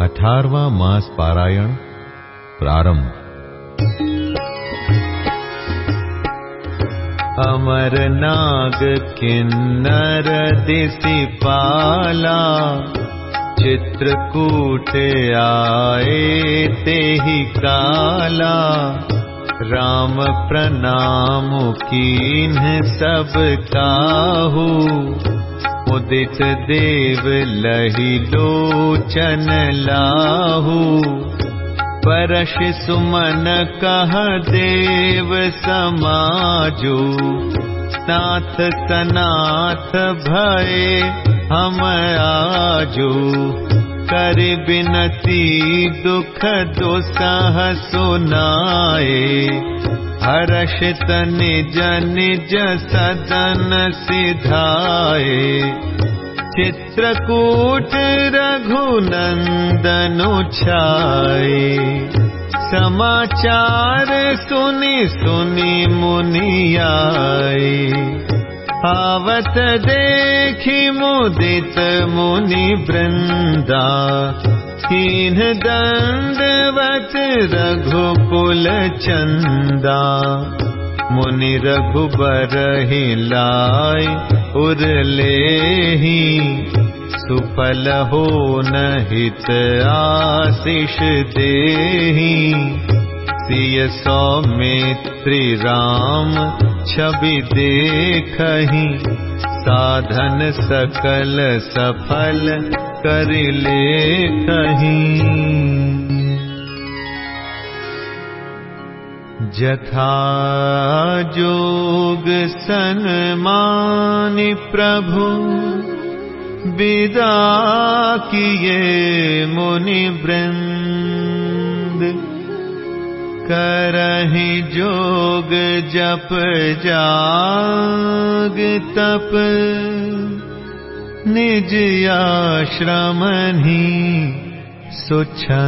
अठारवा मास पारायण प्रारंभ। अमर नाग किन्नर दिसिपाला चित्रकूट आए ते ही काला। राम प्रणाम कीन्ह सब काहू उदित देव लही लोचन लाहू। परश सुमन कह देव समाजो। नाथ सनाथ भय हम आजो। कर बिनती दुख दुसह सुनाए हर्षत निज निज सदन सिधाए। चित्रकूट रघुनन्दनु समाचार सुनि सुनि मुनियाए आवत देखि मुदित मुनि वृन्दा कीन दण्डवत रघुकुल चन्दा मुनि रघुबर लाय उरले सुफल हो नहित आशिष देही। सिय सौमित्री राम छवि देखही। साधन सकल सफल कर ले कहीं। जथा जोग सन्मानि प्रभु विदा किए मुनि वृन्द। करहि जोग जप जाग तप निज आश्रमनि सुछन्द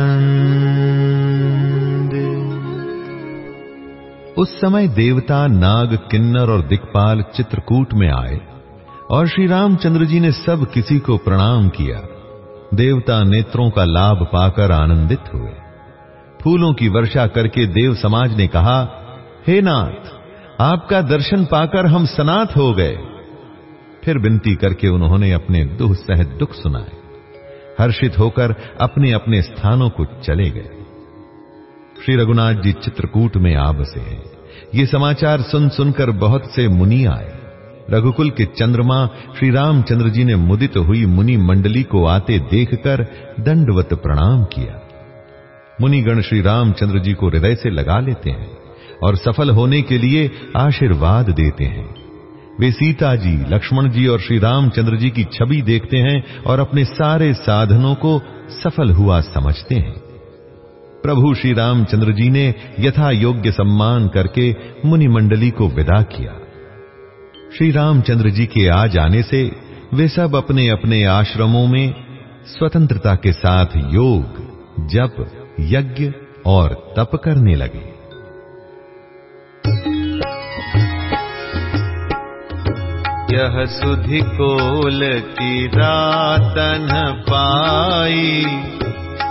उस समय देवता नाग, किन्नर और दिक्पाल चित्रकूट में आए और श्री रामचंद्र जी ने सब किसी को प्रणाम किया। देवता नेत्रों का लाभ पाकर आनंदित हुए। फूलों की वर्षा करके देव समाज ने कहा, हे नाथ, आपका दर्शन पाकर हम सनाथ हो गए। फिर विनती करके उन्होंने अपने दुख सह दुख सुनाए। हर्षित होकर अपने अपने स्थानों को चले गए। श्री रघुनाथ जी चित्रकूट में आ बसे हैं। ये समाचार सुन सुनकर बहुत से मुनि आए। रघुकुल के चंद्रमा श्री रामचंद्र जी ने मुदित हुई मुनि मंडली को आते देखकर दंडवत प्रणाम किया। मुनिगण श्री रामचंद्र जी को हृदय से लगा लेते हैं और सफल होने के लिए आशीर्वाद देते हैं। वे सीता जी, लक्ष्मण जी और श्री रामचंद्र जी की छवि देखते हैं और अपने सारे साधनों को सफल हुआ समझते हैं। प्रभु श्री रामचंद्र जी ने यथा योग्य सम्मान करके मुनि मंडली को विदा किया। श्री रामचंद्र जी के आ जाने से वे सब अपने अपने आश्रमों में स्वतंत्रता के साथ योग, जप, यज्ञ और तप करने लगे। यह सुधि कोल की रातन पाई।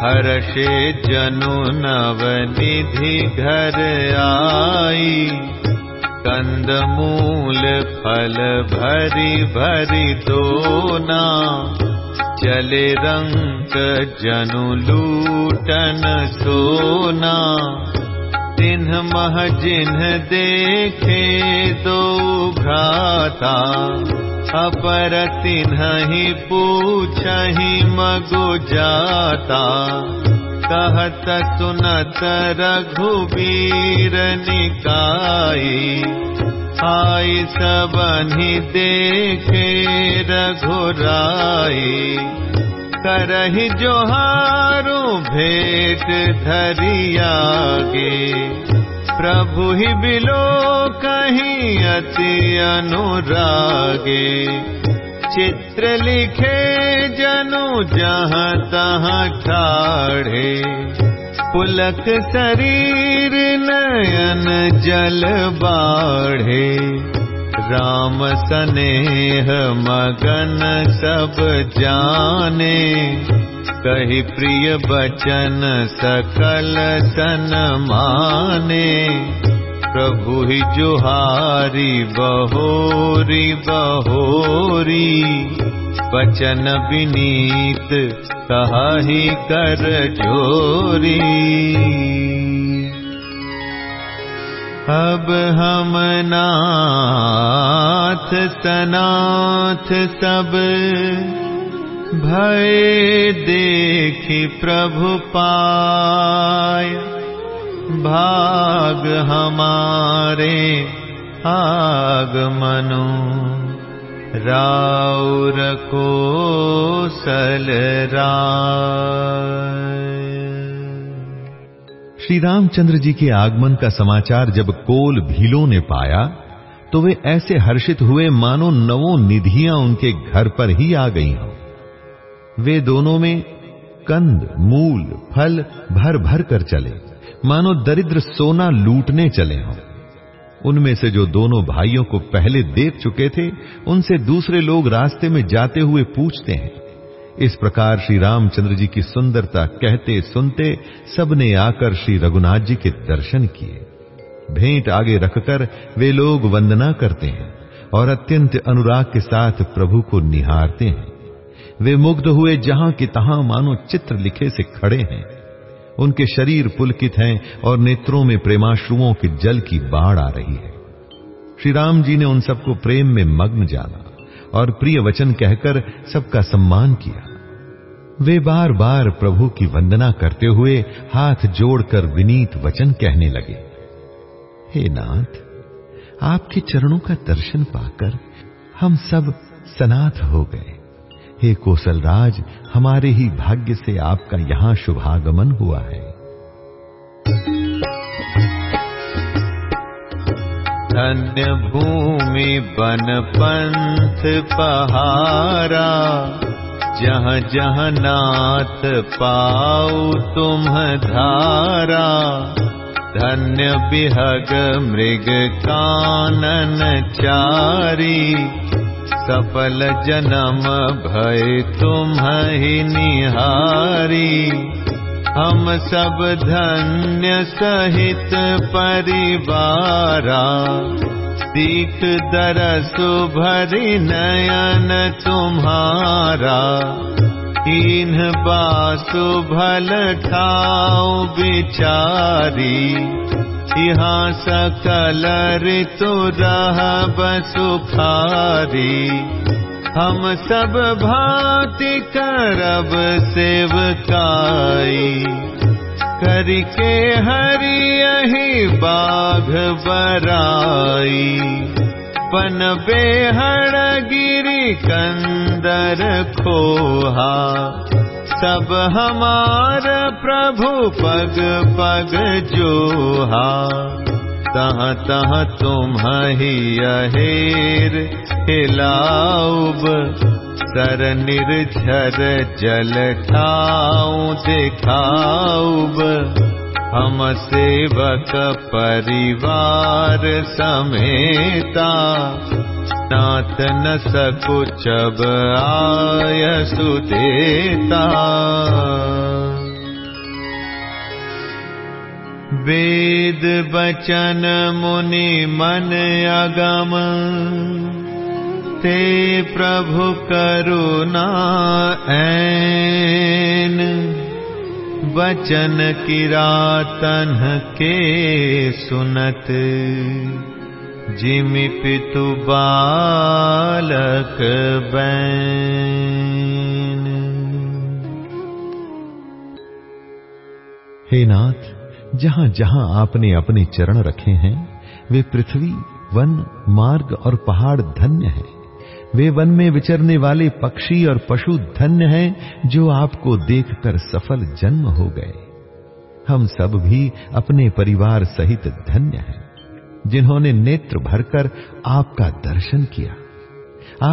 हर्षे जनु नवनिधि घर आई। कंद मूल फल भरी भरी दोना। चले रंग जनु लूटन सोना मह जिन्ह देखे दो भ्राता अपर पूछहि मगु जाता। कहत सुनत रघुबीर निकाई आई सबनि देखे रघुराई करहि जोहारो भेट धरियागे प्रभु ही बिलो कहीं अति अनुरागे। चित्र लिखे जनु जहाँ तहाँ ठाढ़े। पुलक शरीर नयन जल बाढ़े राम सनेह मगन सब जाने। कही प्रिय बचन सकल सन माने। प्रभु ही जुहारी बहोरी बहोरी। बचन विनीत कही कर जोरी अब हम नाथ सनाथ सब भय देखी प्रभु पाय। भाग हमारे आगमनु राउर को सल श्री रामचंद्र जी के आगमन का समाचार जब कोल भीलों ने पाया तो वे ऐसे हर्षित हुए, मानो नवों निधियाँ उनके घर पर ही आ गई हों। वे दोनों में कंद, मूल, फल भर भर कर चले, मानो दरिद्र सोना लूटने चले हों। उनमें से जो दोनों भाइयों को पहले देख चुके थे, उनसे दूसरे लोग रास्ते में जाते हुए पूछते हैं इस प्रकार श्री रामचंद्र जी की सुंदरता कहते सुनते सबने आकर श्री रघुनाथ जी के दर्शन किए। भेंट आगे रखकर वे लोग वंदना करते हैं और अत्यंत अनुराग के साथ प्रभु को निहारते हैं। वे मुग्ध हुए जहाँ की तहां मानो चित्र लिखे से खड़े हैं। उनके शरीर पुलकित हैं और नेत्रों में प्रेमाश्रुओं के जल की बाढ़ आ रही है। श्री राम जी ने उन सबको प्रेम में मग्न जाना। और प्रिय वचन कहकर सबका सम्मान किया। वे बार बार प्रभु की वंदना करते हुए हाथ जोड़कर विनीत वचन कहने लगे, हे नाथ, आपके चरणों का दर्शन पाकर हम सब सनाथ हो गए। हे कोसल राज हमारे ही भाग्य से आपका यहाँ शुभागमन हुआ है। धन्य भूमि बन पंथ पहारा जहाँ जहाँ नाथ पाऊ तुम धारा। धन्य बिहग मृग कानन चारी सफल जन्म भय तुम ही निहारी हम सब धन्य सहित परिवारा सीख दरसु भरी नयन तुम्हारा। इन्ह बासु भल ठाऊ बिचारी यहाँ सकल ऋतु रह बसुखारी हम सब भांति करब सेवकाई। करके हरि यही बाघ बराई। पन बेहड़ गिरी कंदर खोहा। सब हमार प्रभु पग पग जोहा तह तह अहेर ठाऊ दिखाऊब। हम सेवक परिवार समेता नाथ न सकुचब आय सुदेता वेद बचन मुनि मन अगम। ते प्रभु करुणा ऐन। बचन किरातन के सुनत। जिमि पितु बालक बैन। हे नाथ जहाँ जहाँ आपने अपने चरण रखे हैं, वे पृथ्वी, वन, मार्ग और पहाड़ धन्य हैं। वे वन में विचरने वाले पक्षी और पशु धन्य हैं, जो आपको देखकर सफल जन्म हो गए। हम सब भी अपने परिवार सहित धन्य हैं, जिन्होंने नेत्र भरकर आपका दर्शन किया।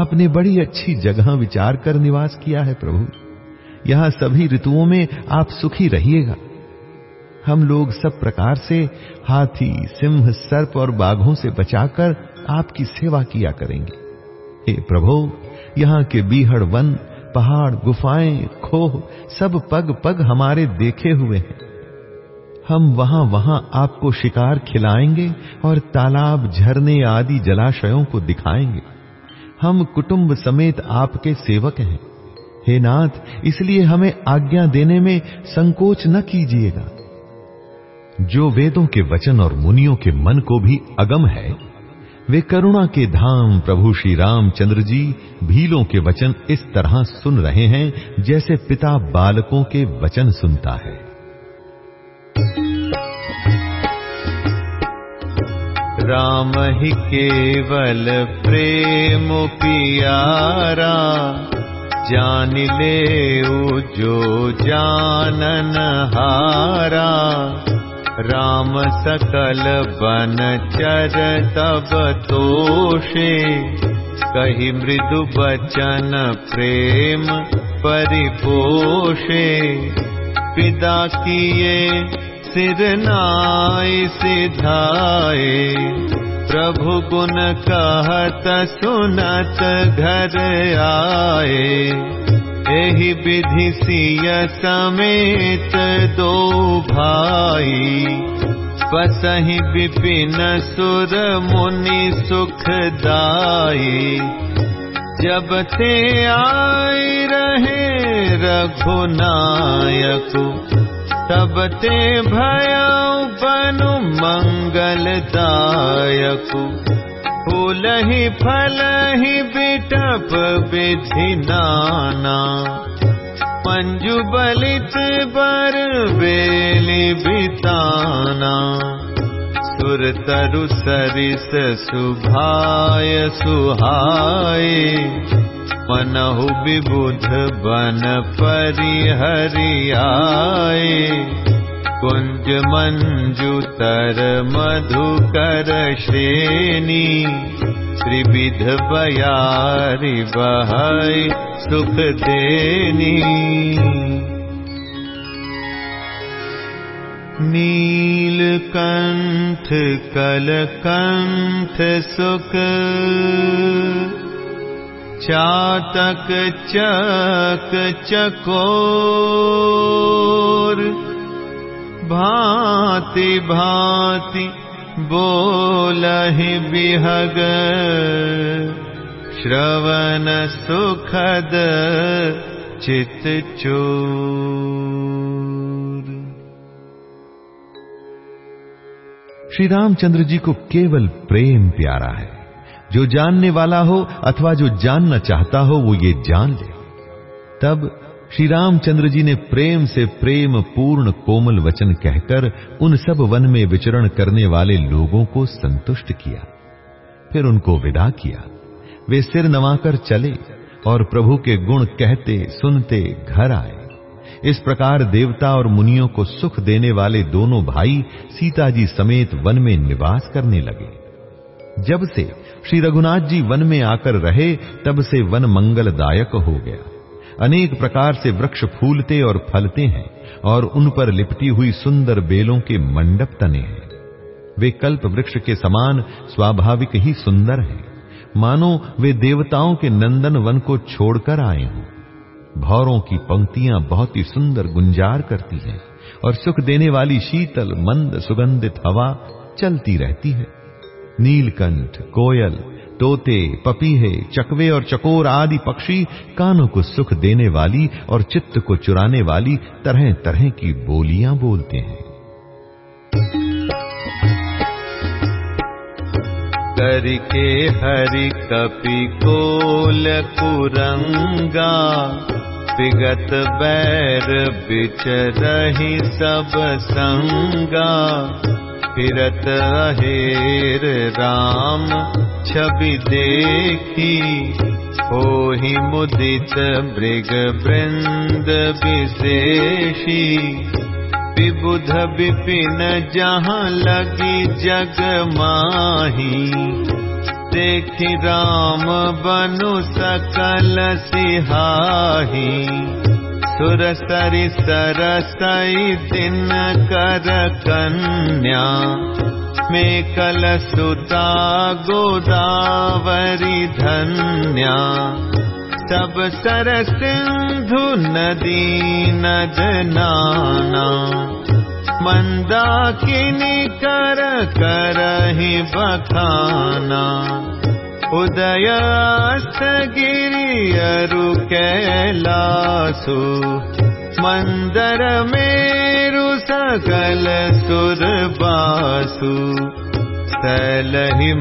आपने बड़ी अच्छी जगह विचार कर निवास किया है, प्रभु। यहाँ सभी ऋतुओं में आप सुखी रहिएगा। हम लोग सब प्रकार से हाथी, सिंह, सर्प और बाघों से बचाकर आपकी सेवा किया करेंगे। हे प्रभो, यहाँ के बीहड़ वन, पहाड़, गुफाएँ, खोह, सब पग पग हमारे देखे हुए हैं। हम वहाँ वहाँ आपको शिकार खिलाएँगे और तालाब झरने आदि जलाशयों को दिखाएँगे। हम कुटुंब समेत आपके सेवक हैं। हे नाथ, इसलिए हमें आज्ञा देने में संकोच न कीजिएगा। जो वेदों के वचन और मुनियों के मन को भी अगम है, वे करुणा के धाम प्रभु श्री रामचंद्र जी भीलों के वचन इस तरह सुन रहे हैं, जैसे पिता बालकों के वचन सुनता है। राम ही केवल प्रेम पियारा, जान ले जो जानन हारा। राम सकल बन चर तब तोषे। कही मृदु बचन प्रेम परिपोषे। पिता किए सिर नाय सिधाए। प्रभु गुण कहत सुनत घर आए एहि विधि सिय समेत दो भाई। बसहि विपिन सुर मुनि सुखदाई जब ते आए रहे रघुनायक तब ते भय बनु मंगलदायक फूलहि फलहि विधि नाना। मंजु बलित बर बेली बिताना। सुर तरु सरिस सुभाय सुहाय। मनहु विबुध बन परिहरियाए कुञ्ज मञ्जुतर मधुकर श्रेणी त्रिविध बयारि बहै सुख देनी नीलकण्ठ कलकण्ठ सुख चातक चक चकोर भांति भांति बोलहि बिहग। श्रवण सुखद चित चोर। श्री रामचंद्र जी को केवल प्रेम प्यारा है। जो जानने वाला हो अथवा जो जानना चाहता हो, वो ये जान ले। तब श्री रामचंद्र जी ने प्रेम से प्रेम पूर्ण कोमल वचन कहकर उन सब वन में विचरण करने वाले लोगों को संतुष्ट किया। फिर उनको विदा किया। वे सिर नवाकर चले और प्रभु के गुण कहते, सुनते घर आए। इस प्रकार देवता और मुनियों को सुख देने वाले दोनों भाई सीता जी समेत वन में निवास करने लगे। जब से श्री रघुनाथ जी वन में आकर रहे, तब से वन मंगलदायक हो गया। अनेक प्रकार से वृक्ष फूलते और फलते हैं और उन पर लिपटी हुई सुंदर बेलों के मंडप तने हैं। वे कल्प वृक्ष के समान स्वाभाविक ही सुंदर हैं। मानो वे देवताओं के नंदन वन को छोड़कर आए हों। भौरों की पंक्तियाँ बहुत ही सुंदर गुंजार करती हैं और सुख देने वाली शीतल मंद सुगंधित हवा चलती रहती है। नीलकंठ, कोयल तोते, पपीहे, चकवे और चकोर आदि पक्षी कानों को सुख देने वाली और चित्त को चुराने वाली तरह तरह की बोलियाँ बोलते हैं। करके हरि कपि कोल कुरंगा विगत बैर बिच रही सब संगा। फिरत अहेर राम छवि देखी। हो ही मुदित मृग वृंद विशेषी। विबुध विपिन जहाँ लगी जग माही देखी राम बनु सकल सिहाही। सुरसरि सरसई दिन कर कन्या। मेकल सुता गोदावरी धन्या। सब सर सिंधु नदी नद मन्दाकिनी मन्दरी बखान। उदया गिरि कैलासु मन्दर मेरु सकल सुरबासु। तलहि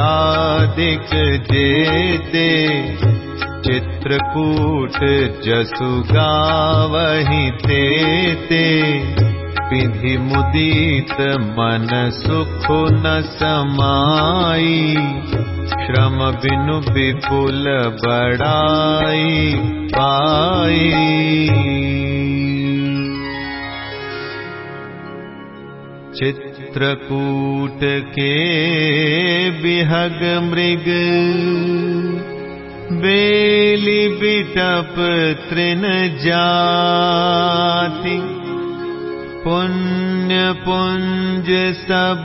आदिक जेते चित्रकूट जसु गावहि ते ते विधि मुदित मन सुख न समाई। श्रम बिनु विपुल बड़ाई पाई। चित्रकूट के विहग मृग बेली बिटप तृण जाति। पुण्य पुंज सब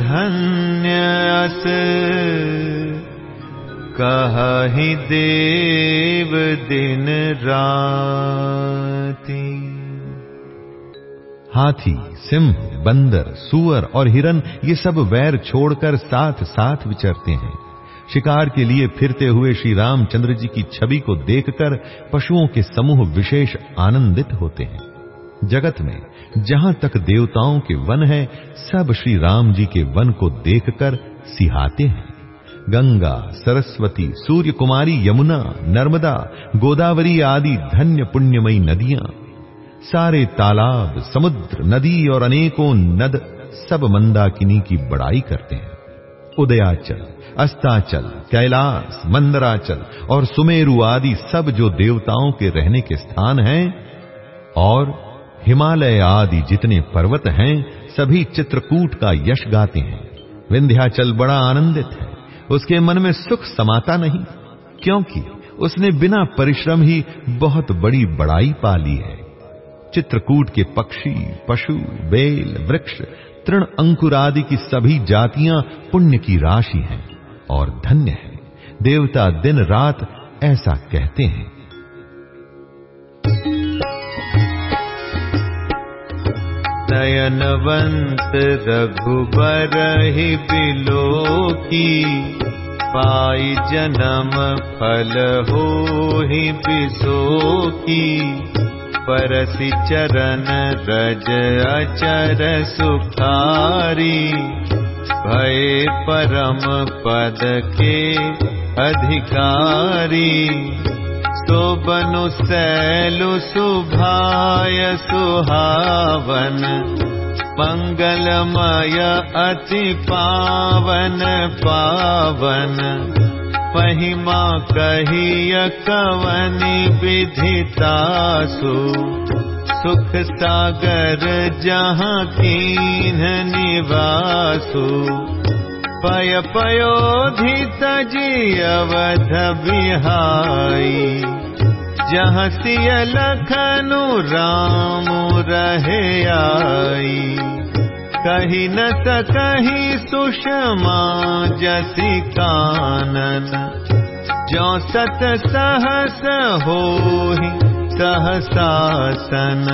धन्य अस। कहि देव दिन राती। हाथी, सिंह, बंदर, सुअर और हिरन, ये सब वैर छोड़कर साथ साथ विचरते हैं। शिकार के लिए फिरते हुए श्री रामचंद्र जी की छवि को देखकर पशुओं के समूह विशेष आनंदित होते हैं। जगत में जहाँ तक देवताओं के वन है, सब श्री राम जी के वन को देखकर सिहाते हैं। गंगा, सरस्वती सूर्य कुमारी यमुना, नर्मदा, गोदावरी आदि धन्य पुण्यमयी नदियाँ, सारे तालाब, समुद्र, नदी और अनेकों नद सब मंदाकिनी की बड़ाई करते हैं। उदयाचल अस्ताचल, कैलाश, मंदराचल और सुमेरु आदि सब जो देवताओं के रहने के स्थान हैं और हिमालय आदि जितने पर्वत हैं, सभी चित्रकूट का यश गाते हैं। विंध्याचल बड़ा आनंदित है। उसके मन में सुख समाता नहीं, क्योंकि उसने बिना परिश्रम ही बहुत बड़ी बड़ाई पा ली है। चित्रकूट के पक्षी, पशु, बेल, वृक्ष, तृण अंकुर आदि की सभी जातियाँ पुण्य की राशि हैं। और धन्य है। देवता दिन रात ऐसा कहते हैं। नयनवंत रघुबर ही बिलो की पाई जन्म फल हो ही बिसो की परसि चरण रज अचर सुखारी भय परम पद के अधिकारी। बनु सैलु सुभाय सुहावन मंगलमय अति पावन पावन। महिमा कहिय कवनि विधितासु सुख सागर जहाँ कीन निवासु। पय पयोधित जी अवध बिहाई। जहाँ सिय लखनु राम रहे आई। कही न सकही सुषमा जसी कानन। जो सत सहस हो सहसासन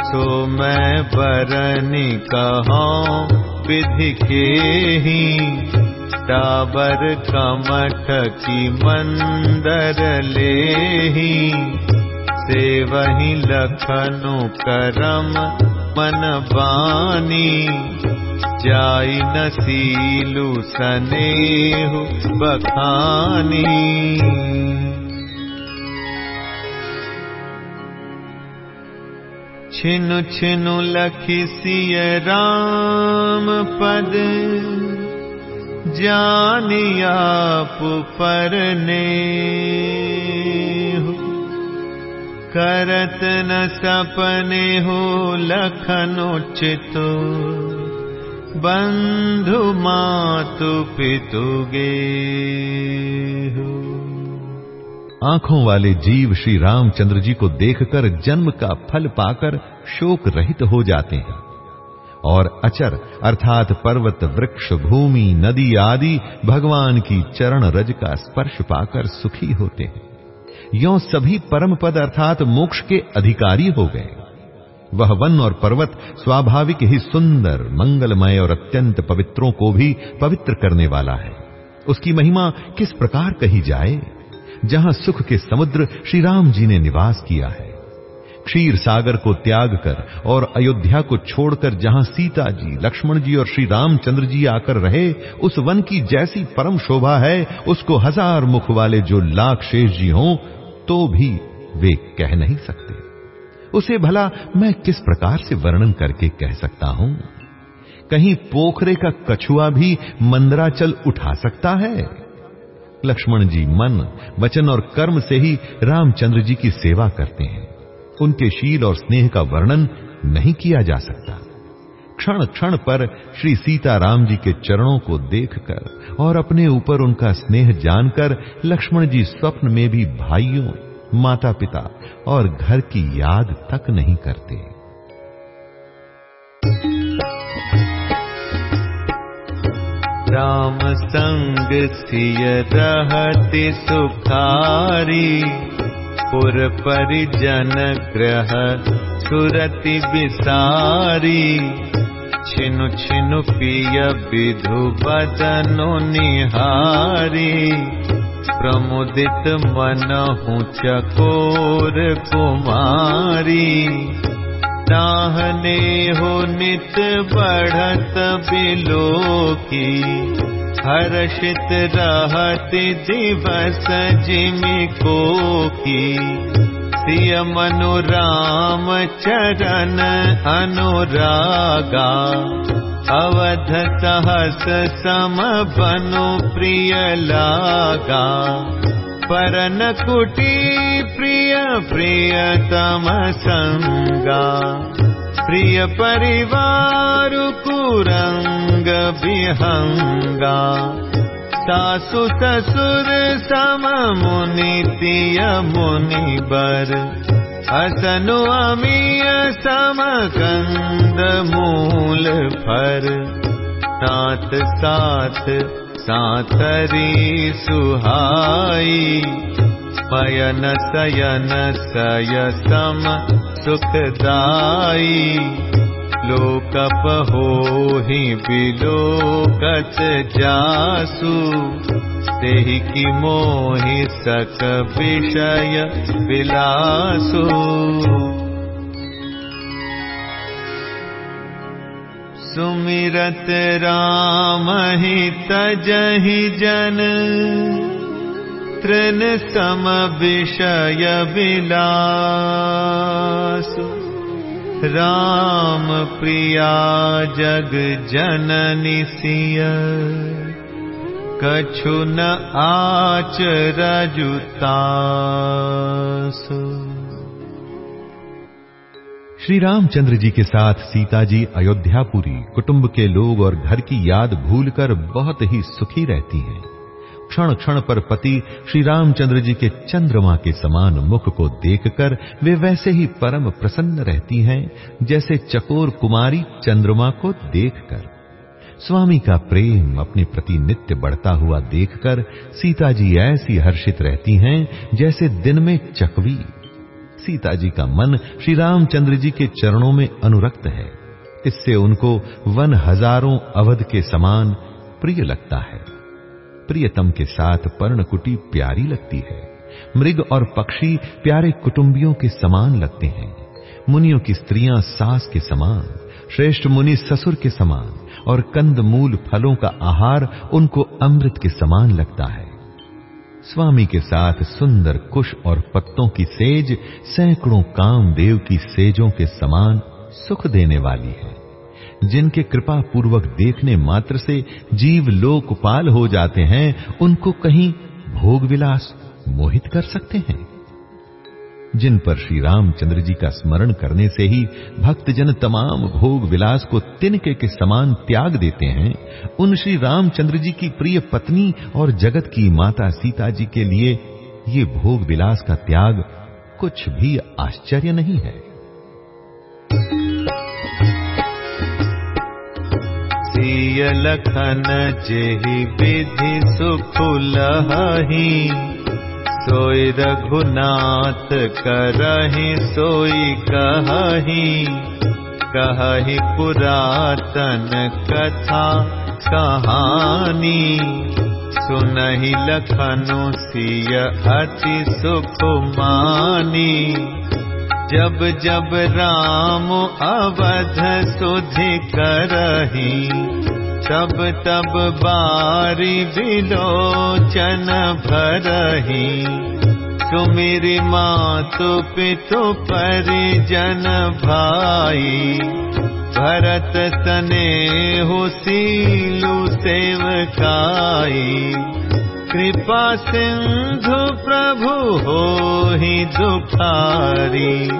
सो मैं बरनी कहो के ही। टाबर कमठ की मंदर ले ही। से वही लखनु करम मन बानी। जाई नसीलु सनेहु बखानी छिनु छिनु लखी सिय राम पद। जानिया परने करत न सपने हो लखन बंधु मातु पितुगे हो आँखों वाले जीव श्री रामचंद्र जी को देखकर जन्म का फल पाकर शोक रहित हो जाते हैं। और अचर, अर्थात पर्वत, वृक्ष, भूमि, नदी आदि भगवान की चरण रज का स्पर्श पाकर सुखी होते हैं। यो सभी परम पद अर्थात मोक्ष के अधिकारी हो गए। वह वन और पर्वत स्वाभाविक ही सुंदर, मंगलमय और अत्यंत पवित्रों को भी पवित्र करने वाला है। उसकी महिमा किस प्रकार कही जाए? जहाँ सुख के समुद्र श्री राम जी ने निवास किया है। क्षीर सागर को त्याग कर और अयोध्या को छोड़कर जहाँ सीता जी, लक्ष्मण जी और श्री रामचंद्र जी आकर रहे, उस वन की जैसी परम शोभा है, उसको हज़ार मुख वाले जो लाख शेष जी हों तो भी वे कह नहीं सकते। उसे भला मैं किस प्रकार से वर्णन करके कह सकता हूँ? कहीं पोखरे का कछुआ भी मंदराचल उठा सकता है? लक्ष्मण जी मन, वचन और कर्म से ही रामचंद्र जी की सेवा करते हैं। उनके शील और स्नेह का वर्णन नहीं किया जा सकता। क्षण क्षण पर श्री सीताराम जी के चरणों को देखकर और अपने ऊपर उनका स्नेह जानकर लक्ष्मण जी स्वप्न में भी भाइयों माता पिता और घर की याद तक नहीं करते। राम संग सिय रहति सुखारी। पुर परिजन ग्रह सुरति विसारी। छिनु छिनु पिय विधु बदनु निहारी। प्रमुदित मनहु चकोर कुमारी ताहने हो नित बढ़त बिलो की हर्षित रहत दिवस जिमि को सिय राम चरण अनुरागा अवध सहस सम बनु प्रिय लागा परनकुटी प्रिय प्रिय समसङ्गा प्रिय परिवारु कुरङ्गबिहङ्गा सा सु सर सममुनि प्रिय मुनिबर असनुमीय समकन्द मूल सात् साथ सातरी सुहाई। पयन सयन सय सम सुखदाई। लोकप हो बिलोकत जासु। तेहि की मोहि सक विषय विलासु सुमिरत राम ही तजहि जन। तृण सम विषय विलासु। राम प्रिया जग जननि सिय। कछु न आचरजुतासु श्री रामचंद्र जी के साथ सीता जी अयोध्यापुरी कुटुंब के लोग और घर की याद भूलकर बहुत ही सुखी रहती हैं। क्षण क्षण पर पति श्री रामचंद्र जी के चंद्रमा के समान मुख को देखकर वे वैसे ही परम प्रसन्न रहती हैं, जैसे चकोर कुमारी चंद्रमा को देखकर। स्वामी का प्रेम अपने प्रति नित्य बढ़ता हुआ देखकर सीता जी ऐसी हर्षित रहती हैं, जैसे दिन में चकवी। सीता जी का मन श्री रामचंद्र जी के चरणों में अनुरक्त है। इससे उनको वन हज़ारों अवध के समान प्रिय लगता है। प्रियतम के साथ पर्णकुटी प्यारी लगती है। मृग और पक्षी प्यारे कुटुंबियों के समान लगते हैं। मुनियों की स्त्रियाँ सास के समान, श्रेष्ठ मुनि ससुर के समान और कंद मूल फलों का आहार उनको अमृत के समान लगता है। स्वामी के साथ सुंदर कुश और पत्तों की सेज सैकड़ों कामदेव की सेजों के समान सुख देने वाली है। जिनके कृपा पूर्वक देखने मात्र से जीव लोकपाल हो जाते हैं, उनको कहीं भोग विलास मोहित कर सकते हैं। जिन पर श्री रामचंद्र जी का स्मरण करने से ही भक्तजन तमाम भोग विलास को तिनके के समान त्याग देते हैं, उन श्री रामचंद्र जी की प्रिय पत्नी और जगत की माता सीता जी के लिए ये भोग विलास का त्याग कुछ भी आश्चर्य नहीं है। लखन जेहि विधि सुखुलही सोई रघुनाथ करहि सोई कही कही पुरातन कथा कहानी। सुनहि लखनु सिय अति सुख मानी जब जब राम अवध सुधि करही तब तब बारी विलोचन भरही। सुमिरि मातु पितु परिजन भाई। भरत तने हुसीलु सेवकाई। कृपा सिंधु प्रभु हो ही दुखारी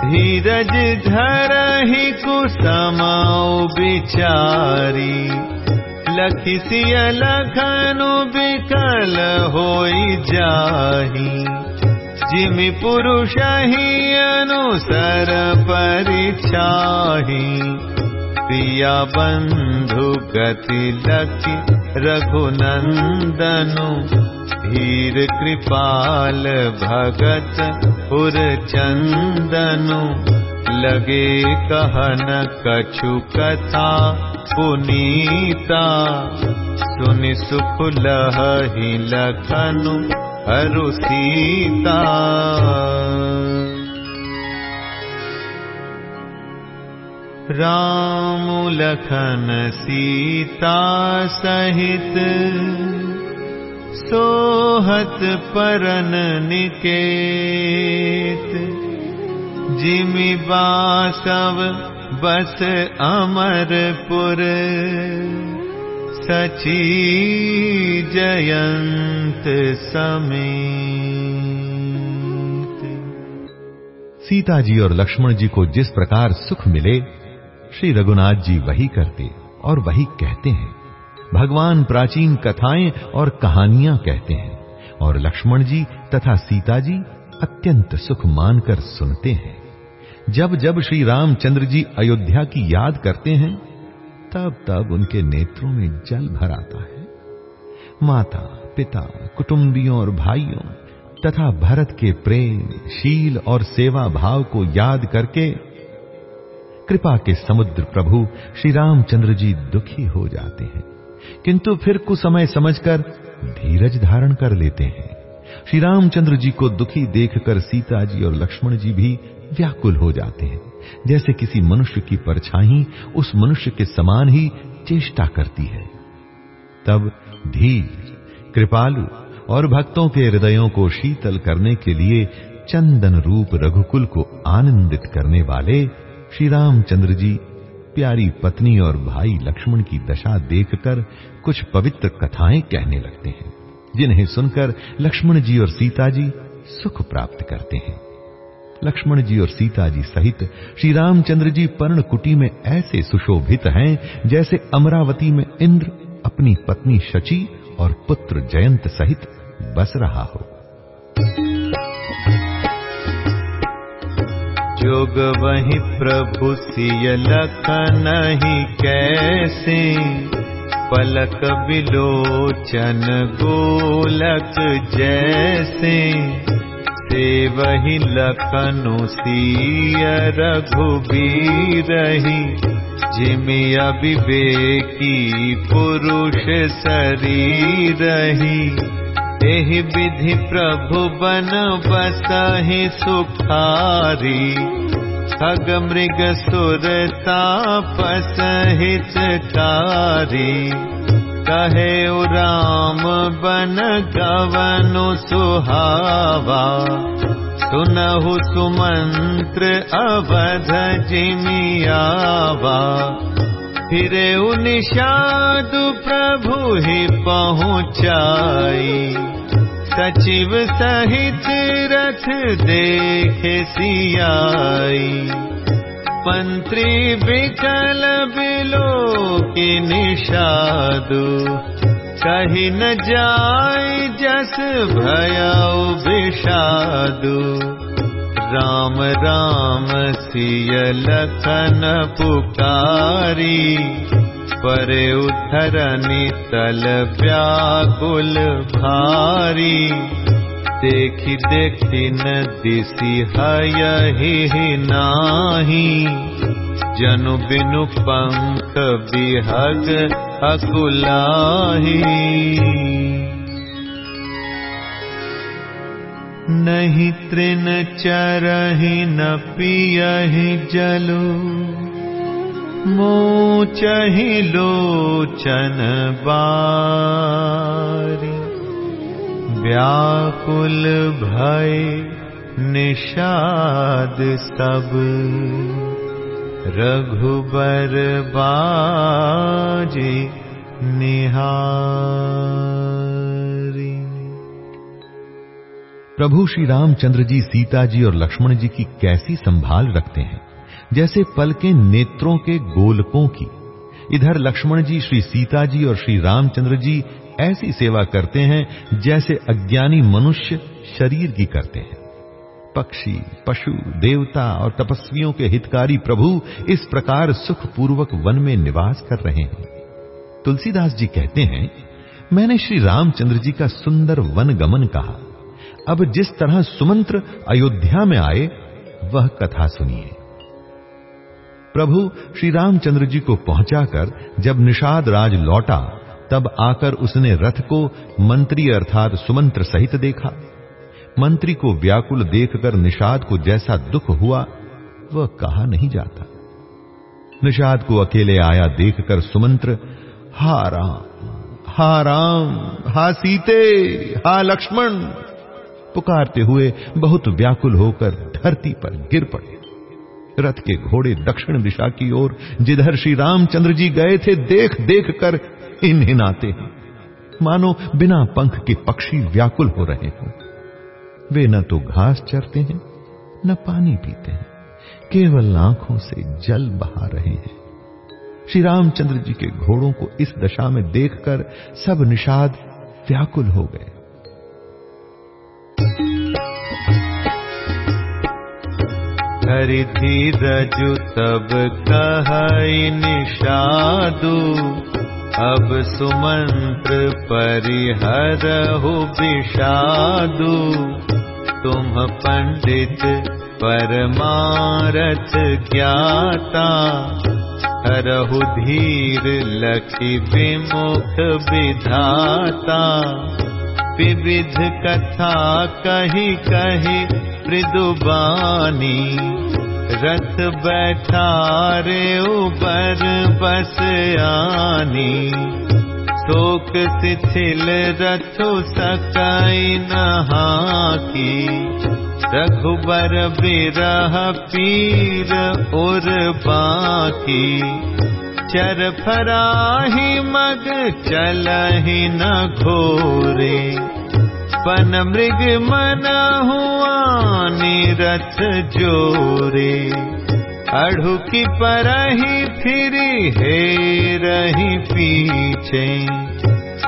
धीरज धर ही कुसमाओ बिचारी लखिसिय लखनु बिकल होई जाही। जिमि पुरुष अनुसर परिछाही। प्रिया बंधु गति लखि रघुनन्दनु धीर कृपाल भगत पुर चन्दनु लगे कहन कछु कथा पुनीता। सुनि सुख लहि लखनु हरु सीता। राम लखन सीता सहित सोहत परन निकेत। जिमि बासव बस अमरपुर। सची जयंत समेत। सीता जी और लक्ष्मण जी को जिस प्रकार सुख मिले, श्री रघुनाथ जी वही करते और वही कहते हैं। भगवान प्राचीन कथाएँ और कहानियाँ कहते हैं और लक्ष्मण जी तथा सीता जी अत्यंत सुख मानकर सुनते हैं। जब जब श्री रामचंद्र जी अयोध्या की याद करते हैं, तब तब उनके नेत्रों में जल भर आता है। माता, पिता, कुटुंबियों और भाइयों तथा भरत के प्रेम, शील और सेवा भाव को याद करके कृपा के समुद्र प्रभु श्री रामचंद्र जी दुखी हो जाते हैं। किंतु फिर कुछ समय समझकर धीरज धारण कर लेते हैं। श्री रामचंद्र जी को दुखी देखकर सीता जी और लक्ष्मण जी भी व्याकुल हो जाते हैं। जैसे किसी मनुष्य की परछाई उस मनुष्य के समान ही चेष्टा करती है। तब धीर, कृपालु और भक्तों के हृदयों को शीतल करने के लिए चंदन रूप रघुकुल को आनंदित करने वाले श्री रामचंद्र जी प्यारी पत्नी और भाई लक्ष्मण की दशा देखकर कुछ पवित्र कथाएँ कहने लगते हैं, जिन्हें सुनकर लक्ष्मण जी और सीता जी सुख प्राप्त करते हैं। लक्ष्मण जी और सीता जी सहित श्री रामचंद्र जी पर्ण कुटी में ऐसे सुशोभित हैं, जैसे अमरावती में इंद्र अपनी पत्नी शची और पुत्र जयंत सहित बस रहा हो। जोग वही प्रभु सिय लखन ही कैसे? पलक बिलोचन गोलक जैसे। से वही लखनु सिय रघुबीरही। जिमि अविवेकी पुरुष शरीरही एहि विधि प्रभु बन बसहि सुखारी। खग मृग सुर तापस हितकारी कहे राम बन गवनु सुहावा। सुनहु सुमंत्र अवध जिमियावा निषादु प्रभु ही पहुँचाई। सचिव सहित रथ देखे सियाई। मंत्री विकल बिलो की निषादु। कही न जाय जस भय विषादु। राम राम लखन पुकारी परे उधरनि तल व्याकुल भारी। देखी देखी न दिसी हयहि नाही। जनु बिनु पंख बिहग अकुलाही नहीं तृण चरहि न पियहि जलु। मोचहि लोचन बारी। व्याकुल भय निषाद सब। रघुबर बाजे निहारी प्रभु श्री रामचंद्र जी सीता जी और लक्ष्मण जी की कैसी संभाल रखते हैं? जैसे पल के नेत्रों के गोलकों की। इधर लक्ष्मण जी, श्री सीता जी और श्री रामचंद्र जी ऐसी सेवा करते हैं, जैसे अज्ञानी मनुष्य शरीर की करते हैं। पक्षी, पशु, देवता और तपस्वियों के हितकारी प्रभु इस प्रकार सुखपूर्वक वन में निवास कर रहे हैं। तुलसीदास जी कहते हैं, मैंने श्री रामचंद्र जी का सुंदर वन गमन कहा। अब जिस तरह सुमंत्र अयोध्या में आए, वह कथा सुनिए। प्रभु श्री रामचंद्र जी को पहुंचाकर जब निषाद राज लौटा, तब आकर उसने रथ को मंत्री अर्थात सुमंत्र सहित देखा। मंत्री को व्याकुल देखकर निषाद को जैसा दुख हुआ, वह कहा नहीं जाता। निषाद को अकेले आया देखकर सुमंत्र, हा राम हा राम, हा सीते, हा लक्ष्मण पुकारते हुए बहुत व्याकुल होकर धरती पर गिर पड़े। रथ के घोड़े दक्षिण दिशा की ओर जिधर श्री रामचंद्र जी गए थे, देख देख कर इन हिनाते हैं। मानो बिना पंख के पक्षी व्याकुल हो रहे हों। वे न तो घास चरते हैं, न पानी पीते हैं, केवल आँखों से जल बहा रहे हैं। श्री रामचंद्र जी के घोड़ों को इस दशा में देखकर सब निषाद व्याकुल हो गए। धीरजु तब कह निषादु। अब सुमंत्र परिहरहु विषादु। तुम पंडित परमारथ ज्ञाता। हरहु धीर लखि विमुख विधाता विविध कथा कही कही मृदुबानी। रथ बैठारे ऊपर बस आनी। शोक शिथिल रथु सकई नहा रघुबर बिरह पीर उर बाकी चर फराही मग चलही न घोरे पन मृग मन हुआ निरथ जोरे। अढ़ु की परही फिरी हे रही पीछे।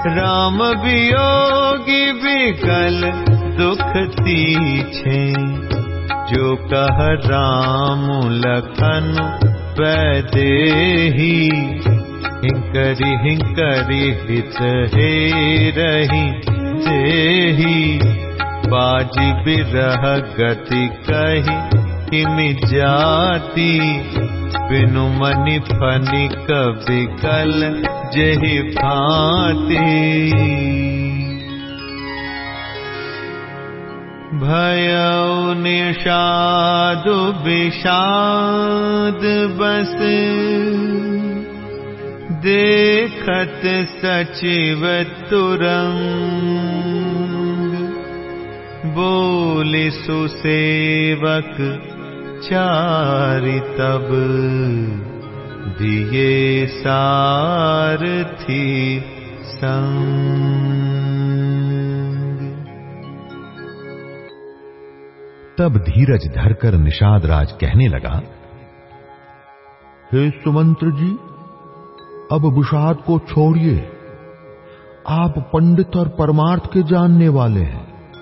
राम वियोगी विकल दुख तीछे। जो कह राम लखन पैदेही हिंकरी हिंकरी हित हे रही देही बाजी बिरह गति कही किमि जाती बिनु मनि फनि कविकल जही भांति। भयौ निषादु विषाद बस। देखत सचिव तुरंग। बोली सुसेवक चारि तब। दिए सारथी संग तब धीरज धरकर निषाद राज कहने लगा, हे सुमंत्र जी, अब विषाद को छोड़िए। आप पंडित और परमार्थ के जानने वाले हैं।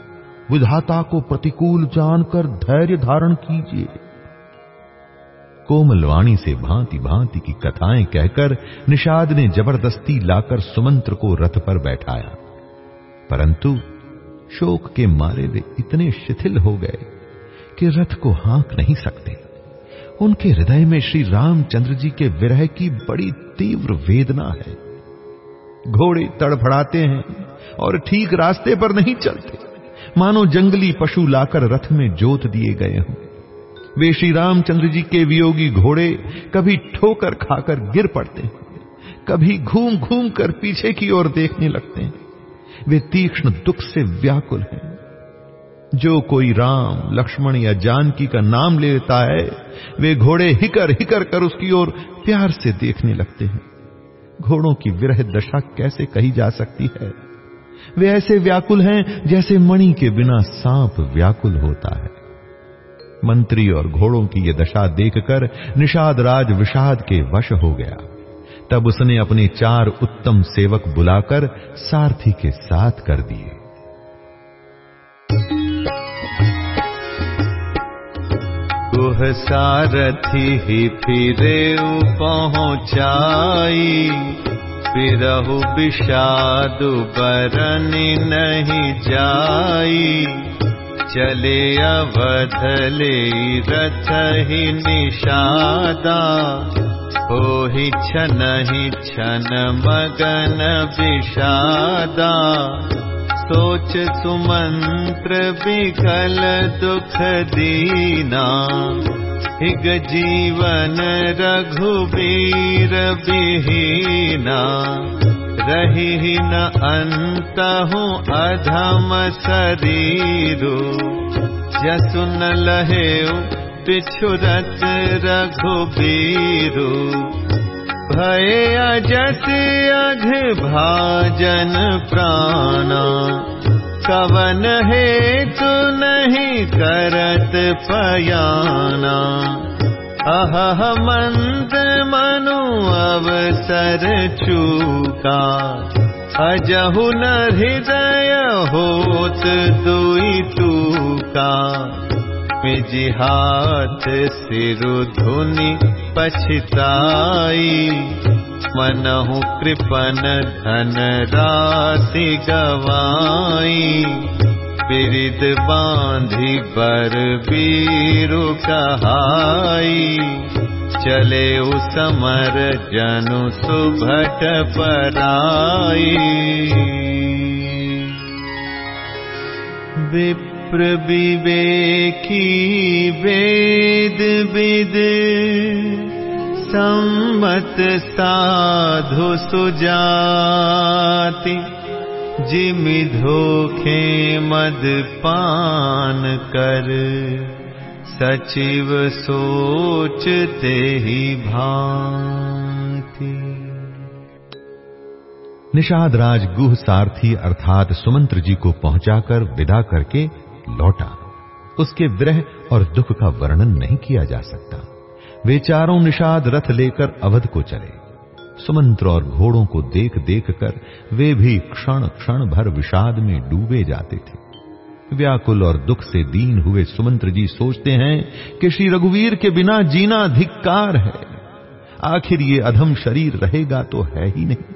विधाता को प्रतिकूल जानकर धैर्य धारण कीजिए। कोमलवाणी से भांति भांति की कथाएँ कहकर निषाद ने ज़बरदस्ती लाकर सुमंत्र को रथ पर बैठाया। परंतु शोक के मारे वे इतने शिथिल हो गए। कि रथ को हाँक नहीं सकते। उनके हृदय में श्री रामचंद्र जी के विरह की बड़ी तीव्र वेदना है। घोड़े तड़फड़ाते हैं और ठीक रास्ते पर नहीं चलते। मानो जंगली पशु लाकर रथ में जोत दिए गए हों। वे श्री रामचंद्र जी के वियोगी घोड़े कभी ठोकर खाकर गिर पड़ते हैं, कभी घूम घूम कर पीछे की ओर देखने लगते हैं। वे तीक्ष्ण दुख से व्याकुल हैं। जो कोई राम, लक्ष्मण या जानकी का नाम लेता है, वे घोड़े हिकर हिकर कर उसकी ओर प्यार से देखने लगते हैं। घोड़ों की विरह दशा कैसे कही जा सकती है? वे ऐसे व्याकुल हैं जैसे मणि के बिना सांप व्याकुल होता है। मंत्री और घोड़ों की यह दशा देखकर निषाद राज विषाद के वश हो गया। तब उसने अपने चार उत्तम सेवक बुलाकर सारथी के साथ कर दिए। सारथी ही फिरे पहुँचाई। फिरहु विषाद बरनी नहीं जाई। चले अवधले रथ ही निषादा। हो ही छन ही छन मगन विषादा सोच सुमंत्र विकल दुख दीना। हिग जीवन रघुबीर विहीना। रही न अंत हूँ अधम शरीरु। जसुन लहे पिछुरत रघुबीरु भय अजस अघ भाजन प्राणा। कवन हेतु नहीं करत पयाना। अह मंद मनु अवसर चूका। अजहु न हृदय होत दुई तूका सिरु धुनि पछताई। मनहु कृपन धन राशि गवाई। बिरिद बांधी बर बीरु कहाई। चले समर जनु सुभट पराई विप्र विवेकी वेद विद सम्मत साधु सुजाति, जिमि धोखे मद पान कर। सचिव सोचते ही भांति। निषाद राज गुह सारथी अर्थात सुमंत्र जी को पहुंचाकर विदा करके लौटा। उसके विरह और दुख का वर्णन नहीं किया जा सकता। वे चारों निषाद रथ लेकर अवध को चले। सुमंत्र और घोड़ों को देख देख कर वे भी क्षण क्षण भर विषाद में डूबे जाते थे। व्याकुल और दुख से दीन हुए सुमंत्र जी सोचते हैं कि श्री रघुवीर के बिना जीना धिक्कार है। आखिर ये अधम शरीर रहेगा तो है ही नहीं।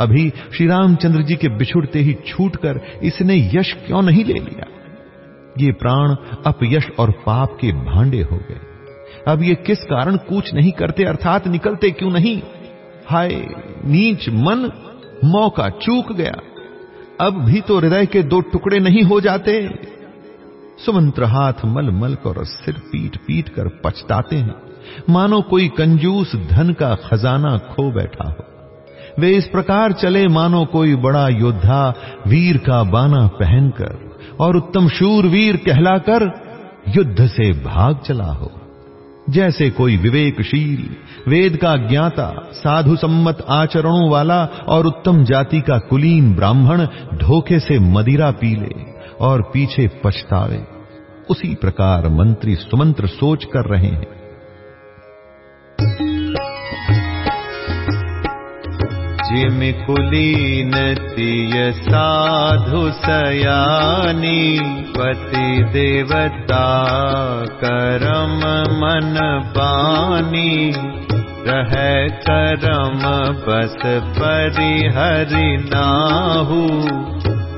अभी श्री रामचंद्र जी के बिछुड़ते ही छूटकर इसने यश क्यों नहीं ले लिया? ये प्राण अपयश और पाप के भांडे हो गए। अब ये किस कारण कूच नहीं करते, अर्थात निकलते क्यों नहीं? हाय, नीच मन मौका चूक गया। अब भी तो हृदय के दो टुकड़े नहीं हो जाते। सुमंत्र हाथ मल मल कर सिर पीट पीट कर पछताते हैं। मानो कोई कंजूस धन का खजाना खो बैठा हो। वे इस प्रकार चले, मानो कोई बड़ा योद्धा वीर का बाना पहनकर। और उत्तम शूरवीर कहलाकर युद्ध से भाग चला हो। जैसे कोई विवेकशील, वेद का ज्ञाता, साधु सम्मत आचरणों वाला और उत्तम जाति का कुलीन ब्राह्मण धोखे से मदिरा पी ले और पीछे पछतावे, उसी प्रकार मंत्री सुमंत्र सोच कर रहे हैं। जिम कुलीन तिय साधु सयानी पति देवता करम मन पानी रह करम बस परिहरि नाहु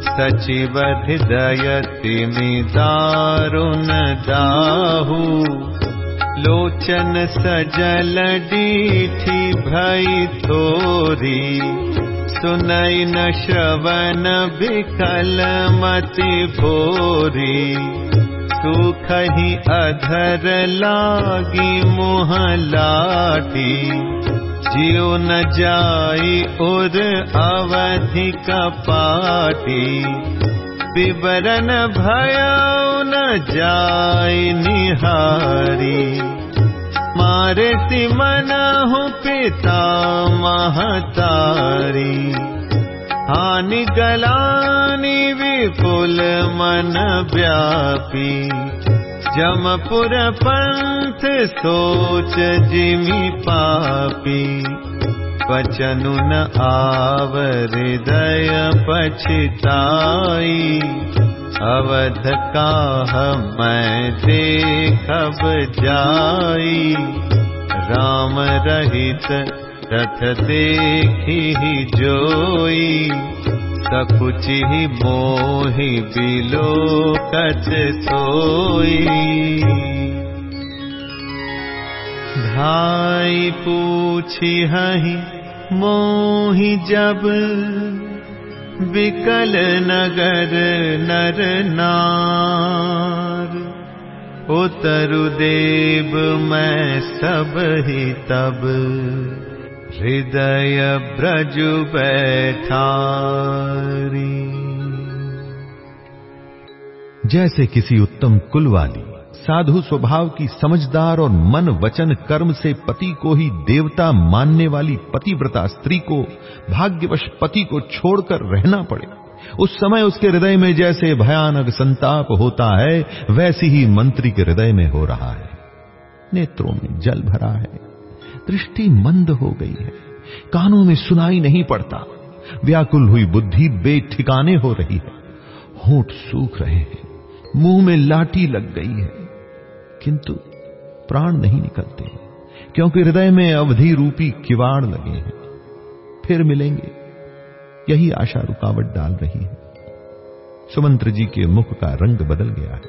सचिव हृदय तिमि दारुण दाहू लोचन सजल डीठी भई थोरी। सुनई न श्रवण विकल मति भोरी। सुखही अधर लागी मुह लाटी जियो न जाई उर अवधि कपाटी विवरण भय न जाय निहारी। मारे सिमन हूँ पिता महतारी। हानि गलानी विपुल मन व्यापी। जमपुर पंथ सोच जिमी पापी वचनु न आव हृदय देखब जाई। राम रहित रथ देखी जोई। सकुचि मोहि बिलो कच सोई धाई पूछी हही मोहि जब विकल नगर नर नार। उतरु देव मैं सब ही तब, हृदय ब्रज बैठारी। जैसे किसी उत्तम कुल वाली साधु स्वभाव की समझदार और मन वचन कर्म से पति को ही देवता मानने वाली पतिव्रता स्त्री को भाग्यवश पति को छोड़कर रहना पड़े। उस समय उसके हृदय में जैसे भयानक संताप होता है, वैसी ही मंत्री के हृदय में हो रहा है। नेत्रों में जल भरा है, दृष्टि मंद हो गई है, कानों में सुनाई नहीं पड़ता, व्याकुल हुई बुद्धि बेठिकाने हो रही है, होठ सूख रहे हैं, मुँह में लाठी लग गई है। किंतु प्राण नहीं निकलते क्योंकि हृदय में अवधि रूपी किवाड़ लगे हैं। फिर मिलेंगे। यही आशा रुकावट डाल रही है। सुमंत्र जी के मुख का रंग बदल गया है।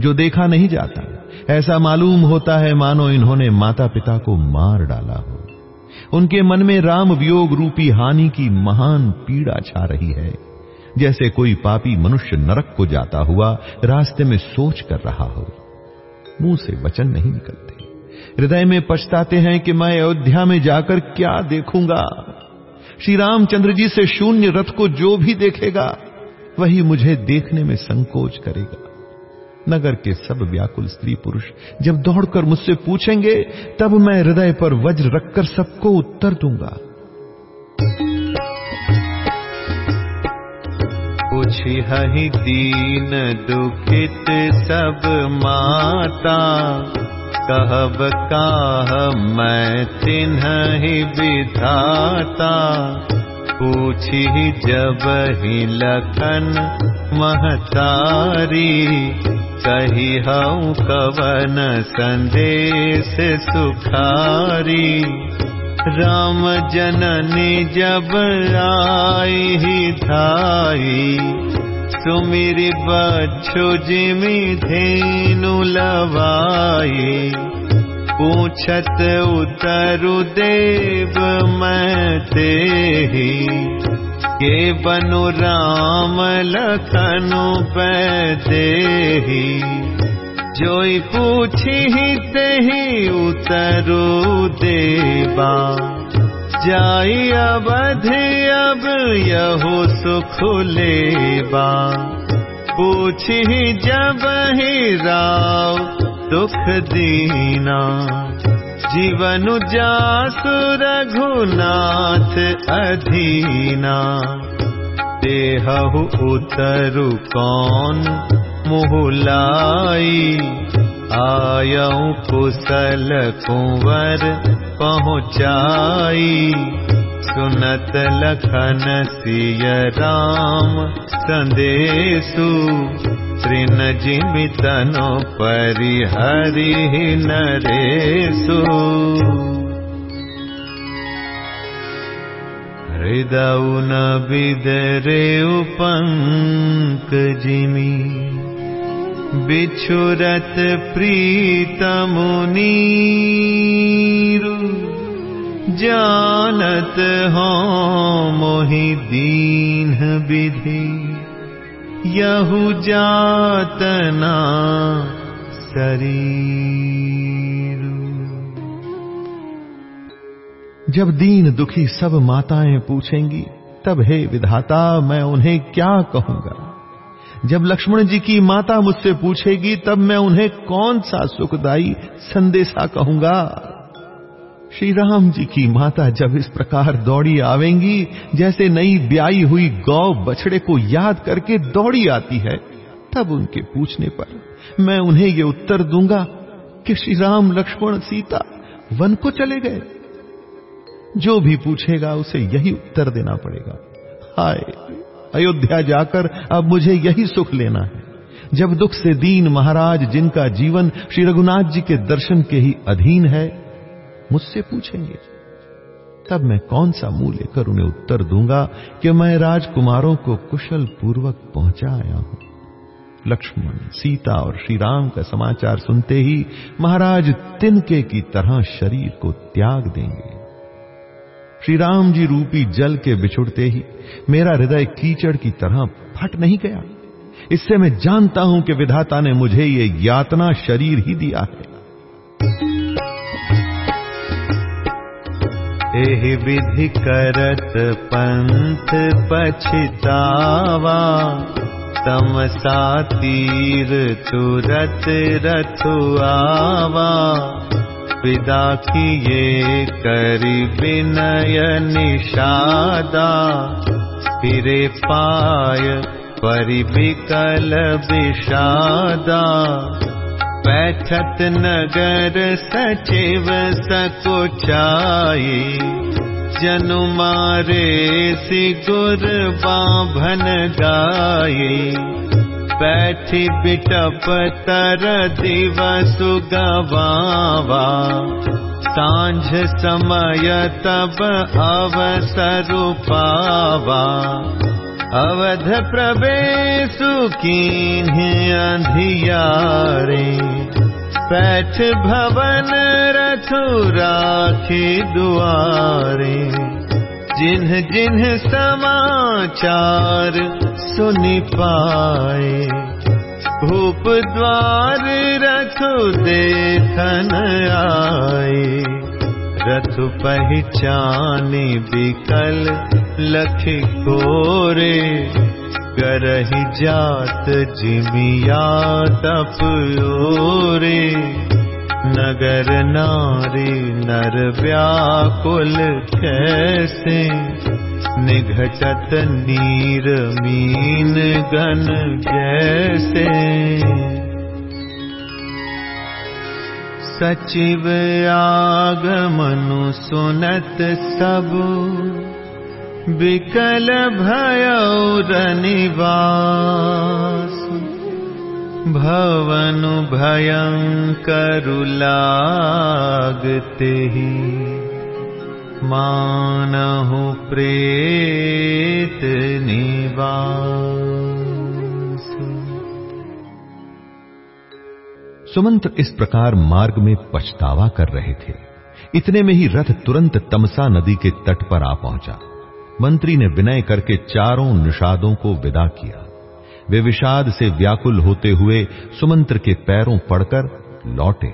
जो देखा नहीं जाता, ऐसा मालूम होता है मानो इन्होंने माता पिता को मार डाला हो। उनके मन में राम वियोग रूपी हानि की महान पीड़ा छा रही है। जैसे कोई पापी मनुष्य नरक को जाता हुआ रास्ते में सोच कर रहा हो। मुँह से वचन नहीं निकलते। हृदय में पछताते हैं कि मैं अयोध्या में जाकर क्या देखूँगा। श्री रामचंद्र जी से शून्य रथ को जो भी देखेगा, वही मुझे देखने में संकोच करेगा। नगर के सब व्याकुल स्त्री पुरुष जब दौड़कर मुझसे पूछेंगे, तब मैं हृदय पर वज्र रखकर सबको उत्तर दूँगा। हही दीन दुखित सब माता। कहब काह मैं तिन्ह ही विधाता। पूछी जब ही लखन महतारी। कही हूँ कवन संदेश सुखारी राम जननी जब आई ही धाई सुमिरी धेनु लवाई। पूछत उतरु देव मैं ते के बनु राम लखनु पैदेही जोई पूछी ही उतरु देवा। जाई अवध अब यहो सुख लेबा पूछी जब ही राव दुख दीना। जीवनु जासु रघुनाथ अधीना। देहु उतरु कौन मुहुलाई। आयऊ कुशल कुंवर पहुँचाई। सुनत लखन सिय राम संदेशु। तृण जिमितनो परिहरि नरेशु। हृदौ न बिदरे उपंक जिमी बिछुरत प्रीतमुनीरु जानत हो मोहि दीन विधि, यहु जातना शरीर। जब दीन दुखी सब माताएँ पूछेंगी, तब हे विधाता, मैं उन्हें क्या कहूँगा? जब लक्ष्मण जी की माता मुझसे पूछेगी, तब मैं उन्हें कौन सा सुखदाई संदेशा कहूँगा? श्री राम जी की माता जब इस प्रकार दौड़ी आवेंगी, जैसे नई ब्याई हुई गौ बछड़े को याद करके दौड़ी आती है, तब उनके पूछने पर मैं उन्हें ये उत्तर दूँगा कि श्री राम लक्ष्मण सीता वन को चले गए। जो भी पूछेगा उसे यही उत्तर देना पड़ेगा। हाय अयोध्या जाकर अब मुझे यही सुख लेना है। जब दुख से दीन महाराज, जिनका जीवन श्री रघुनाथ जी के दर्शन के ही अधीन है, मुझसे पूछेंगे, तब मैं कौन सा मुँह लेकर उन्हें उत्तर दूँगा कि मैं राजकुमारों को कुशल पूर्वक पहुँचा आया हूँ। लक्ष्मण, सीता और श्री राम का समाचार सुनते ही महाराज तिनके की तरह शरीर को त्याग देंगे। श्री राम जी रूपी जल के बिछुड़ते ही मेरा हृदय कीचड़ की तरह फट नहीं गया। इससे मैं जानता हूँ कि विधाता ने मुझे ये यातना शरीर ही दिया है। विधि करत पंथ पछतावा, तमसा तीर तुरत रथुआवा। विदा किए करि विनय निषादा। फिरे पाय परिविकल विषादा। बैठत नगर सचिव सकुचाई जनु मारे सिगुर बाभन गाये बैठी बिटप तर दिवस गवावा सांझ समय तब अवसर पावा। अवध प्रवेशु कीन अंधियारे। पैठ भवन रथु राखी दुआरे जिन्ह जिन्ह समाचार सुनि पाए भूप द्वार रथु देखन आए। रथु पहचानी बिकल लख गोरे करही जात जिमिया तप ओरे नगर नारी नर व्याकुल कैसे? निघटत नीर मीन गन जैसे सचिव आगमनु सुनत भयौर निवास भवनु भयंकरु लागते ही। मानहु प्रेत सुमंत्र इस प्रकार मार्ग में पछतावा कर रहे थे। इतने में ही रथ तुरंत तमसा नदी के तट पर आ पहुँचा। मंत्री ने विनय करके चारों निषादों को विदा किया। वे विषाद से व्याकुल होते हुए सुमंत्र के पैरों पड़कर लौटे।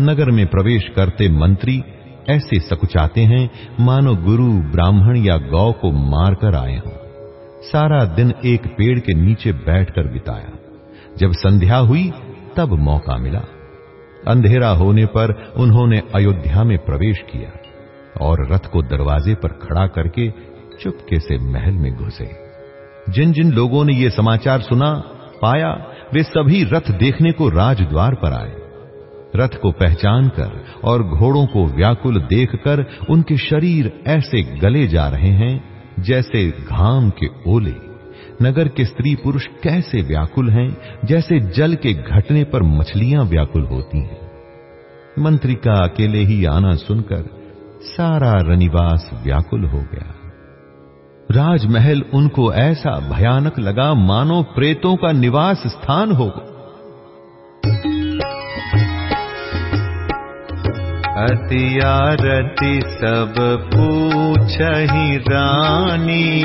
नगर में प्रवेश करते मंत्री ऐसे सकुचाते हैं, मानो गुरु, ब्राह्मण या गौ को मारकर आए हों। सारा दिन एक पेड़ के नीचे बैठकर बिताया। जब संध्या हुई, तब मौका मिला। अंधेरा होने पर उन्होंने अयोध्या में प्रवेश किया और रथ को दरवाजे पर खड़ा करके चुपके से महल में घुसे। जिन जिन लोगों ने ये समाचार सुना, पाया, वे सभी रथ देखने को राजद्वार पर आए। रथ को पहचान कर और घोड़ों को व्याकुल देखकर उनके शरीर ऐसे गले जा रहे हैं, जैसे घाम के ओले। नगर के स्त्री पुरुष कैसे व्याकुल हैं, जैसे जल के घटने पर मछलियाँ व्याकुल होती हैं। मंत्री का अकेले ही आना सुनकर सारा रनिवास व्याकुल हो गया। राजमहल उनको ऐसा भयानक लगा मानो प्रेतों का निवास स्थान हो। अतियारति सब पूछ ही रानी,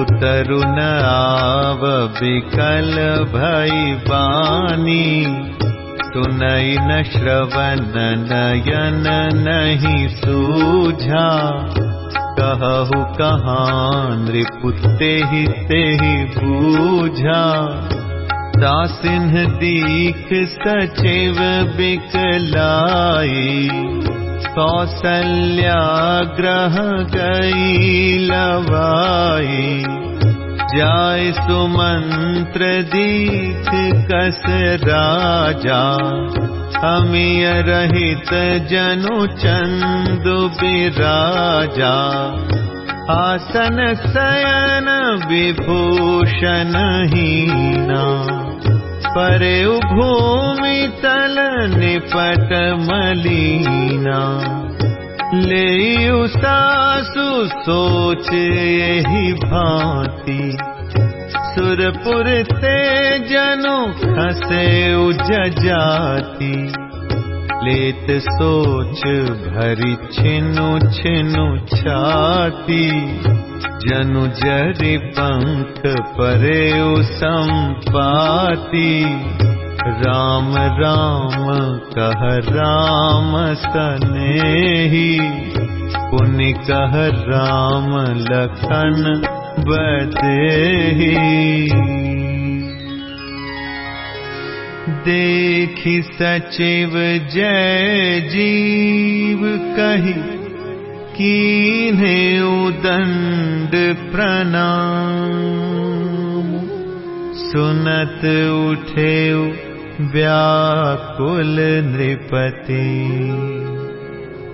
उतरु न आव विकल भई बानी। सुनई न श्रवण नयन नहीं सूझा कहु कहाँ नृपुते ही ते ही बूझा। दासिन्ह दीख सचिव बिकलाई। ग्रह गई लवाई जाय सुमंत्र दीख कस राजा अमीय रहित जनु चंदु बिराजा। आसन शयन विभूषण हीना परे भूमि तल निपट मलीना ले सासु सोच यही भांति। सुरपुर ते जनु उज जाती लेत सोच भरी छिनु छिनु छाती। जनु पंख परे संपाती राम राम कह राम सनेही। पुनि कह राम लखन बदेही देखि सचिव जय जीव कही कीन्हे उदंड प्रणाम। सुनत उठे व्याकुल नृपति।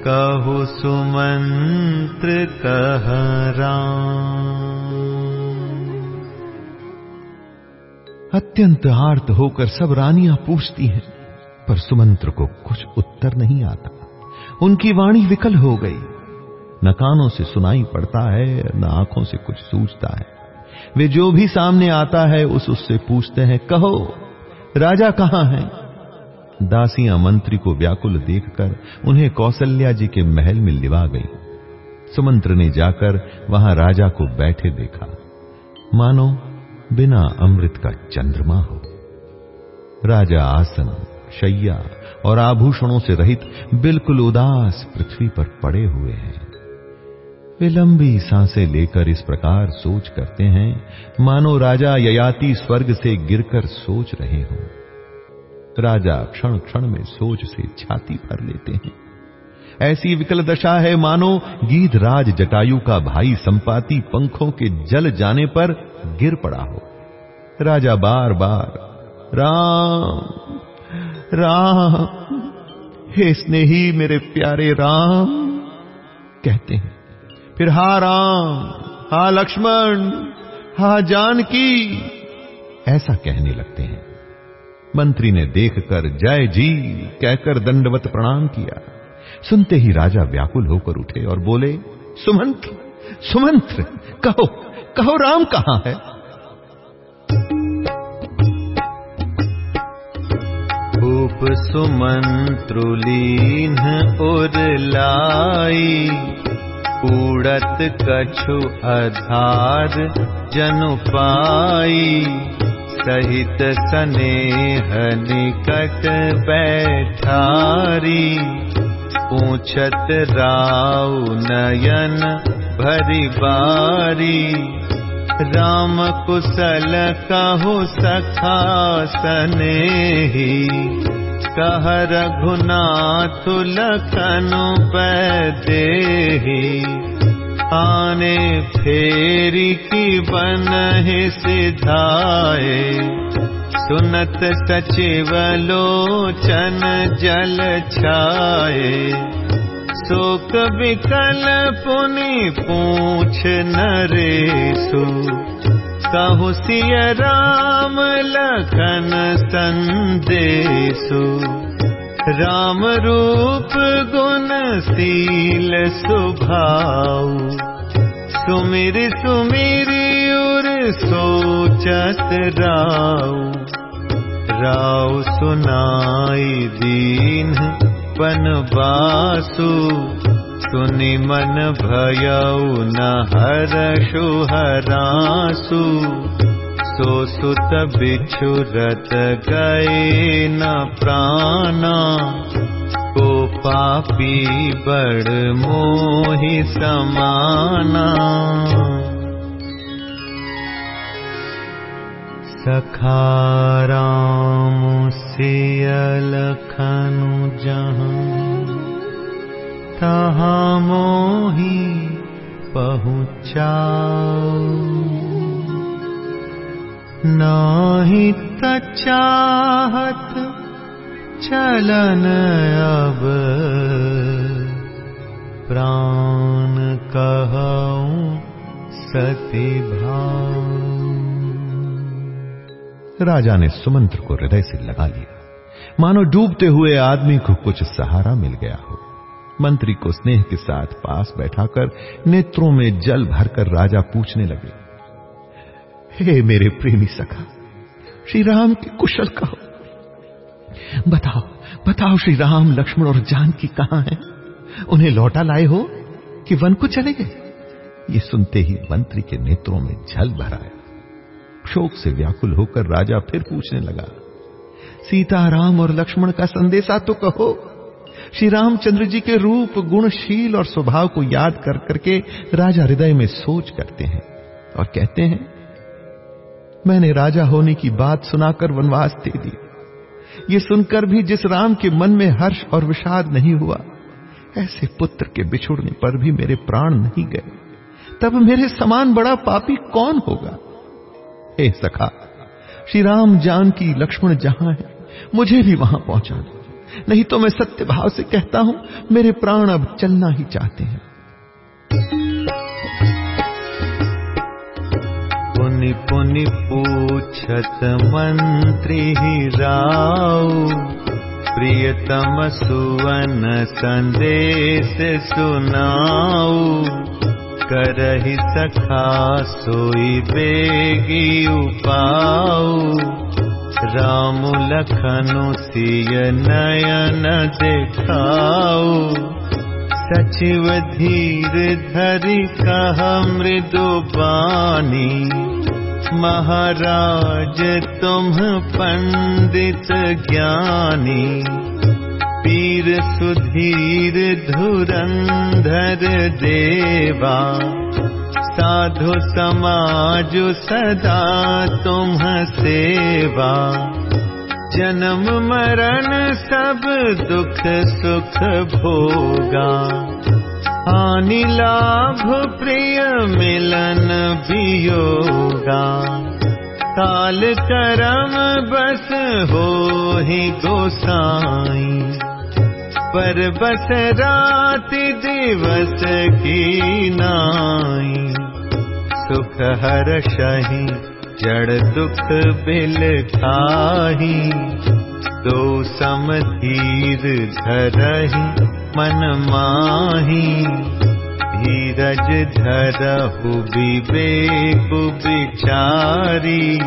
कहु सुमंत्र कह अत्यंत आर्त होकर सब रानियाँ पूछती हैं, पर सुमंत्र को कुछ उत्तर नहीं आता। उनकी वाणी विकल हो गई। न कानों से सुनाई पड़ता है, न आँखों से कुछ सूझता है। वे जो भी सामने आता है, उस उससे पूछते हैं, कहो राजा कहाँ है? दासियाँ मंत्री को व्याकुल देखकर उन्हें कौशल्या जी के महल में लिवा गई। सुमंत्र ने जाकर वहाँ राजा को बैठे देखा। मानो, बिना अमृत का चंद्रमा हो। राजा आसन, शैया और आभूषणों से रहित बिल्कुल उदास पृथ्वी पर पड़े हुए हैं। वे लंबी साँसें लेकर इस प्रकार सोच करते हैं। मानो राजा ययाति स्वर्ग से गिरकर सोच रहे हों। राजा क्षण क्षण में सोच से छाती भर लेते हैं। ऐसी विकल दशा है मानो गीध राज जटायु का भाई संपाति पंखों के जल जाने पर गिर पड़ा हो। राजा बार बार राम राम, हे स्नेही मेरे प्यारे राम, कहते हैं। फिर हा राम, हा लक्ष्मण, हा जानकी। ऐसा कहने लगते हैं। मंत्री ने देखकर जय जी कहकर दंडवत प्रणाम किया। सुनते ही राजा व्याकुल होकर उठे और बोले सुमंत्र सुमंत्र कहो कहो राम कहाँ है? भूप सुमंत्रुलीन उरलाई उड़त कछु अधार जनु पाई सहित स्नेह निकट बैठारी। पूछत राव नयन भरी बारी राम कुशल कहु सखा सनेही कह रघुनाथ लखनु पैदेही आने फेरी की बन सिधाए। सुनत सचिव लोचन जल छाए। शोक विकल पुनि पूछ नरेशु कहु सिय राम लखन संदेशु राम रूप गुण शील सुभाऊ। सुमिर सुमिरि उर सोचत राव राव सुनाई दीन पन बासु सुनि मन भयऊ न हरषु हरासु सो सुत बिछुरत गए न प्राणा। को पापी बड़ मोहि समाना। सखाराम सियलखनु जहाँ तहाँ मोहि पहुँचाऊ नाही चाहत चलन अब, प्राण कहूँ सती भाव। राजा ने सुमंत्र को हृदय से लगा लिया। मानो डूबते हुए आदमी को कुछ सहारा मिल गया हो। मंत्री को स्नेह के साथ पास बैठाकर नेत्रों में जल भरकर राजा पूछने लगे, हे मेरे प्रेमी सखा श्री राम की कुशल कहो। बताओ बताओ श्री राम लक्ष्मण और जानकी कहाँ हैं? उन्हें लौटा लाए हो कि वन को चले गए? ये सुनते ही मंत्री के नेत्रों में जल भर आया शोक से व्याकुल होकर राजा फिर पूछने लगा सीता राम और लक्ष्मण का संदेशा तो कहो श्री रामचंद्र जी के रूप, गुणशील और स्वभाव को याद कर करके राजा हृदय में सोच करते हैं और कहते हैं, मैंने राजा होने की बात सुनाकर वनवास दे दी। ये सुनकर भी जिस राम के मन में हर्ष और विषाद नहीं हुआ, ऐसे पुत्र के बिछुड़ने पर भी मेरे प्राण नहीं गए। तब मेरे समान बड़ा पापी कौन होगा? हे सखा, श्री राम जान की लक्ष्मण जहाँ है, मुझे भी वहाँ पहुँचा दो। नहीं तो मैं सत्य भाव से कहता हूँ, मेरे प्राण अब चलना ही चाहते हैं। पुनि पुनि पूछत मंत्री ही राव, प्रियतम सुवन संदेश सुनाऊ करहि सखा सोई बेगी उपाऊ राम लखनु सिय नयन देखाऊ सचिव धीर धरि कह मृदु बानी। महाराज तुम पंडित ज्ञानी। पीर सुधीर धुरंधर देवा साधु समाज सदा तुम सेवा। जन्म मरण सब दुख सुख भोगा। हानि लाभ प्रिय मिलन भी वियोगा। काल करम बस हो ही गोसाई। पर बस रात दिवस की नाई। सुख हर शही जड़ दुख बिल खाही। तो समधीर धरही मन माही। धीरज धरहु विवेक विचारी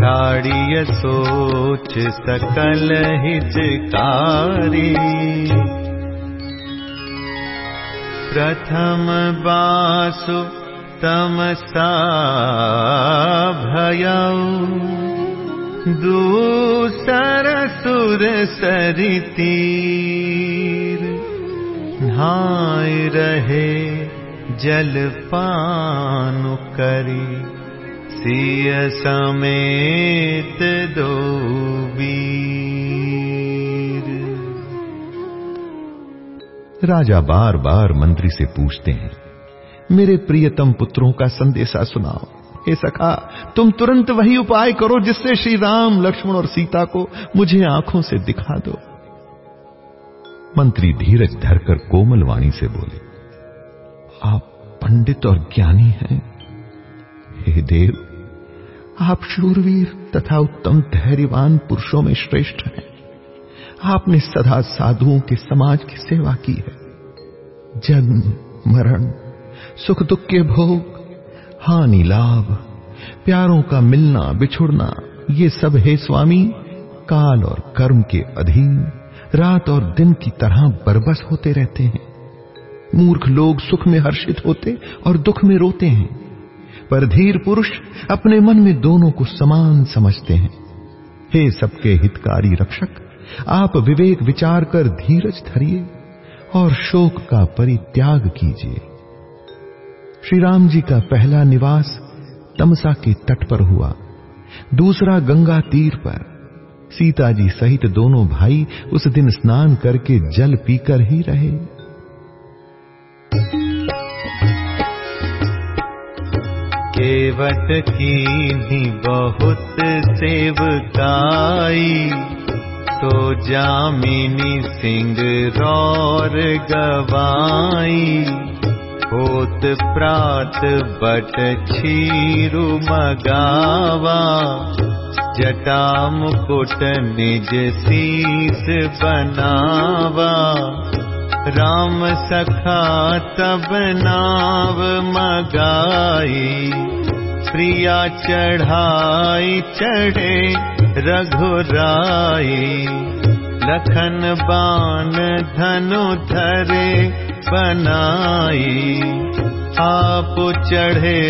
छाड़िय सोच सकल हितकारी। प्रथम बासु तमसा भयौ। दूसर सुर सरितीर। नहाय रहे जल पानु करी सिय समेत दो वीर। राजा बार बार मंत्री से पूछते हैं, मेरे प्रियतम पुत्रों का संदेशा सुनाओ। हे सखा, तुम तुरंत वही उपाय करो जिससे श्री राम, लक्ष्मण और सीता को मुझे आँखों से दिखा दो। मंत्री धीरज धरकर कोमल वाणी से बोले, आप पंडित और ज्ञानी हैं। हे देव आप शूरवीर तथा उत्तम धैर्यवान पुरुषों में श्रेष्ठ हैं। आपने सदा साधुओं के समाज की सेवा की है। जन्म, मरण, सुख दुख के भोग, हानि लाभ, प्यारों का मिलना, बिछुड़ना, ये सब है स्वामी, काल और कर्म के अधीन, रात और दिन की तरह बरबस होते रहते हैं। मूर्ख लोग सुख में हर्षित होते और दुख में रोते हैं। पर धीर पुरुष अपने मन में दोनों को समान समझते हैं। हे सबके हितकारी रक्षक, आप विवेक विचार कर धीरज धरिए और शोक का परित्याग कीजिए। श्री राम जी का पहला निवास तमसा के तट पर हुआ। दूसरा गंगा तीर पर। सीता जी सहित दोनों भाई उस दिन स्नान करके जल पीकर ही रहे। केवट की बहुत सेवकाई। तो जामिनी सिंह रौर गवाई। होत प्रात बट छीरु मगावा। जटा मुकुट निज शीस बनावा राम सखा तब नाव मगाई प्रिया चढ़ाई चढ़े रघुराई। लखन बान धनु धरे बनाई आप चढ़े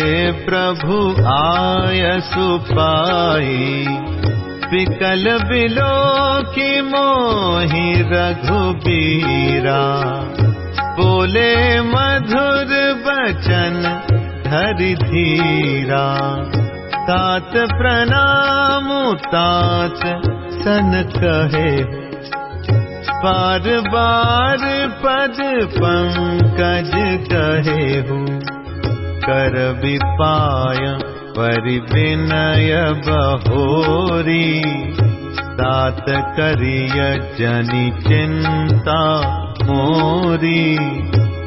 प्रभु आय सुपाई विकल बिलो की मोहि रघुबीरा। बोले मधुर बचन धरि धीरा तात प्रणाम तात, सन कहे। बार बार पद पंकज कहे हूँ, कर विपाय परिविनय बहोरी तात करिय जनि चिंता मोरी।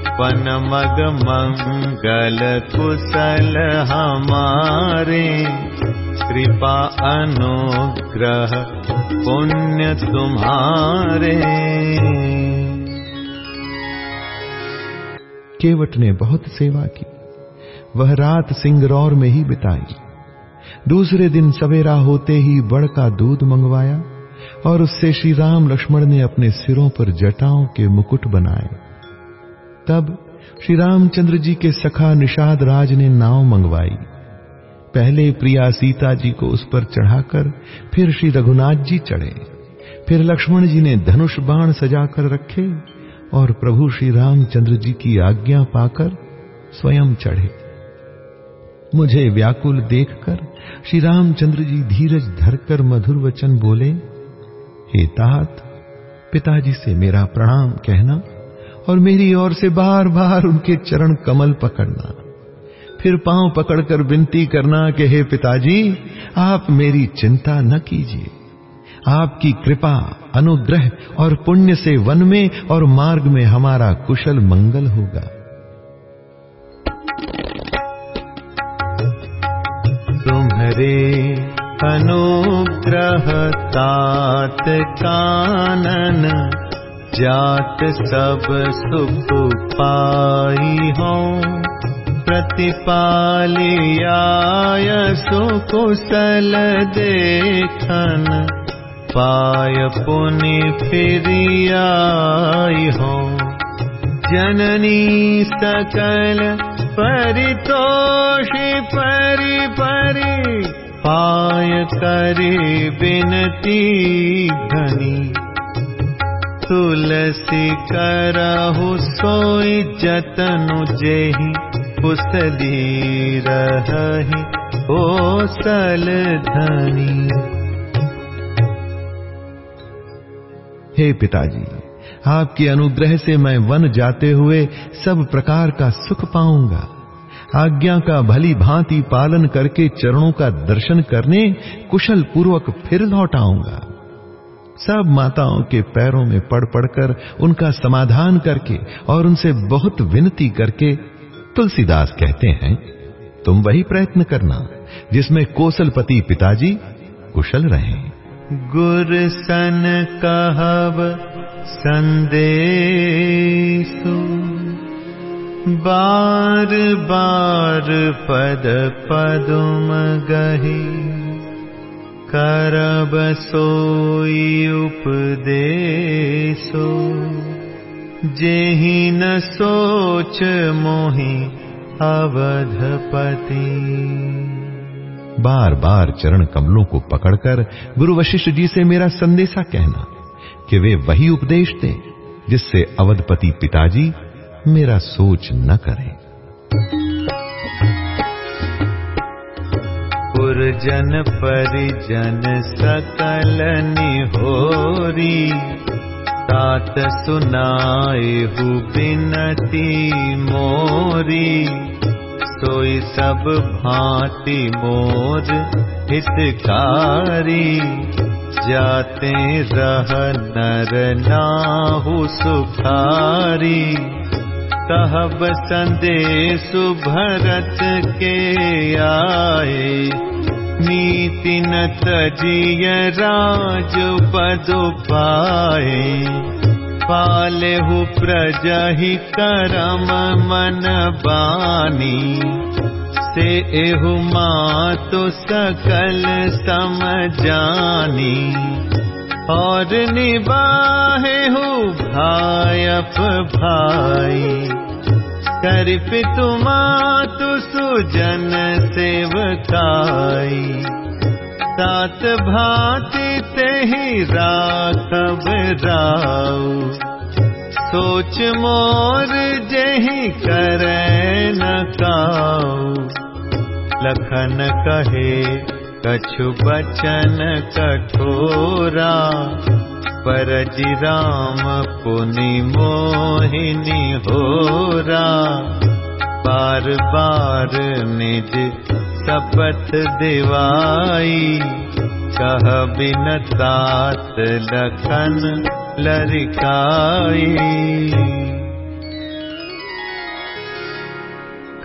पन मग मंगल कुशल हमारे, कृपा अनुग्रह पुण्य तुम्हारे। केवट ने बहुत सेवा की। वह रात सिंगरौर में ही बिताई। दूसरे दिन सवेरा होते ही बड़ का दूध मंगवाया और उससे श्री राम लक्ष्मण ने अपने सिरों पर जटाओं के मुकुट बनाए। तब श्री रामचंद्र जी के सखा निषाद राज ने नाव मंगवाई। पहले प्रिया सीता जी को उस पर चढ़ाकर फिर श्री रघुनाथ जी चढ़े। फिर लक्ष्मण जी ने धनुष बाण सजाकर रखे और प्रभु श्री रामचंद्र जी की आज्ञा पाकर स्वयं चढ़े। मुझे व्याकुल देखकर श्री रामचंद्र जी धीरज धरकर मधुर वचन बोले, हे तात, पिताजी से मेरा प्रणाम कहना और मेरी ओर से बार बार उनके चरण कमल पकड़ना। फिर पाँव पकड़कर विनती करना कि, हे पिताजी, आप मेरी चिंता न कीजिए। आपकी कृपा, अनुग्रह और पुण्य से वन में और मार्ग में हमारा कुशल मंगल होगा। तुम्हारे अनुग्रह तात कानन जात सब सुख पाई हो। प्रतिपालियाय सुकुशल देखन पाय पुनि फिरियाई हो जननी सकल परितोषि परि परि पाय करी बिनती धनी। तुलसी करहु सोई जतनु जेहि कुशली रही ओ सल धनी। हे पिताजी आपके अनुग्रह से मैं वन जाते हुए सब प्रकार का सुख पाऊँगा। आज्ञा का भली भांति पालन करके चरणों का दर्शन करने कुशल पूर्वक फिर लौट आऊँगा। सब माताओं के पैरों में पड़ पड़कर उनका समाधान करके और उनसे बहुत विनती करके तुलसीदास कहते हैं, तुम वही प्रयत्न करना, जिसमें कोसलपति पिताजी कुशल रहे। गुर सन कहब संदेशु, बार बार पद पदुम गही, करब सोई उपदेशो, जेहि न सोच मोहि अवधपति। बार बार चरण कमलों को पकड़कर गुरु वशिष्ठ जी से मेरा संदेशा कहना। कि वे वही उपदेश दें, जिससे अवधपति पिताजी मेरा सोच न करें। पुरजन परिजन सकल निहोरी, तात सुनाए हु बिनती मोरी। सोई सब भांति मोर हितकारी। जाते रह नर नाहु सुखारी। कहब संदेश भरत के आए। नीति न तजिय राज पद पाए पालेहु प्रजहि करम मन बानी। से एहु मातु सकल सम जानी। और निबाहेहु भायप भाई कर पितु मातु सुजन सेवकाई। ही राखब राऊ सोच मोर जही करे न काऊ। लखन कहे कछु बचन कठोरा। परजि राम पुनि मोहिनी होरा। बार बार निज शपथ दिवाई कह बिन तात लखन लरिकाई।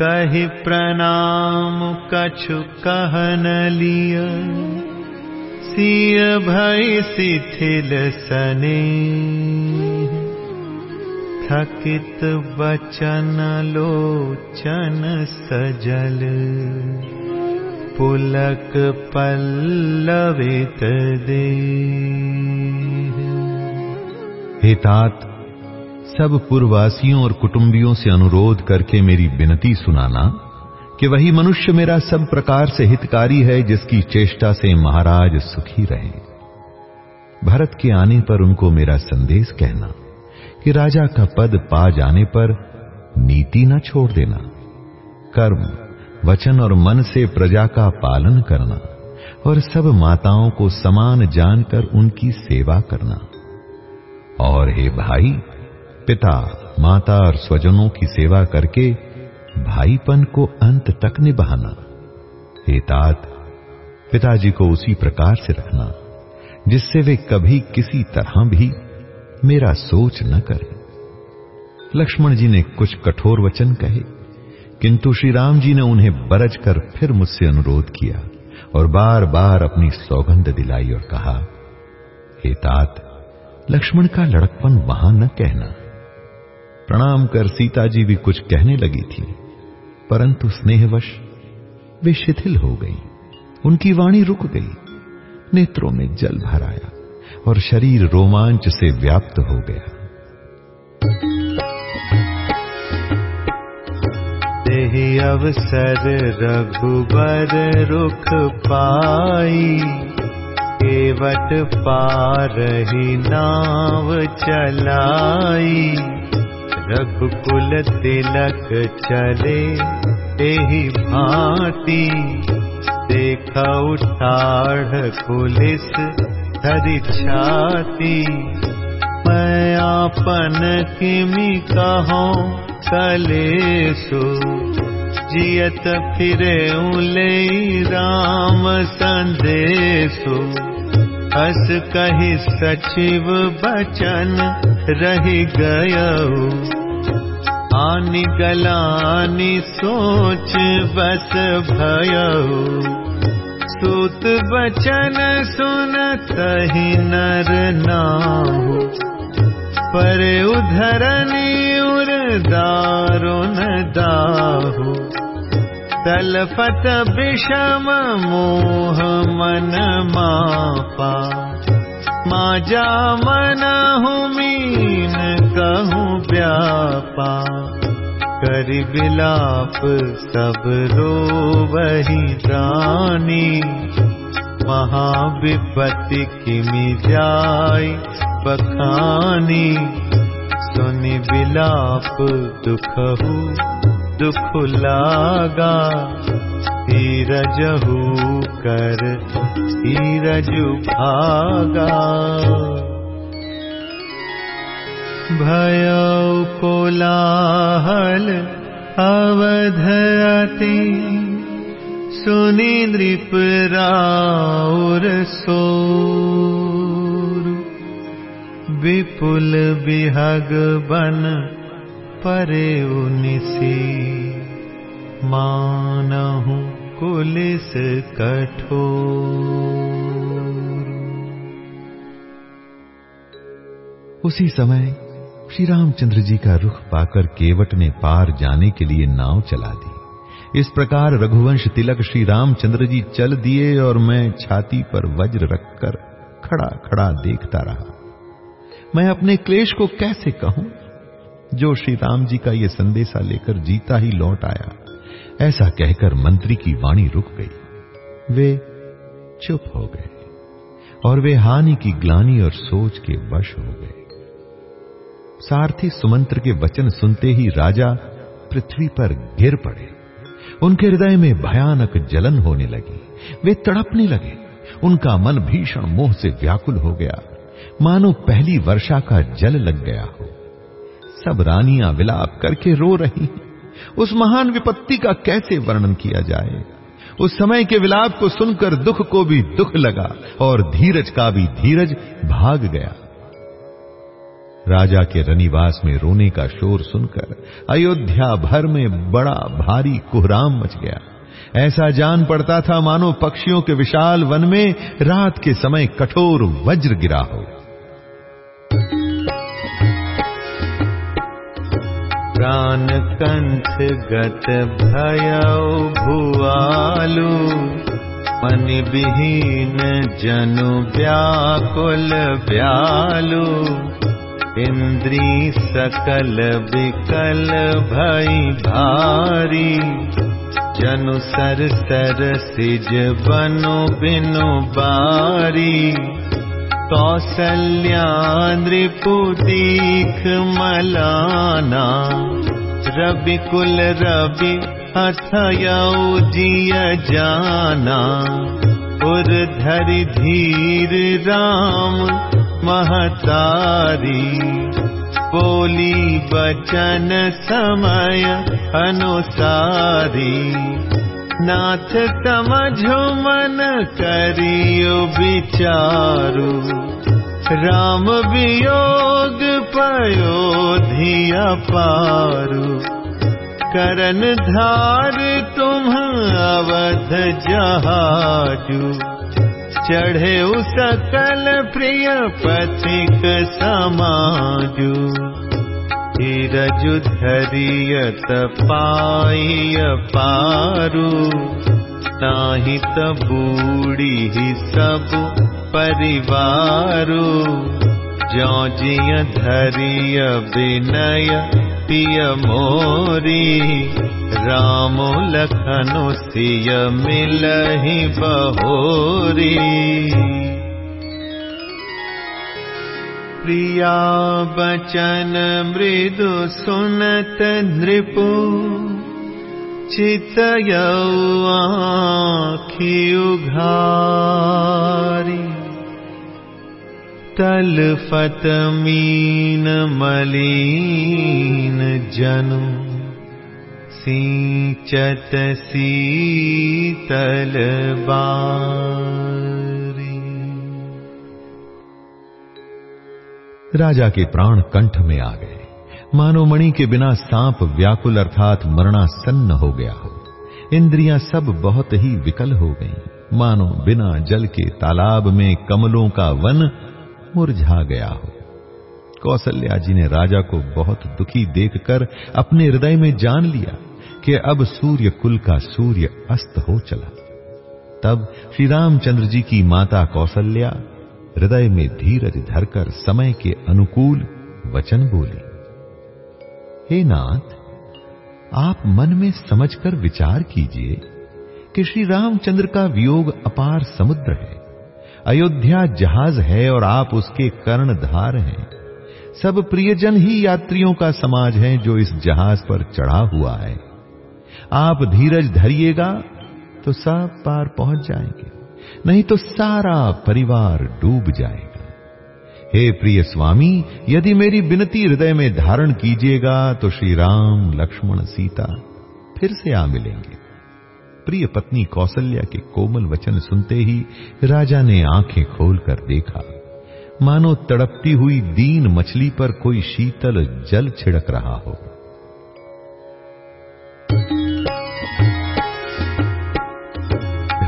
कहि प्रणाम कछु कहन लिय। सिय भय शिथिल सने। थकित बचन लोचन सजल पुलक पल्लवित दे हे तात, सब पूर्ववासियों और कुटुंबियों से अनुरोध करके मेरी विनती सुनाना कि वही मनुष्य मेरा सब प्रकार से हितकारी है, जिसकी चेष्टा से महाराज सुखी रहे। भरत के आने पर उनको मेरा संदेश कहना कि राजा का पद पा जाने पर नीति न छोड़ देना। कर्म वचन और मन से प्रजा का पालन करना और सब माताओं को समान जानकर उनकी सेवा करना। और हे भाई, पिता, माता और स्वजनों की सेवा करके भाईपन को अंत तक निभाना। हे तात, पिताजी को उसी प्रकार से रखना, जिससे वे कभी किसी तरह भी मेरा सोच न करें। लक्ष्मण जी ने कुछ कठोर वचन कहे। किंतु श्री राम जी ने उन्हें बरज कर फिर मुझसे अनुरोध किया और बार बार अपनी सौगंध दिलाई और कहा, हे तात, लक्ष्मण का लड़कपन वहाँ न कहना। प्रणाम कर सीता जी भी कुछ कहने लगी थी, परंतु स्नेहवश वे शिथिल हो गई। उनकी वाणी रुक गई, नेत्रों में जल भर आया और शरीर रोमांच से व्याप्त हो गया। तेहि अवसर रघुबर रुख पाई। केवट पारही नाव चलाई। रघुकुल तिलक चले तेहि भांति। देख उठाढ़ पुलिस धरि छाती मैं आपन किमि कहो कलेसु जियत फिरे उले राम संदेशो अस कही सचिव बचन रही गयो आनि गलानि सोच बस भयो सूत बचन सुनत ही नर नाहु उर दाहु। तलपत विषम मोह मन मापा। माजा मन मीन कहूँ व्यापा। करि रो वही रानी महाविपत्ति किमि जाय बखानी सुनि विलाप दुखहु दुख लागा धीरजहु कर धीरजु भागा। भयो कोलाहल अवधयति सुनि नृप राउर सोर। विपुल विहग बन परे उनिसी। मानहु कुलिस कठोर। उसी समय श्री रामचंद्र जी का रुख पाकर केवट ने पार जाने के लिए नाव चला दी। इस प्रकार रघुवंश तिलक श्री रामचंद्र जी चल दिए और मैं छाती पर वज्र रखकर खड़ा खड़ा देखता रहा। मैं अपने क्लेश को कैसे कहूँ? जो श्री राम जी का यह संदेशा लेकर जीता ही लौट आया, ऐसा कहकर मंत्री की वाणी रुक गई। वे चुप हो गए और वे हानि की ग्लानी और सोच के वश हो गए। सारथी सुमंत्र के वचन सुनते ही राजा पृथ्वी पर गिर पड़े। उनके हृदय में भयानक जलन होने लगी। वे तड़पने लगे। उनका मन भीषण मोह से व्याकुल हो गया। मानो पहली वर्षा का जल लग गया हो। सब रानियाँ विलाप करके रो रही उस महान विपत्ति का कैसे वर्णन किया जाए? उस समय के विलाप को सुनकर दुख को भी दुख लगा और धीरज का भी धीरज भाग गया। राजा के रनिवास में रोने का शोर सुनकर अयोध्या भर में बड़ा भारी कुहराम मच गया। ऐसा जान पड़ता था मानो पक्षियों के विशाल वन में रात के समय कठोर वज्र गिरा हो। प्राण कंठ गत भय भुआलु मन विहीन जनु व्याकुल व्यालु। इंद्री सकल विकल भई भारी। जनु सर सर सिज बनु बिनु बारी। कौसल्या नृपुदीख मलाना। रवि कुल रवि अथयऊ जिय जाना। उर धरि धीर राम महतारी बोली बचन समय अनुसारी। नाथ समझो मन करियो विचारु। राम वियोग पयो धिया पारु करन धार तुम अवध जहाजू चढ़े सकल प्रिय पथिक समाजू। धीरजु धरियत पाइय पारु। नाहित बूढ़ी सब परिवारु धरिय विनय पिय मोरी। राम सिय मिलहि बहोरी। प्रिया बचन मृदु सुनत नृपु। चितय आखि उघारी तल फत मीन मलीन जनु सिंचत शीतल राजा के प्राण कंठ में आ गए। मानो मणि के बिना सांप व्याकुल अर्थात मरणासन्न हो गया हो। इंद्रियाँ सब बहुत ही विकल हो गईं। मानो बिना जल के तालाब में कमलों का वन मुरझा गया हो। कौशल्या जी ने राजा को बहुत दुखी देखकर अपने हृदय में जान लिया कि अब सूर्य कुल का सूर्य अस्त हो चला। तब श्री रामचंद्र जी की माता कौशल्या हृदय में धीरज धरकर समय के अनुकूल वचन बोली, हे नाथ, आप मन में समझकर विचार कीजिए कि श्री रामचंद्र का वियोग अपार समुद्र है। अयोध्या जहाज़ है और आप उसके कर्णधार हैं। सब प्रियजन ही यात्रियों का समाज है जो इस जहाज़ पर चढ़ा हुआ है। आप धीरज धरिएगा तो सब पार पहुँच जाएँगे, नहीं तो सारा परिवार डूब जाएगा। हे प्रिय स्वामी, यदि मेरी विनती हृदय में धारण कीजिएगा तो श्री राम लक्ष्मण सीता फिर से आ मिलेंगे। प्रिय पत्नी कौशल्या के कोमल वचन सुनते ही राजा ने आँखें खोलकर देखा। मानो तड़पती हुई दीन मछली पर कोई शीतल जल छिड़क रहा हो।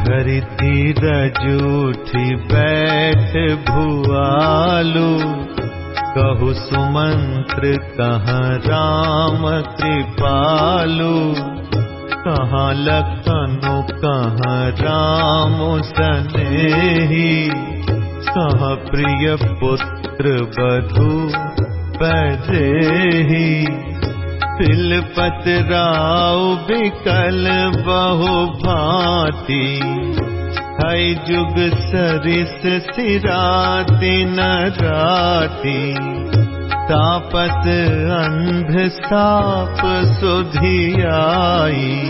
धरती रजूठी बैठ भुआलू, कहु सुमंत्र कहाँ राम कृपालु। कहाँ लखनु कहाँ राम सनेही? कहाँ प्रिय पुत्र बधु पैदेही तिलपत राव विकल बहु भांति। हई जुग सरिस सिराति न राति तापस अंध साप सुधियाई।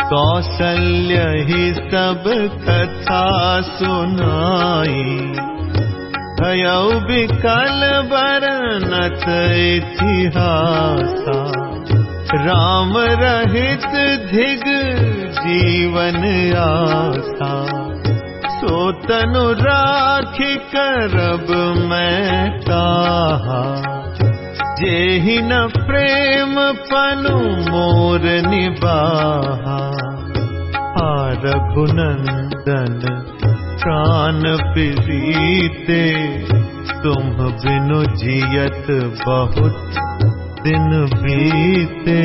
कौशल्य ही सब कथा सुनाई। भयौ विकल बरनत इतिहासा। राम रहित धिग जीवन आसा सोतनु राखी करब मैं कहा जेहि न प्रेम पनु मोर निबाहा। रघुनंदन प्राण प्रीते तुम बिनु जियत बहुत दिन बीते।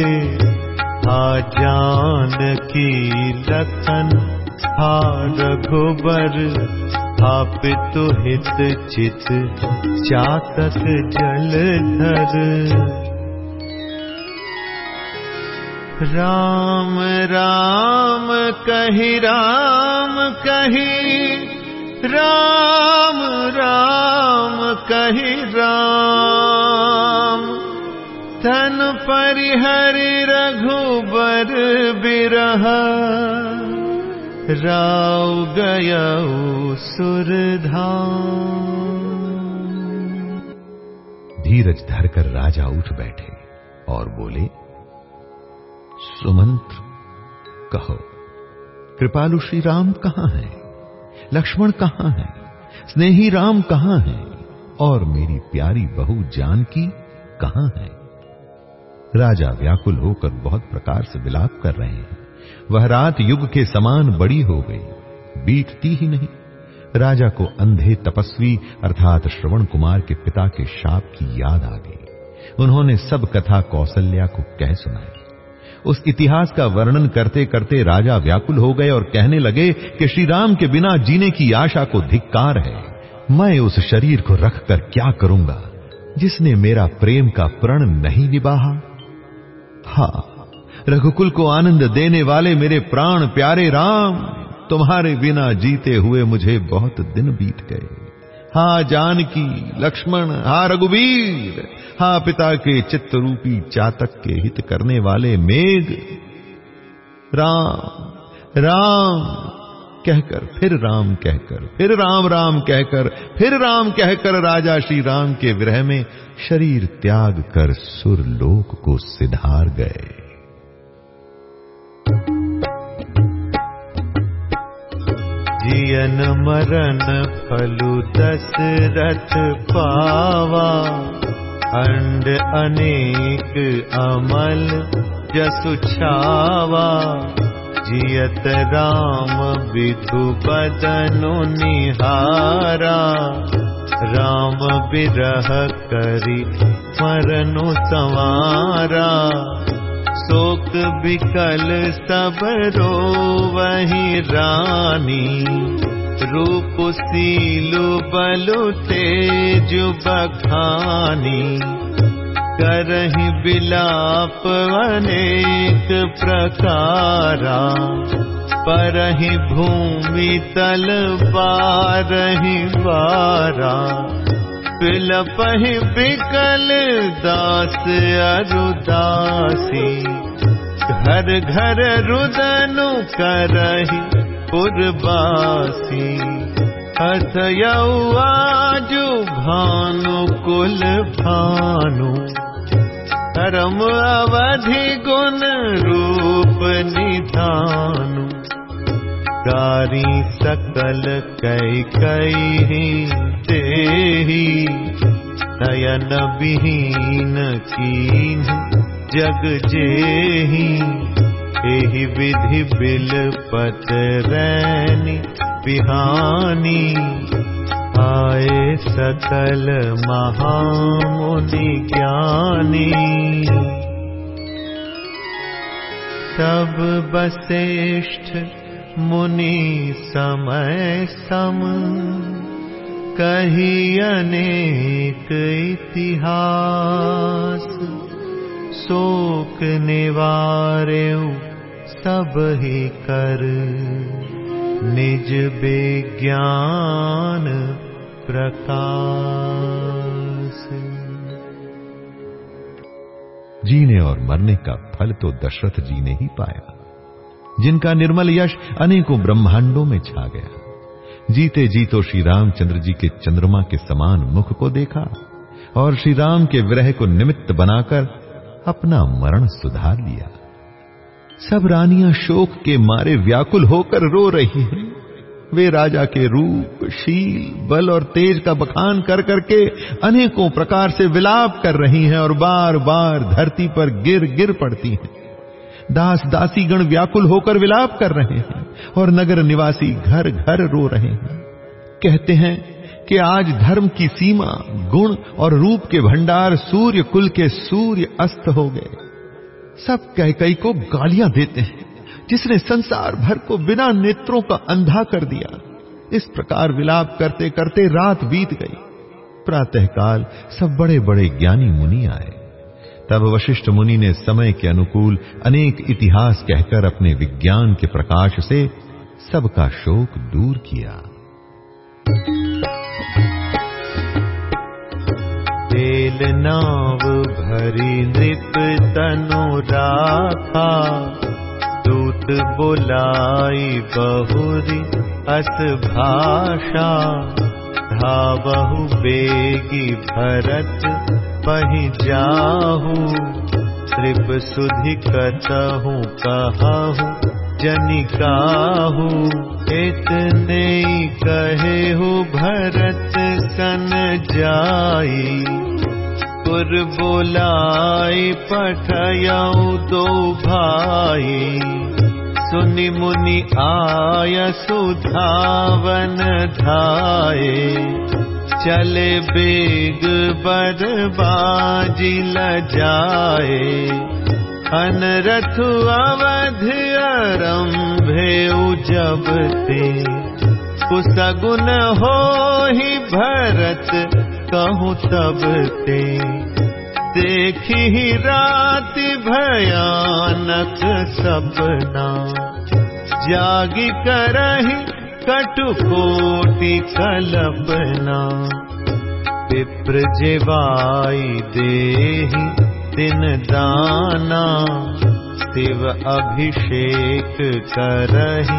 आ जान की लखन हा रघुबर पितु हित चित, चातक जलधर राम राम, कही राम कही राम राम, कही राम। धन परिहरि रघुबर बिरह। राव गयऊ सुरधाम धीरज धरकर राजा उठ बैठे और बोले, सुमंत्र, कहो, कृपालु श्री राम कहाँ है? लक्ष्मण कहाँ है? स्नेही राम कहाँ है? और मेरी प्यारी बहू जानकी कहाँ है? राजा व्याकुल होकर बहुत प्रकार से विलाप कर रहे हैं। वह रात युग के समान बड़ी हो गई। बीतती ही नहीं। राजा को अंधे तपस्वी, अर्थात श्रवण कुमार के पिता के शाप की याद आ गई। उन्होंने सब कथा कौशल्या को कह सुनाई। उस इतिहास का वर्णन करते करते राजा व्याकुल हो गए और कहने लगे कि श्री राम के बिना जीने की आशा को धिक्कार है। मैं उस शरीर को रखकर क्या करूँगा, जिसने मेरा प्रेम का प्रण नहीं निभाहा? हा रघुकुल को आनंद देने वाले मेरे प्राण प्यारे राम, तुम्हारे बिना जीते हुए मुझे बहुत दिन बीत गए। हा जानकी, लक्ष्मण, हा रघुवीर हा पिता के चित्त रूपी चातक के हित करने वाले मेघ। राम राम, कहकर फिर राम कहकर, फिर राम राम कहकर, फिर राम कहकर राजा श्री राम के विरह में शरीर त्याग कर सुरलोक को सिधार गए। जियन मरण फलु दशरथ पावा। अंड अनेक अमल जसु छावा। जियत राम विधु बदनु निहारा। राम विरह करी मरनु संवारा शोक विकल सब रो वही रानी। रूप सीलु बलु तेज बखानी। करहि अनेक प्रकारा। परहि भूमि तल बारहि बारा बिलपहि बिकल दास अरुदासी। घर घर रुदनु करहि हसयौ भानु कुल भानु। धर्म अवधि गुण रूप निधानु सकल कई कई तेही नयन विहीन कीन जग जेही। एहि विधि बिल पत रैनी बिहानी आए सकल महामुनि ज्ञानी। सब बसेष्ठ मुनि समय सम, कही अनेक इतिहास। शोक निवारे सब ही कर, निज विज्ञान प्रकाश। जीने और मरने का फल तो दशरथ जी ने ही पाया। जिनका निर्मल यश अनेकों ब्रह्मांडों में छा गया। जीते जी तो श्री रामचंद्र जी के चंद्रमा के समान मुख को देखा और श्री राम के विरह को निमित्त बनाकर अपना मरण सुधार लिया। सब रानियाँ शोक के मारे व्याकुल होकर रो रही हैं। वे राजा के रूप, शील, बल और तेज का बखान कर करके अनेकों प्रकार से विलाप कर रही हैं और बार बार धरती पर गिर गिर पड़ती हैं। दास दासी गण व्याकुल होकर विलाप कर रहे हैं और नगर निवासी घर घर रो रहे हैं। कहते हैं कि आज धर्म की सीमा, गुण और रूप के भंडार सूर्य कुल के सूर्य अस्त हो गए। सब कह कई को गालियाँ देते हैं, जिसने संसार भर को बिना नेत्रों का अंधा कर दिया। इस प्रकार विलाप करते करते रात बीत गई। प्रातःकाल सब बड़े बड़े ज्ञानी मुनि आए। तब वशिष्ठ मुनि ने समय के अनुकूल अनेक इतिहास कहकर अपने विज्ञान के प्रकाश से सबका शोक दूर किया। नाव भरी नृप तनु राखा, दूत बोलाई बहुरी अस भाषा, धावहु बेगी भरत जाहू त्रिप सुधि कतहु कहु जनिकाहु इतने कहे हो भरत सन जाई। पुर बोलाई पठयऊ दो भाई। सुनि मुनि आय सुधावन धाये चले बेग बर बाजी लजाए अनरथ अवध अरम्भे जब ते। कुसगुन हो ही भरत कहूँ तब ते। देखी रात भयानक सपना। जागी करही कटुकोटि कल्पना विप्र जेवाई देहि दिन दाना शिव अभिषेक करहि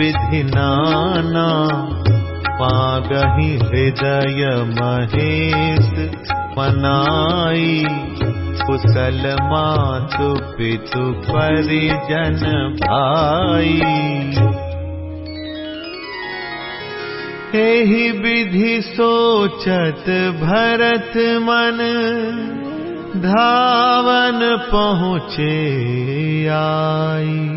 विधि नाना। पागहि हृदय महेश मनाई कुशल मातु पितु परिजन भाई एहि विधि सोचत भरत मन धावन पहुँचे आई।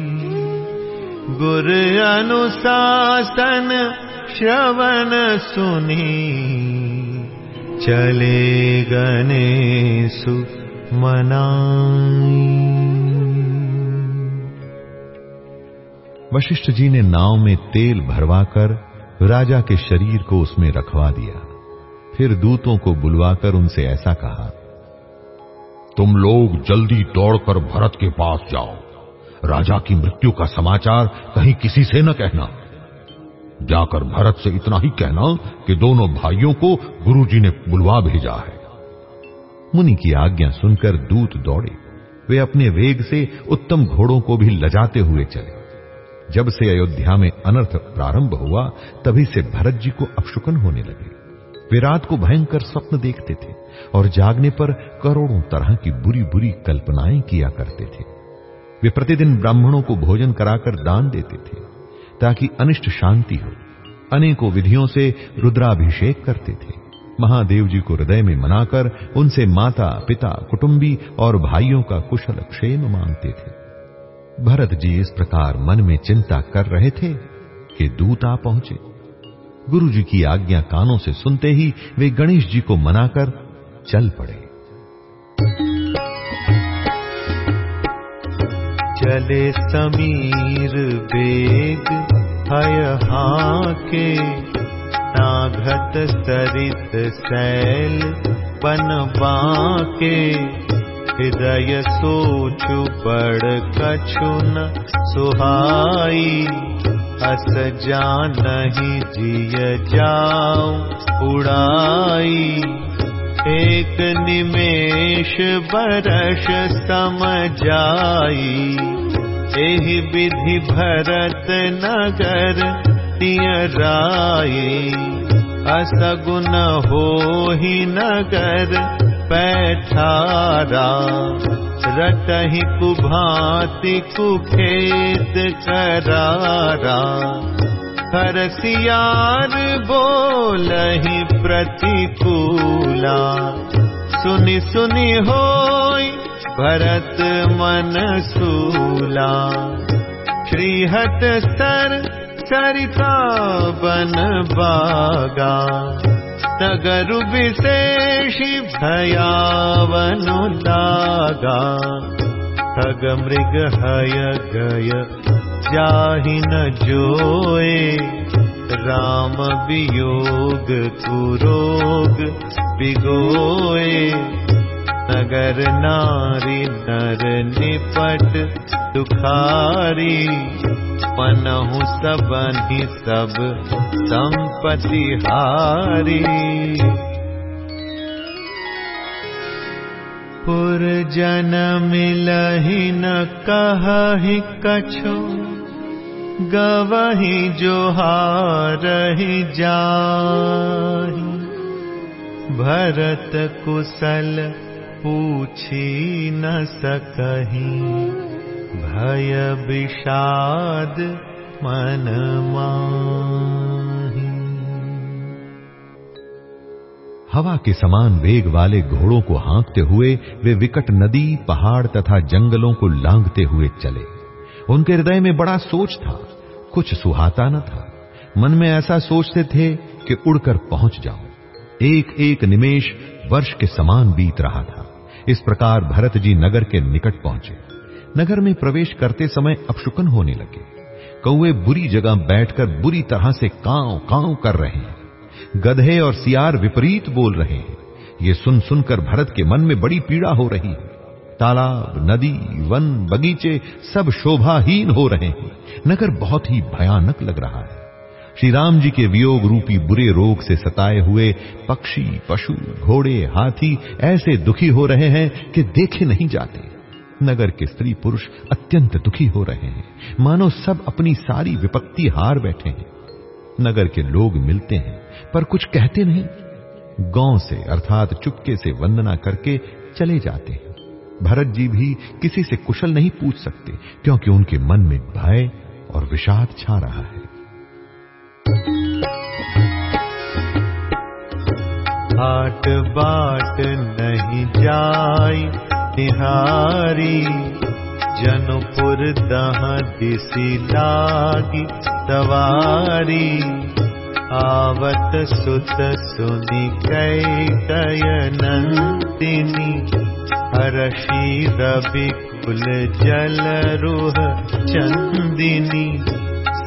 गुर अनुशासन श्रवण सुनी चले गणेशु मनाई। वशिष्ठ जी ने नाव में तेल भरवाकर राजा के शरीर को उसमें रखवा दिया। फिर दूतों को बुलवाकर उनसे ऐसा कहा, तुम लोग जल्दी दौड़कर भरत के पास जाओ। राजा की मृत्यु का समाचार कहीं किसी से न कहना। जाकर भरत से इतना ही कहना कि दोनों भाइयों को गुरुजी ने बुलवा भेजा है। मुनि की आज्ञा सुनकर दूत दौड़े। वे अपने वेग से उत्तम घोड़ों को भी लजाते हुए चले। जब से अयोध्या में अनर्थ प्रारंभ हुआ, तभी से भरत जी को अपशुकन होने लगे। वे रात को भयंकर स्वप्न देखते थे और जागने पर करोड़ों तरह की बुरी बुरी कल्पनाएँ किया करते थे। वे प्रतिदिन ब्राह्मणों को भोजन कराकर दान देते थे, ताकि अनिष्ट शांति हो। अनेकों विधियों से रुद्राभिषेक करते थे। महादेव जी को हृदय में मनाकर उनसे माता, पिता, कुटुंबी और भाइयों का कुशल क्षेम मांगते थे। भरत जी इस प्रकार मन में चिंता कर रहे थे कि दूत आ पहुँचे। गुरु जी की आज्ञा कानों से सुनते ही वे गणेश जी को मनाकर चल पड़े। चले समीर बेग, हय के नाघत सरित सैल बन बाके हृदय सोचु बड़ कछुन सुहाई अस नहीं जिय जाओ उड़ाई। एक निमेश बरस सम जाई एहि विधि भरत नगर राई। असगुन हो ही नगर पैठारा रटहि कुभाति कुखेत करारा। हरसियार बोलहि प्रतिकूला सुनि सुनि होई भरत मन सूला श्रीहत सर सरिता बन बागा गरु विशेष भयावनुगा सग मृग हय गय जाहि न जोय। राम वियोग कुरोग विगोय। नगर नारी नर निपट दुखारी मनहु सबनि सब संपति हारी। पुर जन मिलहि न कहि कछु गवहि जोहारहि जाहि। भरत कुशल पूछी न सकही। भय विषाद मन हवा के समान वेग वाले घोड़ों को हाँकते हुए वे विकट नदी, पहाड़ तथा जंगलों को लांघते हुए चले। उनके हृदय में बड़ा सोच था, कुछ सुहाता न था। मन में ऐसा सोचते थे कि उड़कर पहुँच जाऊँ। एक एक निमेश वर्ष के समान बीत रहा था। इस प्रकार भरत जी नगर के निकट पहुँचे। नगर में प्रवेश करते समय अपशुकन होने लगे। कौए बुरी जगह बैठकर बुरी तरह से कांव कांव कर रहे हैं। गधे और सियार विपरीत बोल रहे हैं। ये सुन सुनकर भरत के मन में बड़ी पीड़ा हो रही है। तालाब, नदी, वन, बगीचे सब शोभाहीन हो रहे हैं। नगर बहुत ही भयानक लग रहा है। श्री राम जी के वियोग रूपी बुरे रोग से सताए हुए पक्षी, पशु, घोड़े, हाथी ऐसे दुखी हो रहे हैं कि देखे नहीं जाते। नगर के स्त्री पुरुष अत्यंत दुखी हो रहे हैं। मानो सब अपनी सारी विपत्ति हार बैठे हैं। नगर के लोग मिलते हैं, पर कुछ कहते नहीं। गाँव से, अर्थात चुपके से वंदना करके चले जाते हैं। भरत जी भी किसी से कुशल नहीं पूछ सकते, क्योंकि उनके मन में भय और विषाद छा रहा है। भाट बाट नहीं जाय निहारी जनपुर दह दिसी लागी सवारी। आवत सुत सुनि कैकयनन्दिनी हरषि रवि कुल जल रुह चन्दिनी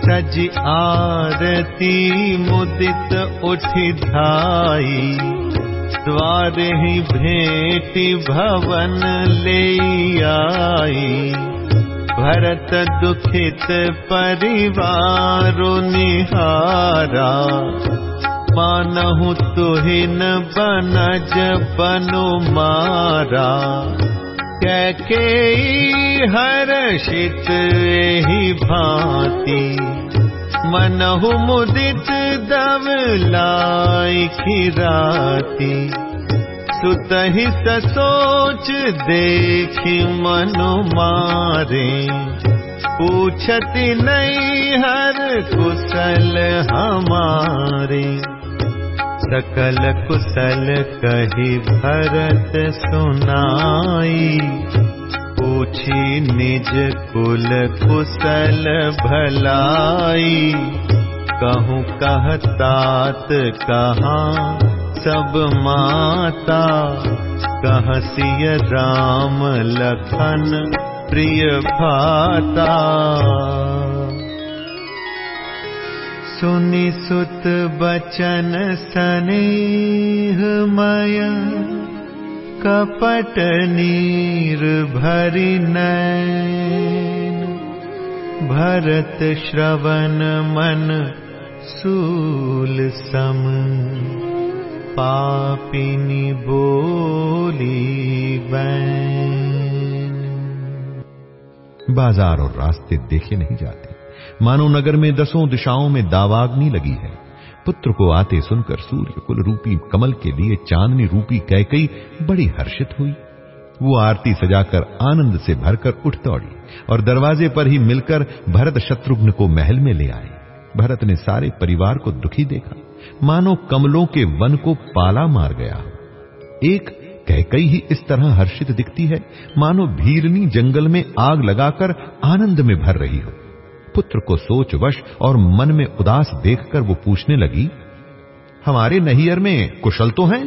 सज आरती मुदित उठि धाई। द्वार ही भेटी भवन ले आई। भरत दुखित परिवार निहारा। मानहु तुहिन बनज बनु मारा हर्षित ही भांति। मनहु मुदित लाई खिराती सुतहि सोच देखी मनु मारे। पूछती नहीं हर कुशल हमारे सकल कुशल कही भरत सुनाई। पूछी निज कुल कुशल भलाई। कहूँ कहतात कहाँ सब माता। कहसिय राम लखन प्रिय भाता सुनि सुत बचन सनेहमय। कपट नीर भरि नैन भरत श्रवण मन सूल सम। पापिनी बोली बैन। बाज़ार और रास्ते देखे नहीं जाते। मानो नगर में दसों दिशाओं में दावाग्नि लगी है। पुत्र को आते सुनकर सूर्य कुल रूपी कमल के लिए चांदनी रूपी कैकई बड़ी हर्षित हुई। वो आरती सजाकर आनंद से भरकर उठ दौड़ी और दरवाजे पर ही मिलकर भरत शत्रुघ्न को महल में ले आए। भरत ने सारे परिवार को दुखी देखा। मानो कमलों के वन को पाला मार गया। एक कहकई ही इस तरह हर्षित दिखती है, मानो भीरनी जंगल में आग लगाकर आनंद में भर रही हो। पुत्र को सोचवश और मन में उदास देखकर वो पूछने लगी, हमारे नहियर में कुशल तो हैं?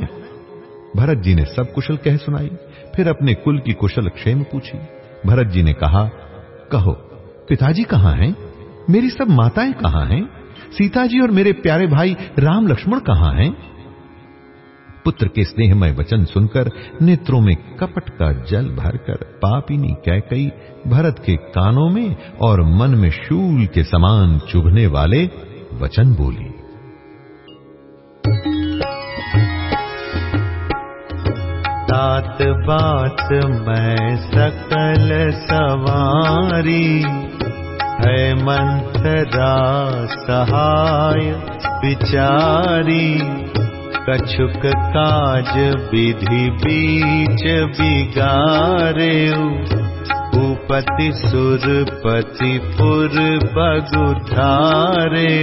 भरत जी ने सब कुशल कह सुनाई, फिर अपने कुल की कुशल क्षेम पूछी। भरत जी ने कहा, कहो, पिताजी कहाँ हैं? मेरी सब माताएँ कहाँ हैं? सीता जी और मेरे प्यारे भाई राम लक्ष्मण कहाँ हैं? पुत्र के स्नेहमय वचन सुनकर, नेत्रों में कपट का जल भरकर, पापिनी कैकई, भरत के कानों में और मन में शूल के समान चुभने वाले वचन बोली। तात बात मैं सकल सवारी, है मंथरा सहाय विचारी। कछुक काज विधि बीच बिगारे उपति सुरपति पुर बगुधारे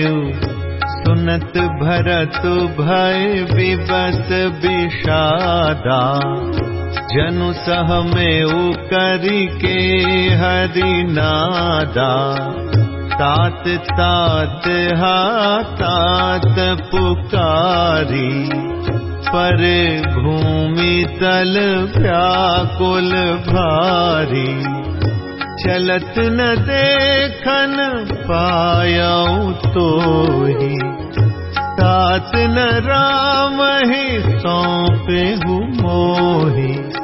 सुनत भरत भय विबस विषादा। जनु सह में करी के हरिनादा तात तात हा तात पुकारी। पर भूमि तल व्याकुल भारी। चलत न देखन पायऊ तो ही। तात न राम ही सौंपे मोही।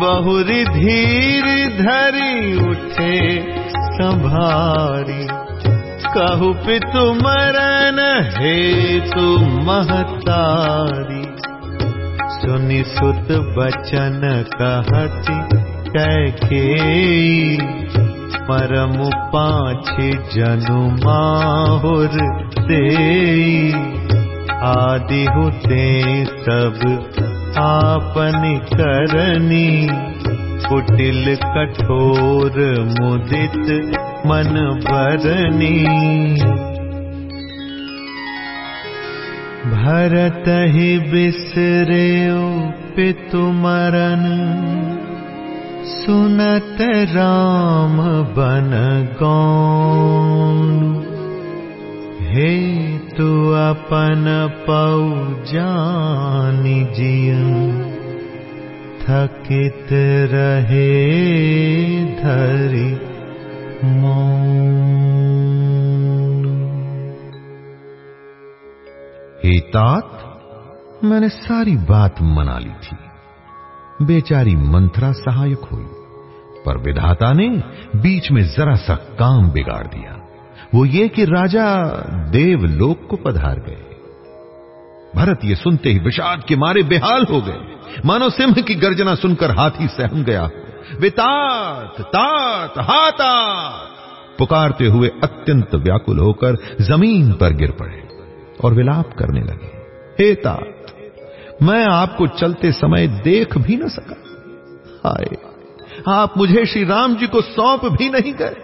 बहुरी धीर धरी उठे संभारी। कहु पितु मरण हे तु महतारी। सुनि सुत बचन कहती कैके परम पाछ जनु माहुर दे आदि होते सब आपन करनी कुटिल कठोर मुदित मन बरनी भरत ही बिसरे पितु मरन सुनत राम बन गौन हे तू अपन पौ जानी जियन, थकित रहे धरी हे तात मैंने सारी बात मना ली थी। बेचारी मंथरा सहायक हुई, पर विधाता ने बीच में जरा सा काम बिगाड़ दिया। वो ये कि राजा देवलोक को पधार गए। भरत ये सुनते ही विषाद के मारे बेहाल हो गए। मानो सिंह की गर्जना सुनकर हाथी सहम गया। वे तात तात हाता पुकारते हुए अत्यंत व्याकुल होकर ज़मीन पर गिर पड़े और विलाप करने लगे। हे तात, मैं आपको चलते समय देख भी न सका। हाय, आप मुझे श्री राम जी को सौंप भी नहीं गए।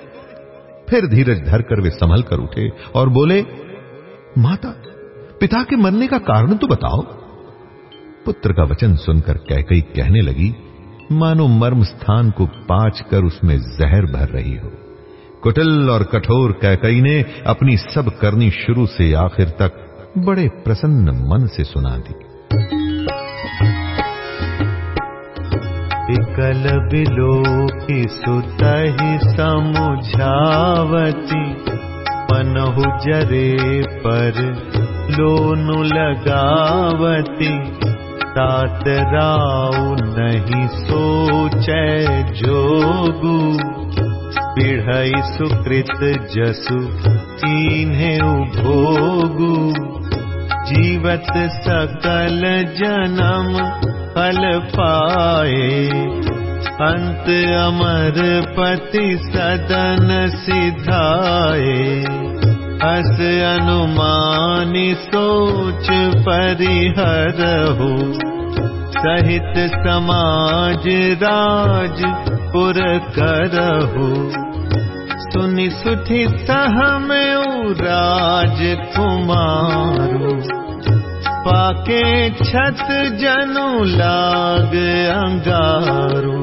फिर धीरज धरकर वे संभल कर उठे और बोले, माता, पिता के मरने का कारण तो बताओ। पुत्र का वचन सुनकर कैकई कहने लगी, मानो मर्म स्थान को पाच कर उसमें जहर भर रही हो। कुटिल और कठोर कैकई ने अपनी सब करनी शुरू से आखिर तक बड़े प्रसन्न मन से सुना दी। की सुतहि समुझावती पनहु जरे पर लोनु लगावती। तात राउ नहीं सोचे जोगु पिढ़ई सुकृत जसु इन्हें भोगु जीवत सकल जन्म पाए। अंत अमर पति सदन सिधाए। अस अनुमानी सोच परिहर हो सहित समाज राज पुर करहु सुनि सुठी सहमयु राज कुमारू। पाके छत जनु लाग अंगारू।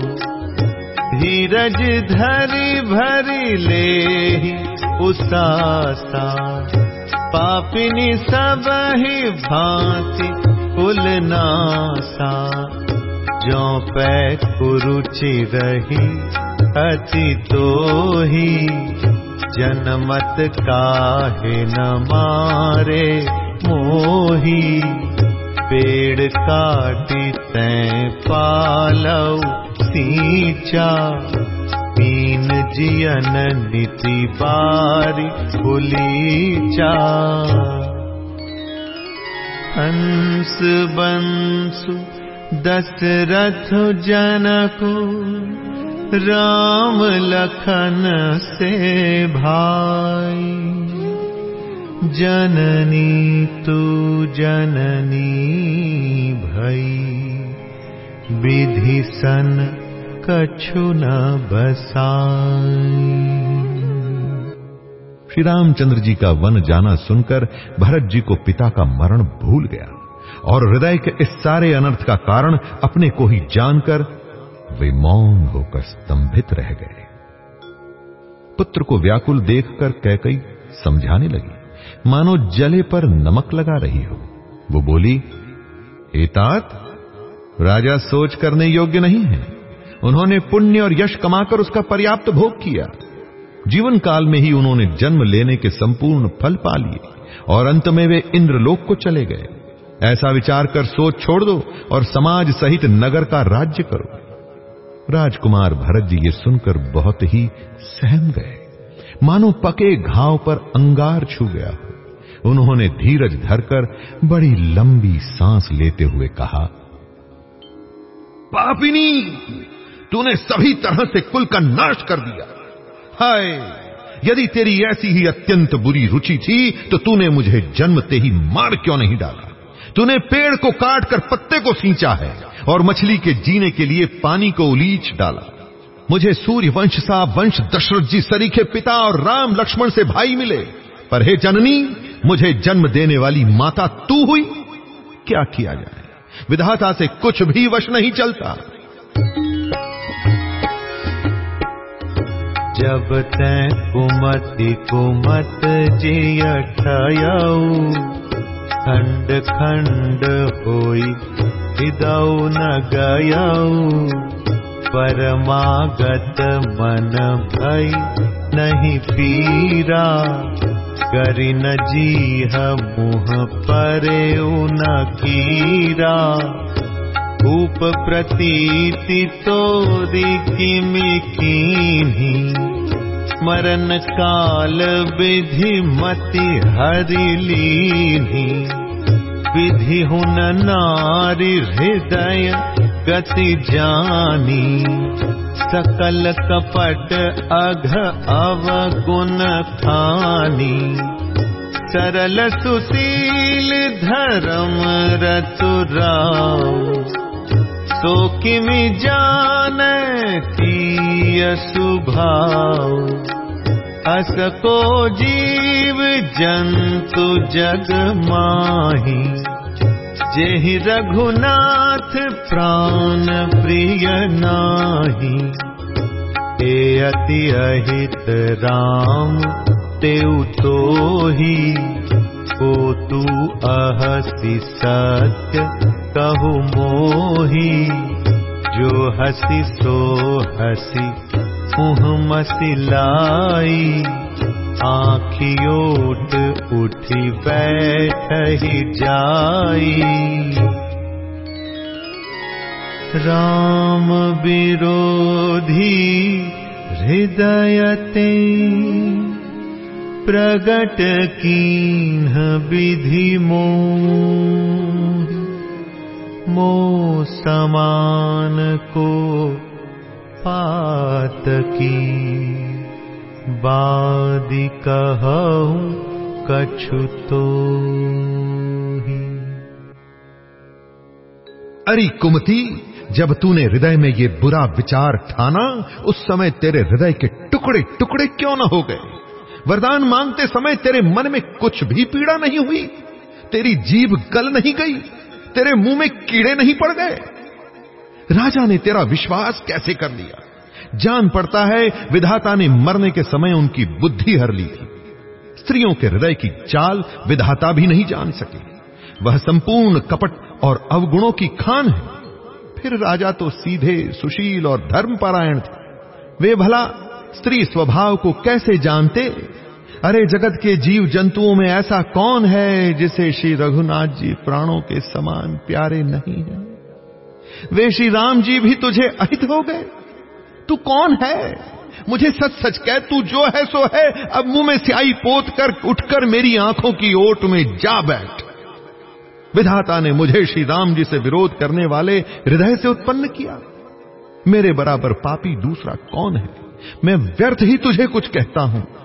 धीरज धरी भरी ले उसासा। पापिनी सब ही भांति कुलनासा जो पै कुरुचि रही जनमत काहे न मारे मोही। पेड़ काटी तैं पालव सींचा। मीन जियन नीति हंस बंसु दशरथ जनको राम लखन से भाई। जननी तू जननी भई। विधि सन कछु न बसाई। श्री रामचंद्र जी का वन जाना सुनकर भरत जी को पिता का मरण भूल गया और हृदय के इस सारे अनर्थ का कारण अपने को ही जानकर वे मौन होकर स्तंभित रह गए। पुत्र को व्याकुल देखकर कैकई समझाने लगी, मानो जले पर नमक लगा रही हो। वो बोली, एतात, राजा सोच करने योग्य नहीं है। उन्होंने पुण्य और यश कमाकर उसका पर्याप्त भोग किया। जीवन काल में ही उन्होंने जन्म लेने के संपूर्ण फल पा लिए और अंत में वे इंद्रलोक को चले गए। ऐसा विचार कर सोच छोड़ दो और समाज सहित नगर का राज्य करो। राजकुमार भरत जी ये सुनकर बहुत ही सहम गए। मानो पके घाव पर अंगार छू गया हो। उन्होंने धीरज धरकर बड़ी लंबी सांस लेते हुए कहा, पापिनी, तूने सभी तरह से कुल का नाश कर दिया। हाय, यदि तेरी ऐसी ही अत्यंत बुरी रुचि थी तो तूने मुझे जन्मते ही मार क्यों नहीं डाला? तूने पेड़ को काट कर पत्ते को सींचा है और मछली के जीने के लिए पानी को उलीच डाला। मुझे सूर्य वंश सा वंश दशरथ जी, सरीखे पिता और राम लक्ष्मण से भाई मिले। पर हे जननी, मुझे जन्म देने वाली माता तू हुई। क्या किया जाए? विधाता से कुछ भी वश नहीं चलता। जब तै कुमति कुमत जिय ठयऊ खंड खंड होई हृदौ न गयऊ परमागत मन भई नहीं पीरा करि न जीह मुह परे न कीरा। रूप प्रतीति तोरी किमि कीन्ही मरण काल विधि मति हरि लीन्ही विधि हुन नारी हृदय गति जानी। सकल कपट अघ अवगुण खानी सरल सुशील धर्म रतुराव तो किमि जान तीय सुभाव? असको जीव जंतु जग माही। जेहि रघुनाथ प्राण प्रिय नाही। ए अति अहित राम तो को तू अहसि सत्य कहु मोही जो हसी सो हसी मुह मसिलाई आखियोट उठी बैठ ही जाई। राम विरोधी हृदयते प्रगट कीन्ह विधि मो समान को पात की बादि कहूँ, कछु तो ही। अरे कुमती, जब तूने हृदय में ये बुरा विचार ठाना, उस समय तेरे हृदय के टुकड़े टुकड़े क्यों न हो गए? वरदान मांगते समय तेरे मन में कुछ भी पीड़ा नहीं हुई, तेरी जीभ गल नहीं गई तेरे मुँह में कीड़े नहीं पड़ गए? राजा ने तेरा विश्वास कैसे कर लिया? जान पड़ता है, विधाता ने मरने के समय उनकी बुद्धि हर ली थी। स्त्रियों के हृदय की चाल विधाता भी नहीं जान सके। वह संपूर्ण कपट और अवगुणों की खान है। फिर राजा तो सीधे, सुशील और धर्मपरायण थे। वे भला स्त्री स्वभाव को कैसे जानते? अरे जगत के जीव जंतुओं में ऐसा कौन है जिसे श्री रघुनाथ जी प्राणों के समान प्यारे नहीं है? वे श्री राम जी भी तुझे अहित हो गए। तू कौन है? मुझे सच सच कह, तू जो है, सो है। अब मुँह में स्याही पोत कर, उठकर मेरी आँखों की ओट में जा बैठ। विधाता ने मुझे श्री राम जी से विरोध करने वाले हृदय से उत्पन्न किया। मेरे बराबर पापी दूसरा कौन है? मैं व्यर्थ ही तुझे कुछ कहता हूँ।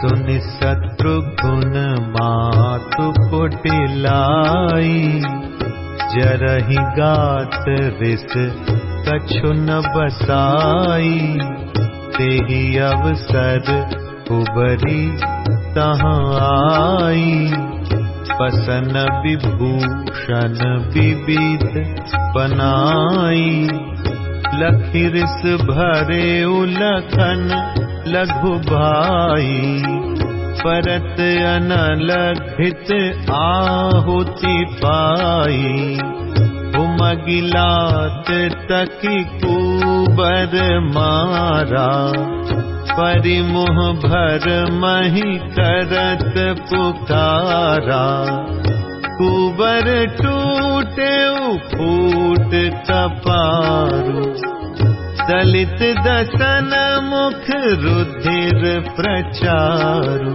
सुनि गुण मातु कुटिलाई। जरही गात रिस कछु न बसाई। तेही अवसर उबरी आई। पसन विभूषण विविध बनाई। लखिरिस भरे उलखन लघु भाई परत अनलघित आहुति पाई। उमगिलात तकी कुबर मारा परिमुह भर मही करत पुकारा। कुबर टूटे फूट कपारु दलित दसन मुख रुधिर प्रचारु।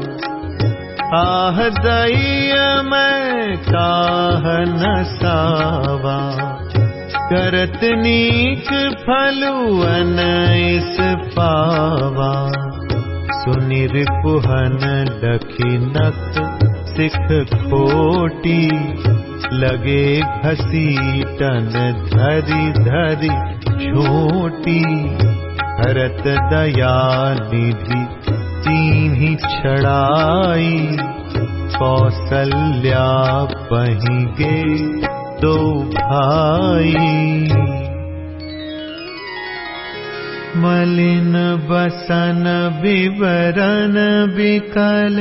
आह दय मैं काह न सावा करत नीक इस पावा। सुनिर पुहन दखिनक सिख खोटी लगे घसी तन धरी धरी छोटी भरत दया निधि तीन ही छड़ाई। कौसल्या पही दो भाई। मलिन बसन विवरण विकल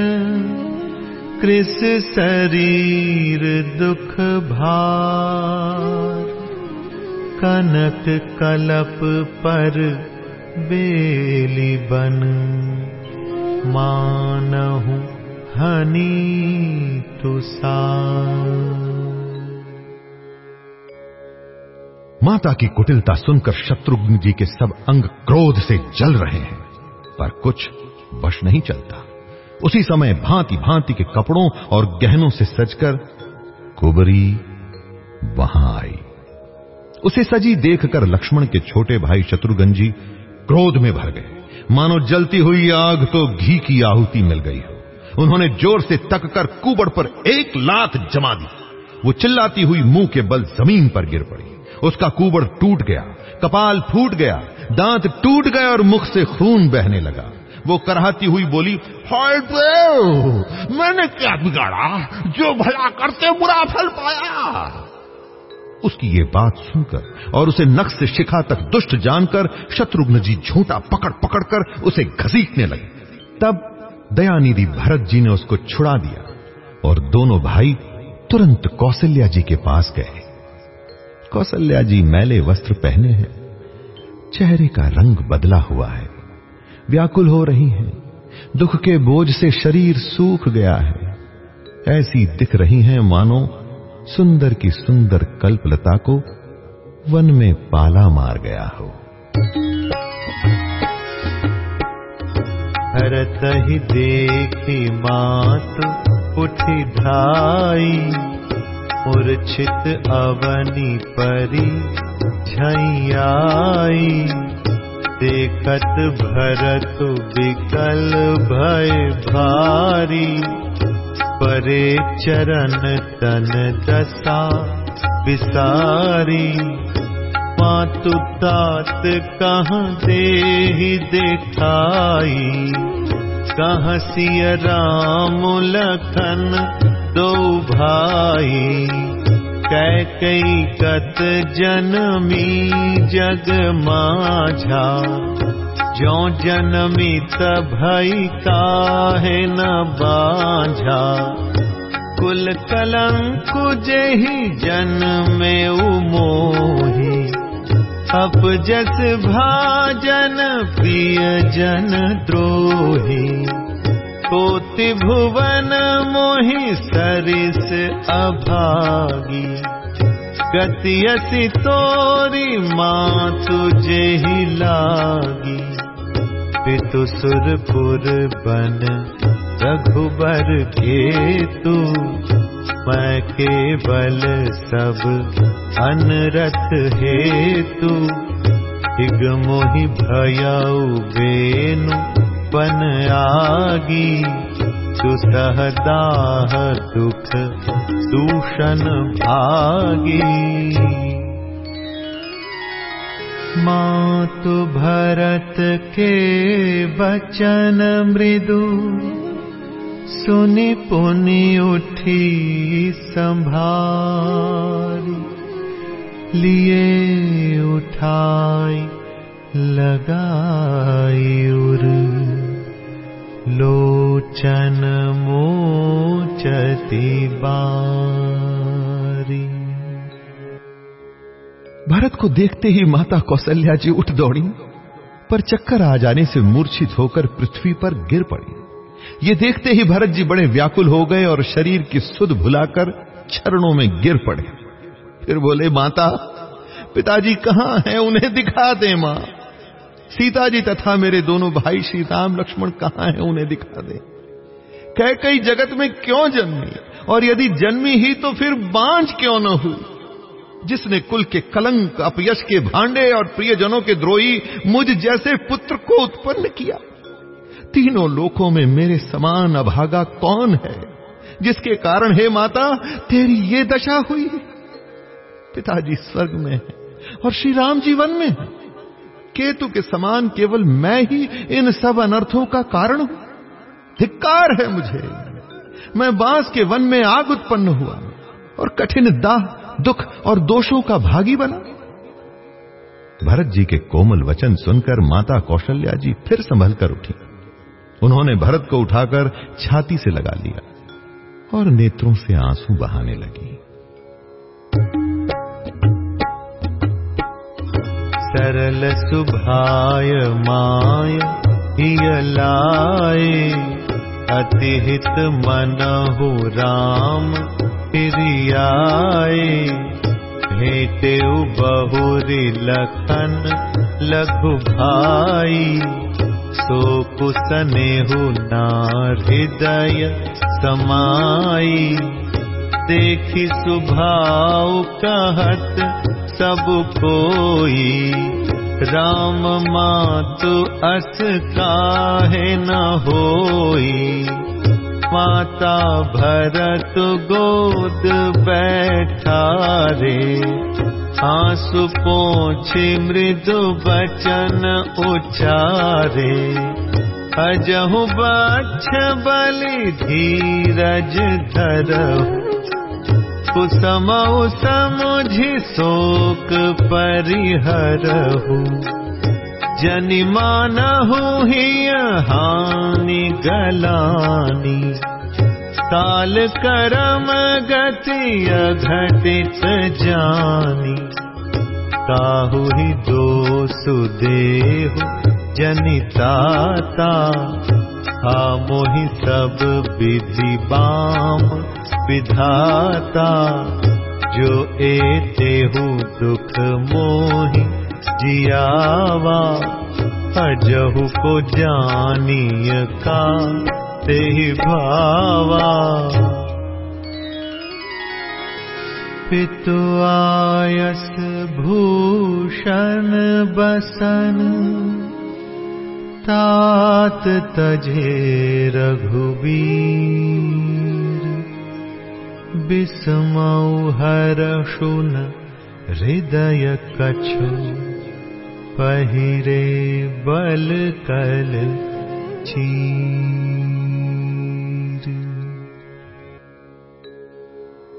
कृष शरीर दुख भार, कनक कलप पर बेली बन। मानहु हनी तुषार। माता की कुटिलता सुनकर शत्रुघ्न जी के सब अंग क्रोध से जल रहे हैं, पर कुछ वश नहीं चलता। उसी समय भांति भांति के कपड़ों और गहनों से सजकर कुबरी वहाँ आई। उसे सजी देखकर लक्ष्मण के छोटे भाई शत्रुघ्न जी क्रोध में भर गए। मानो जलती हुई आग तो घी की आहुति मिल गई हो। उन्होंने ज़ोर से तक कर कुबड़ पर एक लात जमा दी। वो चिल्लाती हुई मुँह के बल ज़मीन पर गिर पड़ी। उसका कुबड़ टूट गया, कपाल फूट गया, दांत टूट गए और मुख से खून बहने लगा। वो कराहती हुई बोली हाय मैंने क्या बिगाड़ा? जो भला करते, बुरा फल पाया। उसकी ये बात सुनकर और उसे नख से शिखा तक दुष्ट जानकर शत्रुघ्न जी झूठा पकड़ पकड़कर उसे घसीटने लगे। तब दयानिधि भरत जी ने उसको छुड़ा दिया और दोनों भाई तुरंत कौशल्या जी के पास गए। कौशल्या जी मैले वस्त्र पहने हैं। चेहरे का रंग बदला हुआ है। व्याकुल हो रही हैं। दुख के बोझ से शरीर सूख गया है। ऐसी दिख रही हैं मानो सुंदर की सुंदर कल्पलता को वन में पाला मार गया हो। हरत ही देखी मात उठी धाई, मूर्छित अवनी परी झैयाई देखत भरत विकल भय भारी परे चरण तन दशा विसारी। मातु तात कहाँ दे देखाई कहाँ सिय राम लखन दो भाई कत जनमी जग माझा जो जनमित भई काहे न बाझा। कुल कलंक जेहि जन में उमोही। अप जस भाजन प्रिय जन द्रोही कोटि भुवन मोहि सरिस अभागी। गतियसि तोरी माँ तुझे ही लागी। पितु सुरपुर बन रघुबर के तू मैं केवल सब अनरथ हेतु। हिग मोहि भयऊ बेनु पन आगी सुसहदाह दुख दूषण भागी। मातु भरत के बचन मृदु सुनि पुनि उठी संभारी। लिए उठाई लगाई उर लोचन मोचती बारी। भरत को देखते ही माता कौशल्या जी उठ दौड़ी, पर चक्कर आ जाने से मूर्छित होकर पृथ्वी पर गिर पड़ी। ये देखते ही भरत जी बड़े व्याकुल हो गए और शरीर की सुध भुलाकर चरणों में गिर पड़े। फिर बोले, माता, पिताजी कहाँ हैं? उन्हें दिखा दे माँ। सीता जी तथा मेरे दोनों भाई श्री राम लक्ष्मण कहाँ हैं उन्हें दिखा दे। कह कई जगत में क्यों जन्मी? और यदि जन्मी ही तो फिर बांझ क्यों न हुई जिसने कुल के कलंक, अपयश के भांडे और प्रियजनों के द्रोही मुझ जैसे पुत्र को उत्पन्न किया। तीनों लोकों में मेरे समान अभागा कौन है? जिसके कारण, हे माता, तेरी ये दशा हुई पिताजी स्वर्ग में है और श्री राम जीवन में है। केतु के समान केवल मैं ही इन सब अनर्थों का कारण हूँ। धिक्कार है मुझे। मैं बाँस के वन में आग उत्पन्न हुआ और कठिन दाह, दुख और दोषों का भागी बना। भरत जी के कोमल वचन सुनकर माता कौशल्या जी फिर संभल कर उठी। उन्होंने भरत को उठाकर छाती से लगा लिया और नेत्रों से आँसू बहाने लगी। सरल सुभाय माय लाए अतिहित मनहु राम प्रियाए भेटे बहुरी लखन लघु भाई सो कुसनेहु नार हृदय समाई देखी सुभाव कहत सब कोई। राम मातु अस काहे न होई। माता भरत गोद बैठा रे। आंसू पोछे मृदु बचन उचारे। अजहु बच्छ बलि धीरज धरहु समुझि शोक परिहरहु। जनि मानहु ही हानि गलानी। काल करम गति घटित जानी। काहु ही दोषु देहु जनिताता मोहि सब विधि बाम विधाता जो एते हूँ दुख मोहि जियावा। अजहु को जानिय का ते भावा। पितु आयस भूषण बसन तात तजे रघुबीर। हरषुन हृदय कछु पहिरे बल कल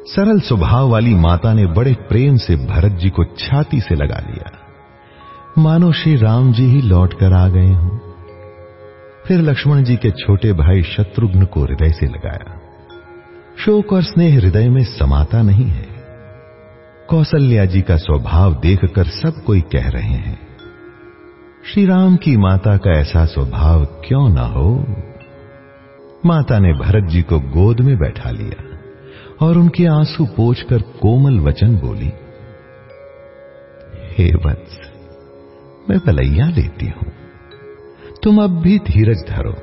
सरल स्वभाव वाली माता ने बड़े प्रेम से भरत जी को छाती से लगा लिया। मानो श्री राम जी ही लौट कर आ गए हों। फिर लक्ष्मण जी के छोटे भाई शत्रुघ्न को हृदय से लगाया। शोक और स्नेह हृदय में समाता नहीं है। कौशल्या जी का स्वभाव देखकर सब कोई कह रहे हैं श्री राम की माता का ऐसा स्वभाव क्यों ना हो? माता ने भरत जी को गोद में बैठा लिया और उनके आँसू पोछकर कोमल वचन बोली, हे वत्स, मैं बलैया लेती हूँ। तुम अब भी धीरज धरो।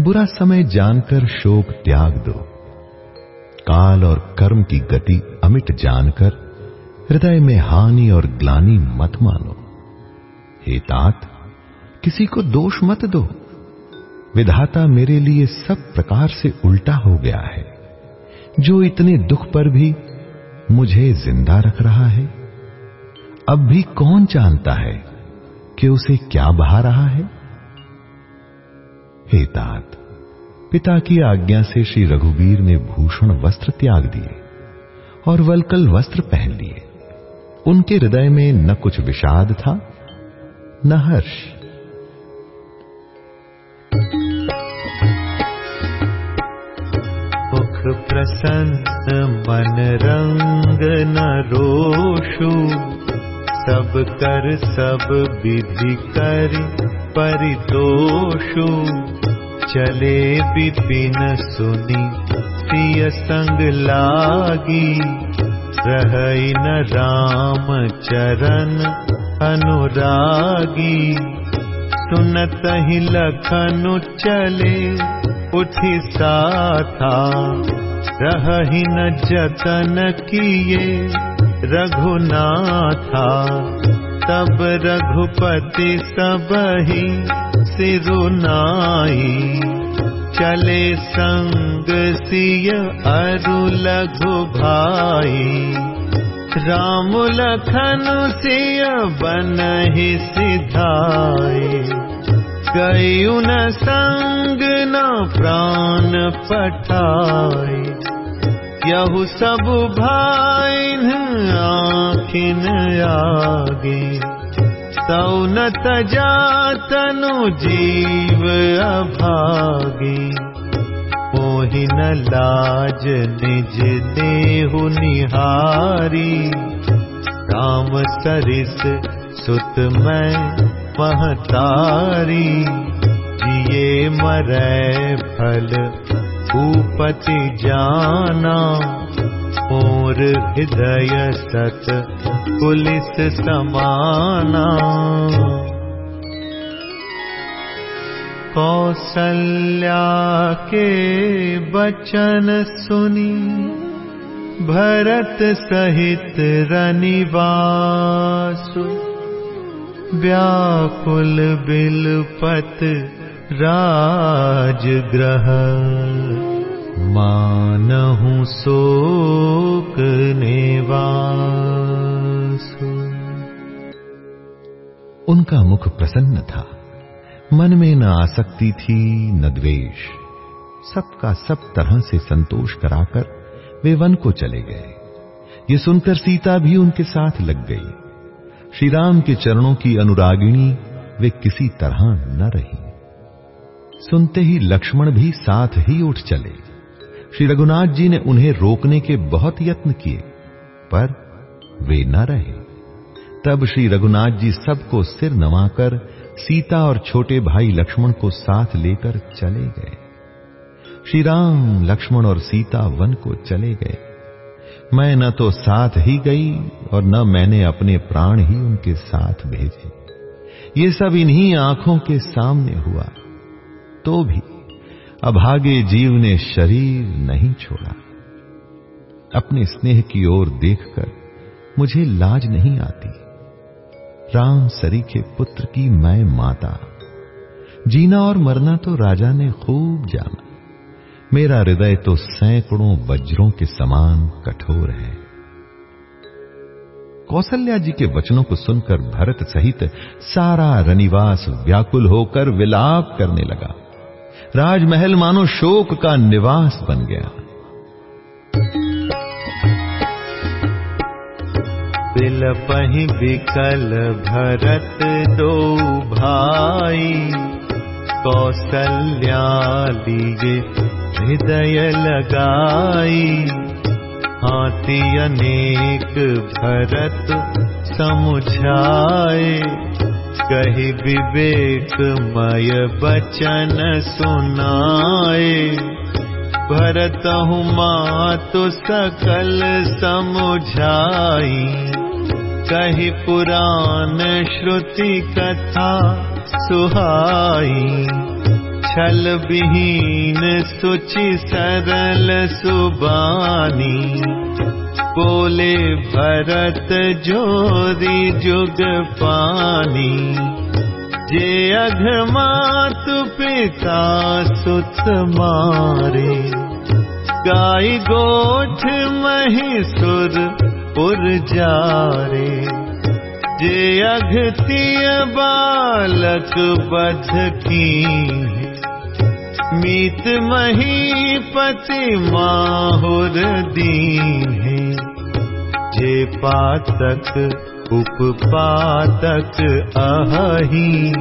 बुरा समय जानकर शोक त्याग दो। काल और कर्म की गति अमिट जानकर हृदय में हानि और ग्लानी मत मानो। हे तात, किसी को दोष मत दो। विधाता मेरे लिए सब प्रकार से उल्टा हो गया है। जो इतने दुख पर भी मुझे ज़िंदा रख रहा है, अब भी कौन जानता है कि उसे क्या बहा रहा है? हे तात पिता की आज्ञा से श्री रघुवीर ने भूषण वस्त्र त्याग दिए और वलकल वस्त्र पहन लिए। उनके हृदय में न कुछ विषाद था, न हर्ष। मुख प्रसन्न, मन रंग न रोषु सब कर सब विधि कर परितोषु। चले प्रिय संग लागी। रह न राम चरण अनुरागी। सुनत ही लखनु चले उठी साथा। रह न जतन किए रघुनाथा तब रघुपति सबही सिरुनाई। चले संग सिय अरु लघु भाई। राम लखन सिय बन ही सिधाए गयु न संग न प्राण पठाए यहु सब भाई आखिन आगे तजातनु जीव अभागी। मोहि न लाज निज देहु निहारी राम सरिस सुत मैं महतारी जिए मरै फल उपति जाना मोर हृदय सत पुलिस समाना। कौसल्या के बचन सुनी भरत सहित रनिवासु व्याकुल बिलपत राजग्रह। मानहु शोक नेवासु उनका मुख प्रसन्न था। मन में न आसक्ति थी, न द्वेष। सबका सब तरह से संतोष कराकर वे वन को चले गए। ये सुनकर सीता भी उनके साथ लग गई। श्री राम के चरणों की अनुरागिणी वे किसी तरह न रही। सुनते ही लक्ष्मण भी साथ ही उठ चले। श्री रघुनाथ जी ने उन्हें रोकने के बहुत यत्न किए, पर वे न रहे। तब श्री रघुनाथ जी सबको सिर नवाकर सीता और छोटे भाई लक्ष्मण को साथ लेकर चले गए। श्री राम, लक्ष्मण और सीता वन को चले गए। मैं न तो साथ ही गई और न मैंने अपने प्राण ही उनके साथ भेजे। ये सब इन्हीं आँखों के सामने हुआ। तो भी अभागे जीव ने शरीर नहीं छोड़ा। अपने स्नेह की ओर देखकर मुझे लाज नहीं आती। राम सरी के पुत्र की मैं माता। जीना और मरना तो राजा ने खूब जाना। मेरा हृदय तो सैकड़ों वज्रों के समान कठोर है। कौशल्या जी के वचनों को सुनकर भरत सहित सारा रनिवास व्याकुल होकर विलाप करने लगा। राजमहल मानो शोक का निवास बन गया। बिलपहि बिकल भरत दो भाई कौशल्या लीजे हृदय लगाई। हाथी अनेक भरत समुझाए कही विवेक मय बचन सुनाए। भरत मातु सकल समुझाई। कही पुराण श्रुति कथा सुहाई छल विहीन सुचि सरल सुबानी। बोले भरत जोरी जुग पानी। जे अघ मातु पिता सुत मारे। गाय गोठ महिसुर पुरजारे जे अघतिय बालक बध की मीत मही पति माहुर दीन। जे पातक उपपातक अही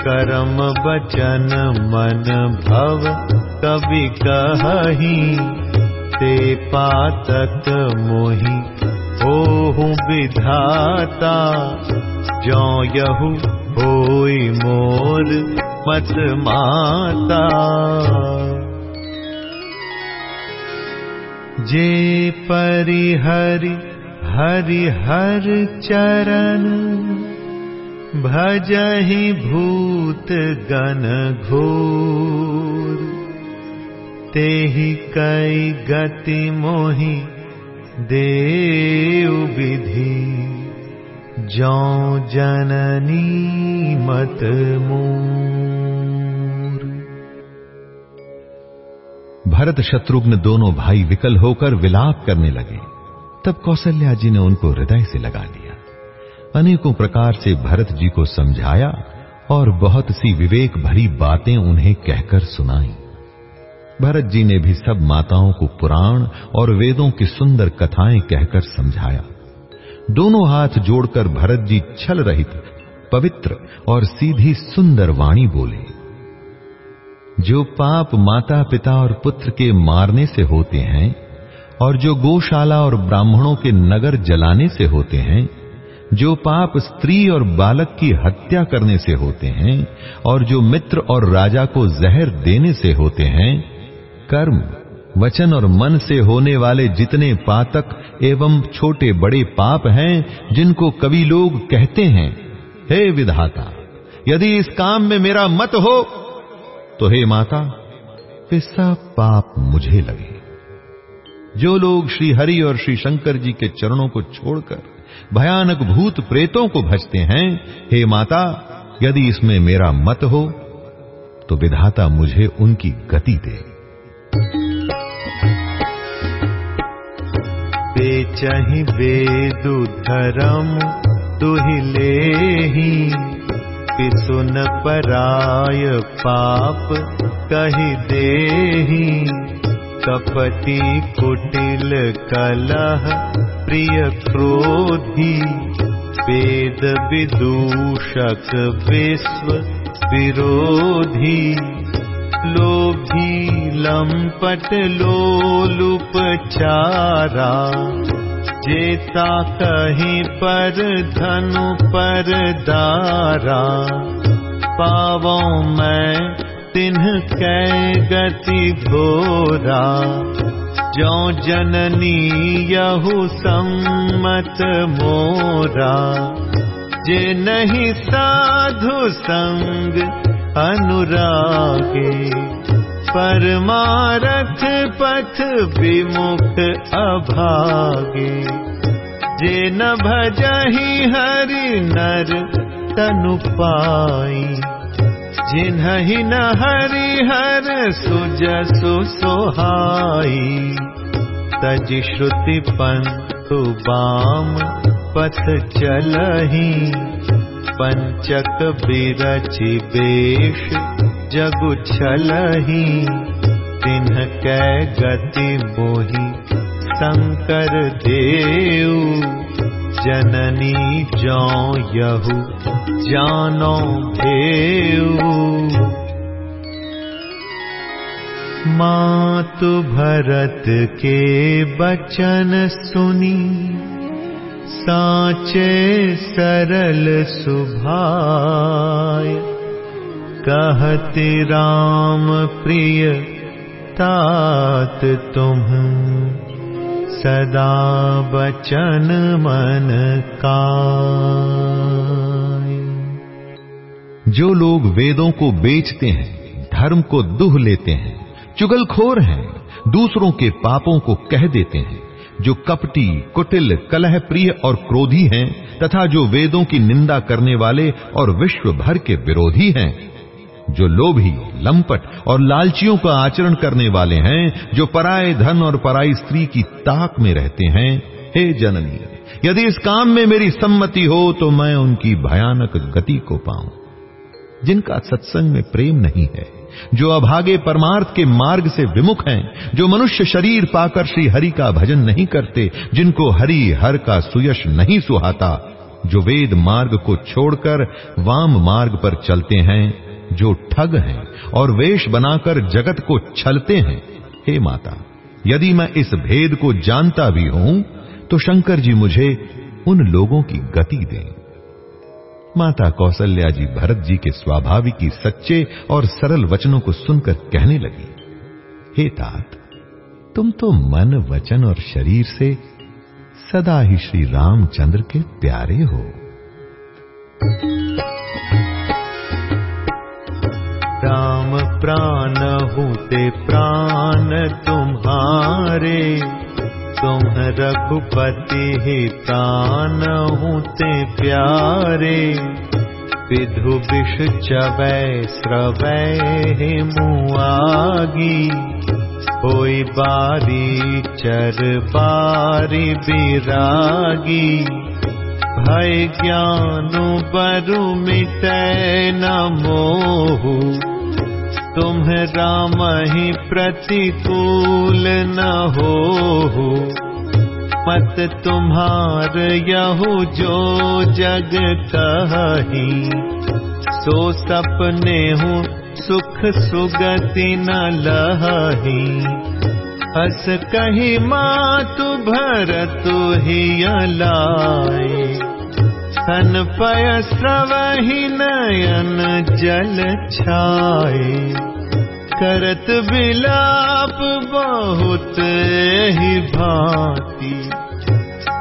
करम बचन मन भव कवि कही ते पातक मोही विधाता जो यहु होई मोर मत माता। जे परिहरि हरि हर चरण भजहि भूत गण घोर। तेहि कई गति मोहि देव विधि, जो जननी मत मूर। भरत शत्रुघ्न दोनों भाई विकल होकर विलाप करने लगे। तब कौशल्या जी ने उनको हृदय से लगा लिया। अनेकों प्रकार से भरत जी को समझाया और बहुत सी विवेक भरी बातें उन्हें कहकर सुनाई। भरत जी ने भी सब माताओं को पुराण और वेदों की सुंदर कथाएँ कहकर समझाया। दोनों हाथ जोड़कर भरत जी छल रहित, पवित्र और सीधी सुंदर वाणी बोले, जो पाप माता पिता और पुत्र के मारने से होते हैं और जो गौशाला और ब्राह्मणों के नगर जलाने से होते हैं, जो पाप स्त्री और बालक की हत्या करने से होते हैं और जो मित्र और राजा को जहर देने से होते हैं कर्म, वचन और मन से होने वाले जितने पातक एवं छोटे बड़े पाप हैं, जिनको कवि लोग कहते हैं, हे विधाता, यदि इस काम में मेरा मत हो तो हे माता सब पाप मुझे लगे। जो लोग श्री हरि और श्री शंकर जी के चरणों को छोड़कर भयानक भूत प्रेतों को भजते हैं, हे माता, यदि इसमें मेरा मत हो तो विधाता मुझे उनकी गति दे। चही वेदु धर्म तुहिले ही सुन पराय पाप कही दे कपति कुटिल कलह प्रिय क्रोधी। वेद विदूषक विश्व विरोधी लोभी लंपट लोलुपचारा जेता कहीं पर धनु पर दारा। पावों मैं तिन्ह कै गति घोरा। जो जननी यहु सम्मत मोरा। जे नहीं साधु संग अनुरागे। परमारथ पथ विमुख अभागे। जे न भजही हरि नर तनु पाई। जिन्हि न हरि हर सुजसु सोहाई। तज श्रुति पंतु बाम पथ चलही बिरचि बेश जगु छलही तिन्ह कै गति मोहि शंकर देव। जननी जो यहु जानो भेऊ मातु भरत के बचन सुनी साचे सरल सुभाय। कहते राम प्रिय, तात तुम। सदा बचन मन का जो लोग वेदों को बेचते हैं, धर्म को दुह लेते हैं, चुगलखोर हैं, दूसरों के पापों को कह देते हैं जो कपटी, कुटिल कलह प्रिय और क्रोधी हैं, तथा जो वेदों की निंदा करने वाले और विश्व भर के विरोधी हैं, जो लोभी, लंपट और लालचियों का आचरण करने वाले हैं, जो पराये धन और पराई स्त्री की ताक में रहते हैं, हे जननी, यदि इस काम में मेरी सम्मति हो तो मैं उनकी भयानक गति को पाऊँ, जिनका सत्संग में प्रेम नहीं है। जो अभागे परमार्थ के मार्ग से विमुख हैं, जो मनुष्य शरीर पाकर श्री हरि का भजन नहीं करते, जिनको हरि हर का सुयश नहीं सुहाता, जो वेद मार्ग को छोड़कर वाम मार्ग पर चलते हैं, जो ठग हैं और वेश बनाकर जगत को छलते हैं। हे माता, यदि मैं इस भेद को जानता भी हूँ तो शंकर जी मुझे उन लोगों की गति दें। माता कौशल्या जी भरत जी के स्वाभाविक ही सच्चे और सरल वचनों को सुनकर कहने लगी, हे तात, तुम तो मन, वचन और शरीर से सदा ही श्री रामचंद्र के प्यारे हो। राम प्राण होते प्राण तुम्हारे तुम रघुपति प्राण होते प्यारे। विधु विष चवै स्रवै मुआगी। होई बारी चर बारी विरागी भय ज्ञानु मोहु तुम राम ही प्रतिकूल न हो। मत तुम्हार यहु जो जग कही। सो सपने हूँ सुख सुगति न लही। हस कही मातु भरतु ही लाए तन पय स्रवहि नयन जल करत बिलाप बहुत ही भांति।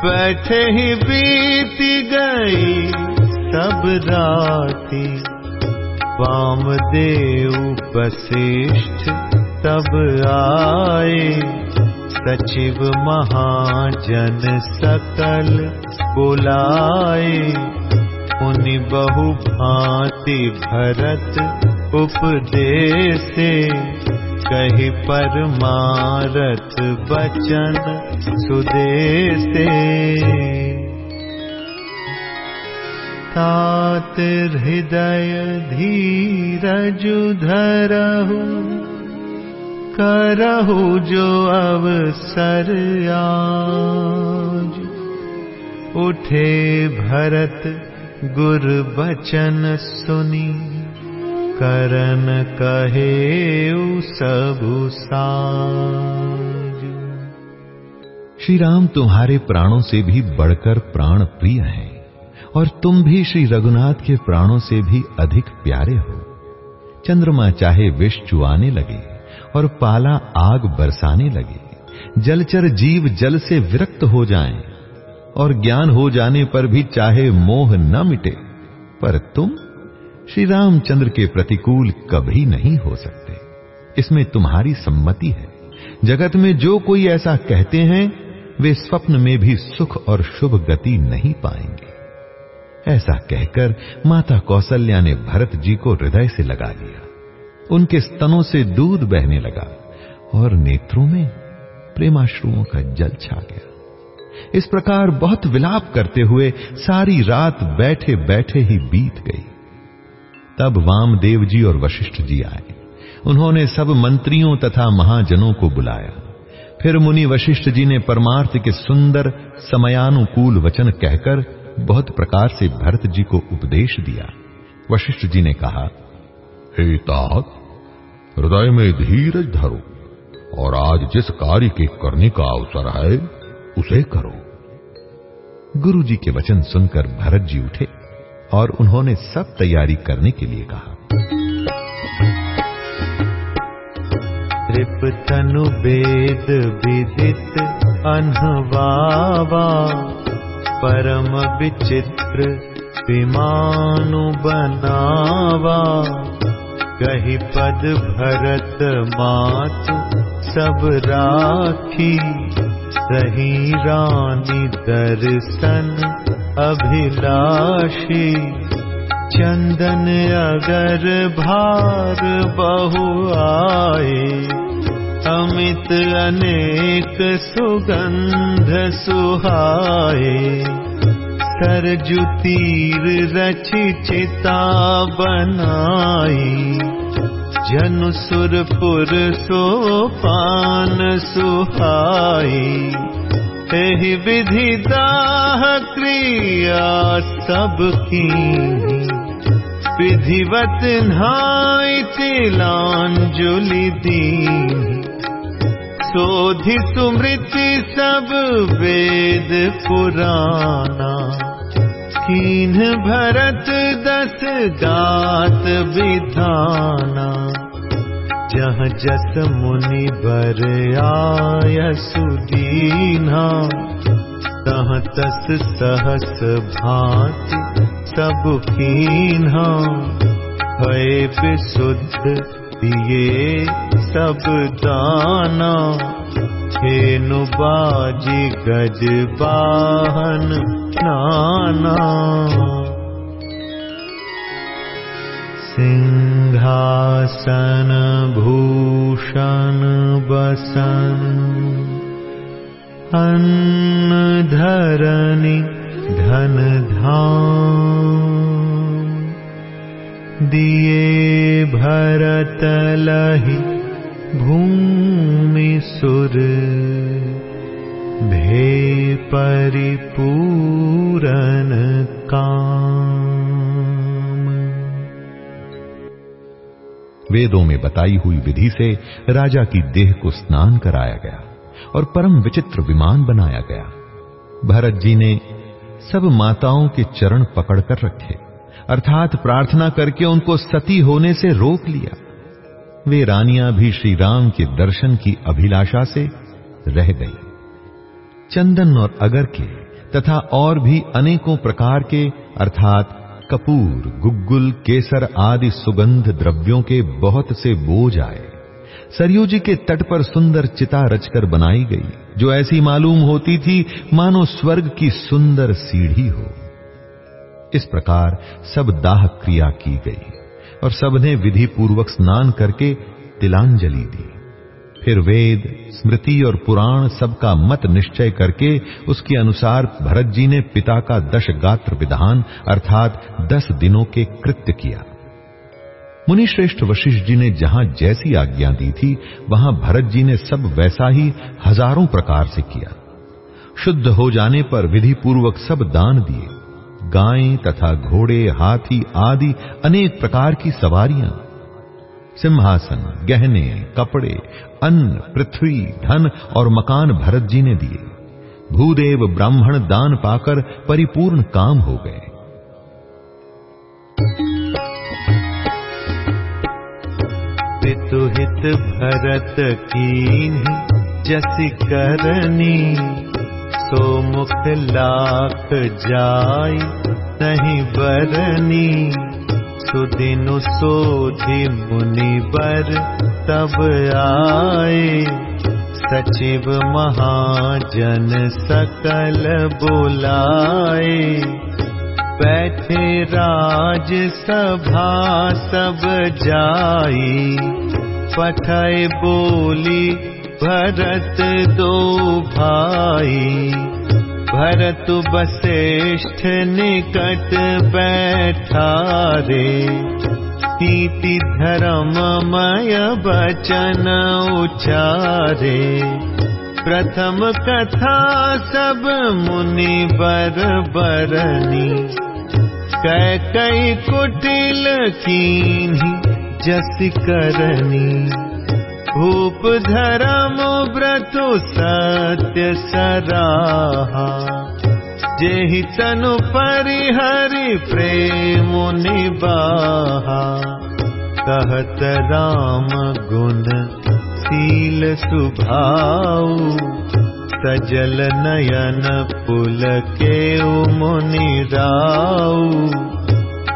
बैठे ही बीती गई सब राती। वामदेव वशिष्ठ तब आए। सचिव महाजन सकल बुलाए। उनि बहु भांति भरत उपदेसे कही परमारथ बचन सुदेसे तात हृदय धीरजु धरहु। करहु जो अवसर आज। उठे भरत गुर बचन सुनी। करन कहे सबु श्री राम तुम्हारे प्राणों से भी बढ़कर प्राण प्रिय हैं और तुम भी श्री रघुनाथ के प्राणों से भी अधिक प्यारे हो। चंद्रमा चाहे विष चुआने लगे और पाला आग बरसाने लगे। जलचर जीव जल से विरक्त हो जाएँ और ज्ञान हो जाने पर भी चाहे मोह न मिटे, पर तुम श्री रामचंद्र के प्रतिकूल कभी नहीं हो सकते। इसमें तुम्हारी सम्मति है। जगत में जो कोई ऐसा कहते हैं, वे स्वप्न में भी सुख और शुभ गति नहीं पाएँगे। ऐसा कहकर माता कौशल्या ने भरत जी को हृदय से लगा लिया। उनके स्तनों से दूध बहने लगा और नेत्रों में प्रेमाश्रुओं का जल छा गया। इस प्रकार बहुत विलाप करते हुए सारी रात बैठे बैठे ही बीत गई। तब वामदेव जी और वशिष्ठ जी आए। उन्होंने सब मंत्रियों तथा महाजनों को बुलाया। फिर मुनि वशिष्ठ जी ने परमार्थ के सुंदर, समयानुकूल वचन कहकर बहुत प्रकार से भरत जी को उपदेश दिया। वशिष्ठ जी ने कहा, हे तात हृदय में धीरज धरो, और आज जिस कार्य के करने का अवसर है उसे करो। गुरु जी के वचन सुनकर भरत जी उठे और उन्होंने सब तैयारी करने के लिए कहा। तनु वेद विदित अनहवावा, परम विचित्र विमानु बनावा। कही पद भरत मात सब राखी सही रानी दर्शन अभिलाषी। चंदन अगर भार बहु आए अमित अनेक सुगंध सुहाए। सरजु तीर रचि चिता बनाई जनु सुरपुर सोपान सुहाई। एहि विधि दाह क्रिया सब विधिवत तिलांजुलि दी शोधि सुमृति सब वेद पुराना कीन भरत दस गात विधाना। जह जस मुनि बर आय सुदीना। तह तस सहस भांति सब कीन्हा। है विशुद्ध दिए सब दाना हेनु बाजी गज बाहन नाना। सिंह सिंहासन भूषण बसन अन्न धरनि धन धाम। दिए भरत लहि भूमि सुर भे परिपूरन काम। वेदों में बताई हुई विधि से राजा की देह को स्नान कराया गया और परम विचित्र विमान बनाया गया। भरत जी ने सब माताओं के चरण पकड़कर रखे, अर्थात प्रार्थना करके उनको सती होने से रोक लिया। वे रानियाँ भी श्री राम के दर्शन की अभिलाषा से रह गई। चंदन और अगर के तथा और भी अनेकों प्रकार के, अर्थात कपूर, गुग्गुल, केसर आदि सुगंध द्रव्यों के बहुत से बोझ आए। सरयू जी के तट पर सुंदर चिता रचकर बनाई गई, जो ऐसी मालूम होती थी, मानो स्वर्ग की सुंदर सीढ़ी हो। इस प्रकार सब दाह क्रिया की गई। और सबने विधि पूर्वक स्नान करके तिलांजलि दी। फिर वेद, स्मृति और पुराण सबका मत निश्चय करके उसके अनुसार भरत जी ने पिता का दश गात्र विधान, अर्थात दस दिनों के कृत्य किया। मुनि श्रेष्ठ वशिष्ठ जी ने जहाँ जैसी आज्ञा दी थी, वहाँ भरत जी ने सब वैसा ही हज़ारों प्रकार से किया। शुद्ध हो जाने पर विधि पूर्वक सब दान दिए। गायें तथा घोड़े, हाथी आदि अनेक प्रकार की सवारियाँ। सिंहासन, गहने, कपड़े, अन्न, पृथ्वी, धन और मकान भरत जी ने दिए। भूदेव ब्राह्मण दान पाकर परिपूर्ण काम हो गए। पितुहित भरत की जस करनी। सो मुख लाख जाय नहीं बरनी। सुदिनु सोधि मुनि बर तब आए। सचिव महाजन सकल बुलाए। बैठे राज सभा सब जाई। पठय बोली भरत दो भाई भरत बसेष्ठ निकट बैठा रे। नीति धर्ममय बचन उचारे। प्रथम कथा सब मुनि बर बरनी। कै कई कुटिल कीन्ही जस करनी भूप धर्म व्रत सत्य सराहा। जेहि तनु परिहरि प्रेम निबाहा। कहत राम गुण शील सुभाऊ। सजल नयन पुल के मुनि राऊ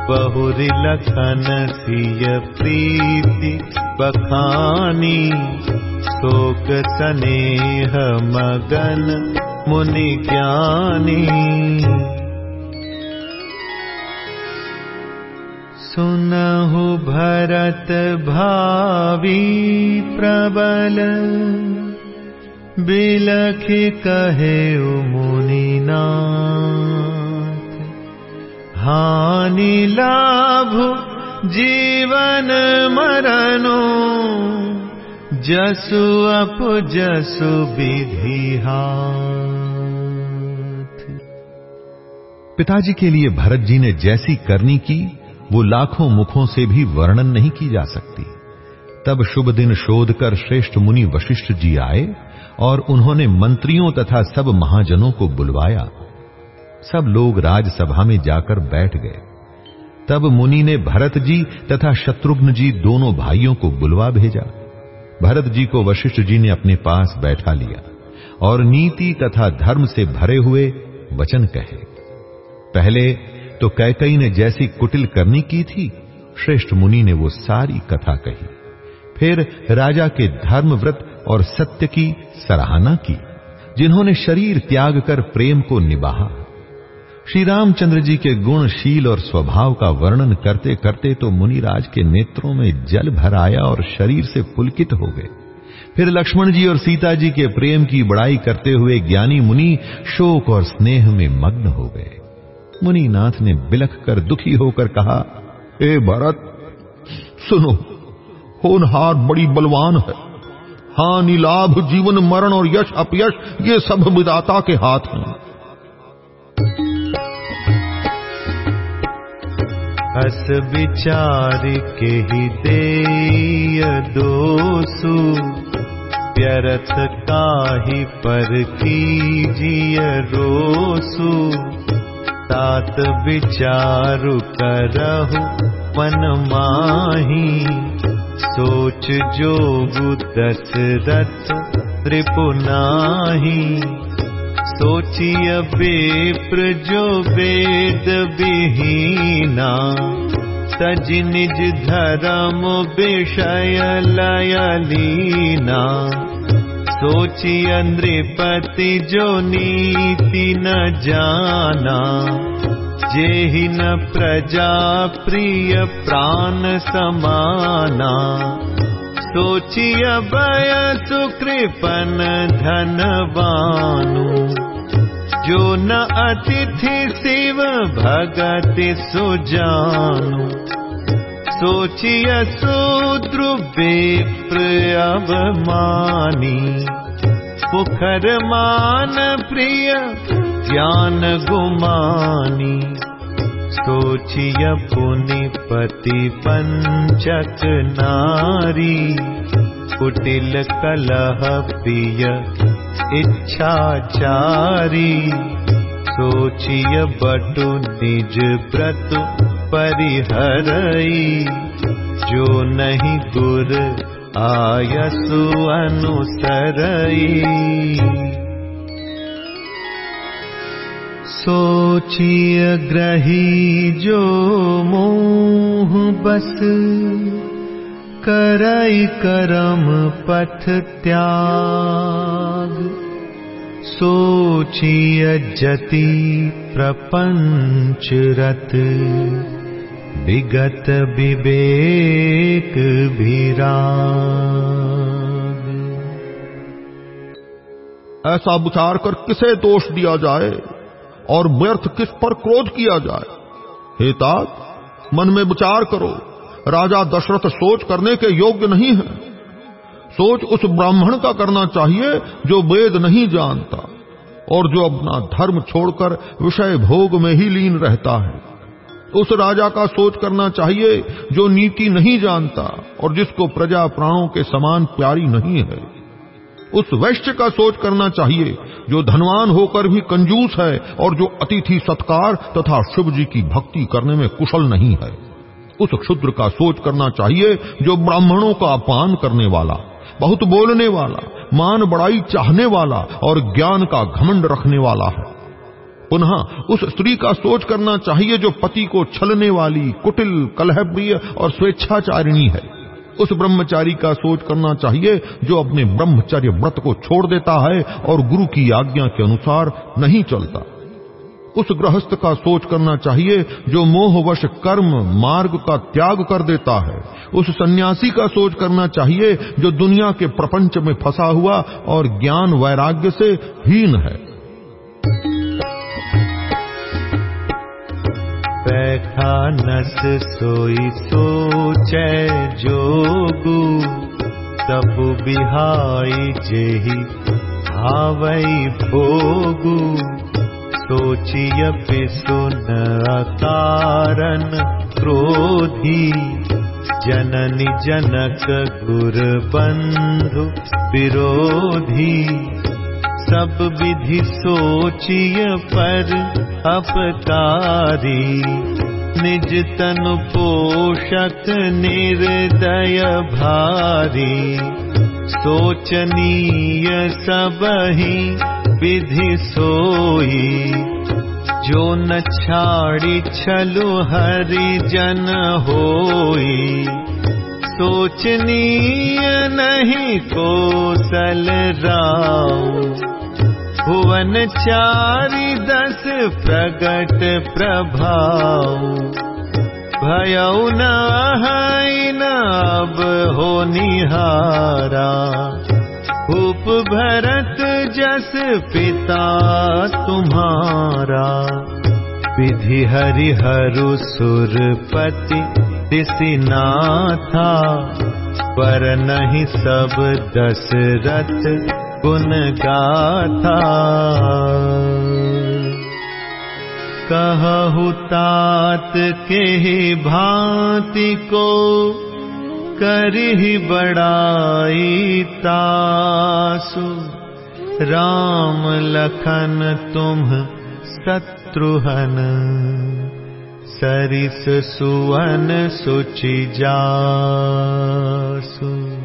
बहुरी लखन सिय प्रीति बखानी शोक स्नेह मगन मुनि ज्ञानी सुनहु भरत भावी प्रबल बिलखि कहे मुनिनाथ हानि लाभ, जीवन मरनो जसु अप जसु विधि पिताजी के लिए भरत जी ने जैसी करनी की, वो लाखों मुखों से भी वर्णन नहीं की जा सकती। तब शुभ दिन शोध कर श्रेष्ठ मुनि वशिष्ठ जी आए और उन्होंने मंत्रियों तथा सब महाजनों को बुलवाया। सब लोग राजसभा में जाकर बैठ गए। तब मुनि ने भरत जी तथा शत्रुघ्न जी दोनों भाइयों को बुलवा भेजा। भरत जी को वशिष्ठ जी ने अपने पास बैठा लिया और नीति तथा धर्म से भरे हुए वचन कहे। पहले तो कैकई ने जैसी कुटिल करनी की थी, श्रेष्ठ मुनि ने वो सारी कथा कही। फिर राजा के धर्म व्रत और सत्य की सराहना की, जिन्होंने शरीर त्याग कर प्रेम को निभाहा। श्री रामचंद्र जी के गुणशील और स्वभाव का वर्णन करते करते तो मुनिराज के नेत्रों में जल भर आया और शरीर से पुलकित हो गए। फिर लक्ष्मण जी और सीता जी के प्रेम की बड़ाई करते हुए ज्ञानी मुनि शोक और स्नेह में मग्न हो गए। मुनिनाथ ने बिलख कर दुखी होकर कहा, ए भरत, सुनो, होनहार बड़ी बलवान है। हानि, लाभ, जीवन, मरण और यश, अपयश, ये सब विदाता के हाथ हैं। हस विचार के ही देय दोसु। व्यर्थ काहि कीजिय रोसु। तात विचारु करहु मन माही। सोच जोगु दशरथ त्रिपुनाही सोचिय बेप्र जो वेद विहीना। तज निज धर्म विषय लयलीना सोचिय नृपति जो नीति न जाना। जेहि न प्रजा प्रिय प्राण समाना सोचिय बय सुकृपन धनवानु। जो न अतिथि शिव भगति सुजानु। सोचिय शूद्र विप्र अवमानी। पुखर मान प्रिय ज्ञान गुमानी सोचिय पुनिपति पंचक नारी कुटिल कलह प्रिय इच्छाचारी। सोचिय बटु निज व्रत परिहरई जो नहीं गुर आयसु अनुसरई सोचिय ग्रही जो मोह बस, करई करम पथ त्याग। सोचिय जति प्रपंच रत, विगत विवेक भिराग ऐसा विचार कर किसे दोष दिया जाए? और व्यर्थ किस पर क्रोध किया जाए? हे तात मन में विचार करो, राजा दशरथ सोच करने के योग्य नहीं है। सोच उस ब्राह्मण का करना चाहिए जो वेद नहीं जानता और जो अपना धर्म छोड़कर विषय भोग में ही लीन रहता है। उस राजा का सोच करना चाहिए जो नीति नहीं जानता और जिसको प्रजा प्राणों के समान प्यारी नहीं है। उस वैश्य का सोच करना चाहिए, जो धनवान होकर भी कंजूस है और जो अतिथि सत्कार तथा शिव जी की भक्ति करने में कुशल नहीं है। उस क्षुद्र का सोच करना चाहिए, जो ब्राह्मणों का अपान करने वाला, बहुत बोलने वाला, मान बड़ाई चाहने वाला और ज्ञान का घमंड रखने वाला है। पुनः उस स्त्री का सोच करना चाहिए, जो पति को छलने वाली कुटिल कलहप्रिय और स्वेच्छाचारिणी है। उस ब्रह्मचारी का सोच करना चाहिए, जो अपने ब्रह्मचर्य व्रत को छोड़ देता है और गुरु की आज्ञा के अनुसार नहीं चलता। उस गृहस्थ का सोच करना चाहिए, जो मोहवश कर्म, मार्ग का त्याग कर देता है। उस सन्यासी का सोच करना चाहिए, जो दुनिया के प्रपंच में फंसा हुआ और ज्ञान वैराग्य से हीन है। बैठा नस सोई सोचै जोगु जेहि भावई भोगु। सोचिय पिसुन अकारन क्रोधी जननी जनक गुर बंधु विरोधी सब विधि सोचिय पर अपकारी। निज तनु पोषक निर्दय भारी। सोचनीय सबही विधि सोई। जो न छाड़ी छलु हरि जन होई सोचनीय नहीं कोसल राव भुवन चारि दस प्रगट प्रभाव। भयौ न अब हो निहारा। भूप भरत जस पिता तुम्हारा। विधि हरिहरु सुरपति था पर नहीं सब दशरथ गुण गाथा कहु तात के भांति को करही बड़ाई तासु। राम लखन तुम शत्रुहन। सरिस सुवन सुचि जासु।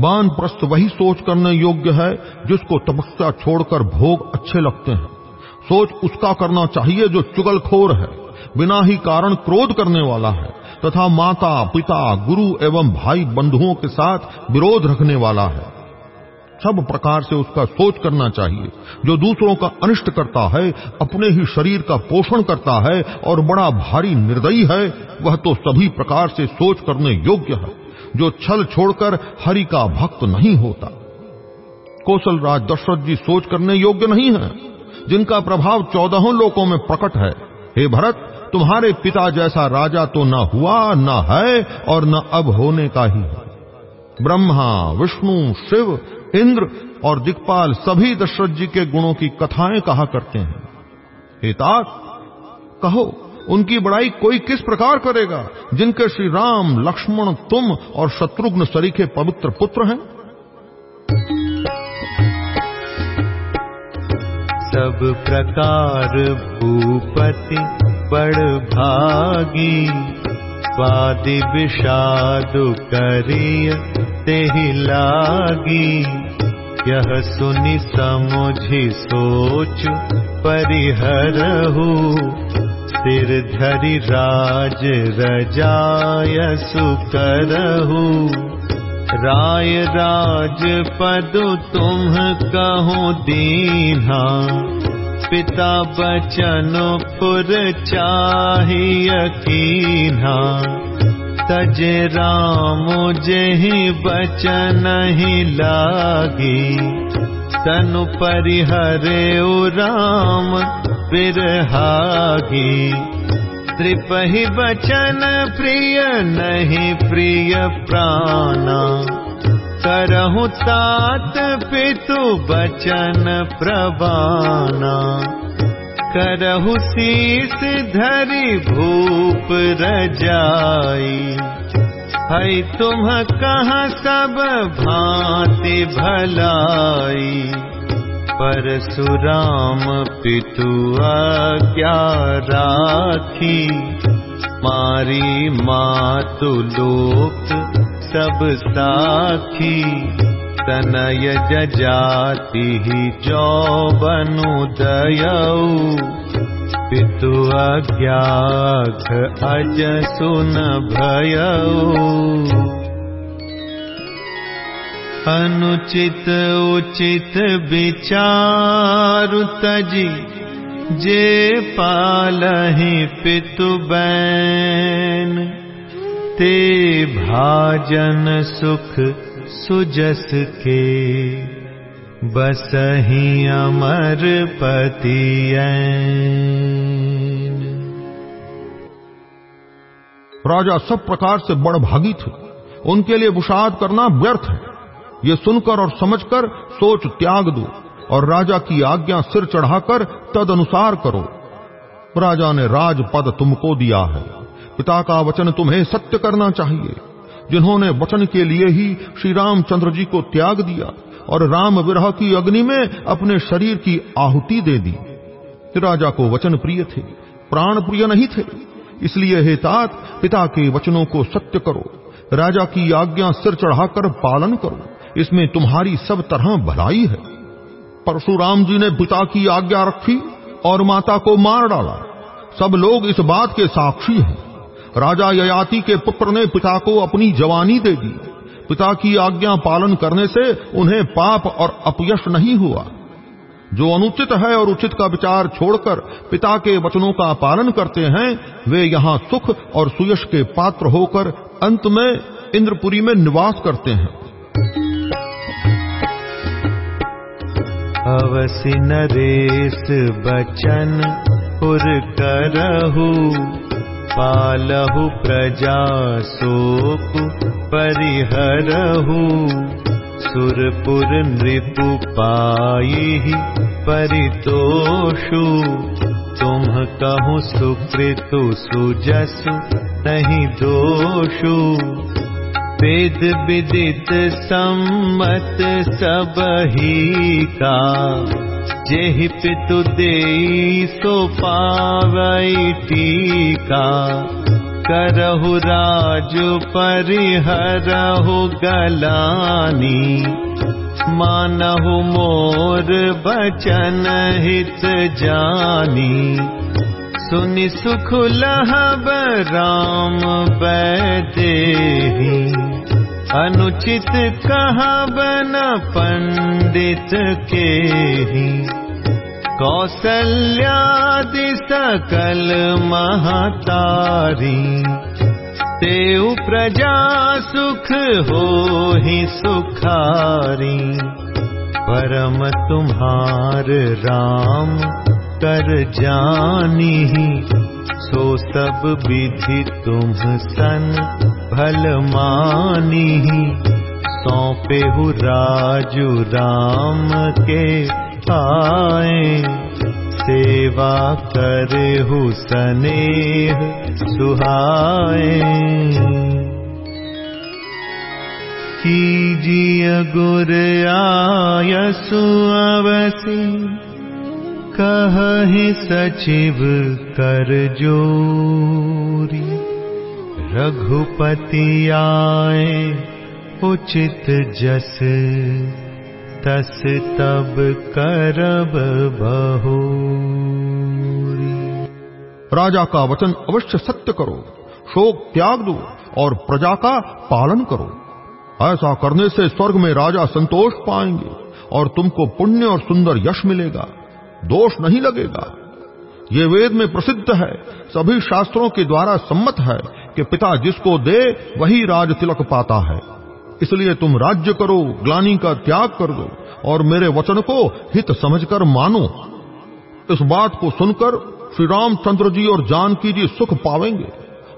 बान प्रस्थ वही सोच करने योग्य है, जिसको तपस्या छोड़कर भोग अच्छे लगते हैं। सोच उसका करना चाहिए जो चुगलखोर है, बिना ही कारण क्रोध करने वाला है, तथा माता, पिता, गुरु एवं भाई बंधुओं के साथ विरोध रखने वाला है। सब प्रकार से उसका सोच करना चाहिए। जो दूसरों का अनिष्ट करता है, अपने ही शरीर का पोषण करता है और बड़ा भारी निर्दयी है, वह तो सभी प्रकार से सोच करने योग्य है। जो छल छोड़कर हरि का भक्त नहीं होता। कौशल राज दशरथ जी सोच करने योग्य नहीं है। जिनका प्रभाव चौदहों लोकों में प्रकट है। हे भरत, तुम्हारे पिता जैसा राजा तो न हुआ, न है और न अब होने का ही है। ब्रह्मा, विष्णु, शिव इंद्र और दिक्पाल सभी दशरथ जी के गुणों की कथाएँ कहा करते हैं। हेतात कहो, उनकी बड़ाई कोई किस प्रकार करेगा, जिनके श्री राम, लक्ष्मण, तुम और शत्रुघ्न सरीखे पवित्र पुत्र हैं? सब प्रकार भूपति, बड़ भागी। वादि विषाद करिय ते लागी। यह सुनि समुझि सोच परिहरहु। सिर धरि राज रजाय सुकरहु। राय राज पद तुम कहो दीना पिता बचन पुर चाहिए कीन्हा। तज राम जही बचन ही लागी। तनु परिहरे राम बिरहागी त्रिपहि बचन प्रिय नहीं प्रिय प्राणा। करहु तात पितु बचन प्रबाना करहु शीस धरि भूप रजाई। है तुम कहाँ सब भांति भलाई। परशुराम पितु आज्ञा राखी। मारी मातु लोक सब साखी तनय जजाति दयऊ पितु आज्ञा अज सुन भयऊ अनुचित उचित विचार तजी जे पालहि पितु बैन ते भाजन सुख सुजस के। बसही अमर पति राजा सब प्रकार से बड़ भागी थे। उनके लिए विषाद करना व्यर्थ है। ये सुनकर और समझकर सोच त्याग दो और राजा की आज्ञा सिर चढ़ाकर तद अनुसार करो। राजा ने राज पद तुमको दिया है। पिता का वचन तुम्हें सत्य करना चाहिए। जिन्होंने वचन के लिए ही श्री रामचंद्र जी को त्याग दिया और राम विरह की अग्नि में अपने शरीर की आहुति दे दी। राजा को वचन प्रिय थे, प्राण प्रिय नहीं थे। इसलिए हे तात, पिता के वचनों को सत्य करो। राजा की आज्ञा सिर चढ़ाकर पालन करो। इसमें तुम्हारी सब तरह भलाई है। परशुराम जी ने पिता की आज्ञा रखी और माता को मार डाला। सब लोग इस बात के साक्षी हैं। राजा ययाति के पुत्र ने पिता को अपनी जवानी दे दी। पिता की आज्ञा पालन करने से उन्हें पाप और अपयश नहीं हुआ। जो अनुचित है और उचित का विचार छोड़कर पिता के वचनों का पालन करते हैं, वे यहाँ सुख और सुयश के पात्र होकर अंत में इंद्रपुरी में निवास करते हैं। अवसि नरेश बचन पुर करहु। पालहु प्रजा शोक परिहरहु। सुरपुर नृपु पाई परितोषु। तुम कहु सुकृतु सुजसु नहीं दोषु वेद विदित सम्मत सब ही का। जेहि पितु दे सो पावई टीका। करहु राजु परिहरहु गलानी। मानहु मोर बचन हित जानी सुनि सुख लहब राम बैदेही अनुचित कहा बन पंडित के ही। कौसल्यादि सकल महतारी। तेउ प्रजा सुख हो ही सुखारी। परम तुम्हार राम कर जानी सो सब विधि तुम सन भल मानी सौंपे हु राजू राम के आए, सेवा करे हु सनेह सुहाए। कीजिय गुर आयसु अवसी कहि सचिव कर जोरी। रघुपति आए, उचित जस, तस तब करब बहु राजा का वचन अवश्य सत्य करो, शोक त्याग दो और प्रजा का पालन करो। ऐसा करने से स्वर्ग में राजा संतोष पाएँगे और तुमको पुण्य और सुंदर यश मिलेगा। दोष नहीं लगेगा। ये वेद में प्रसिद्ध है, सभी शास्त्रों के द्वारा सम्मत है कि पिता जिसको दे, वही राज तिलक पाता है। इसलिए तुम राज्य करो, ग्लानी का त्याग कर दो, और मेरे वचन को हित समझकर मानो। इस बात को सुनकर श्री रामचंद्र जी और जानकी जी सुख पावेंगे,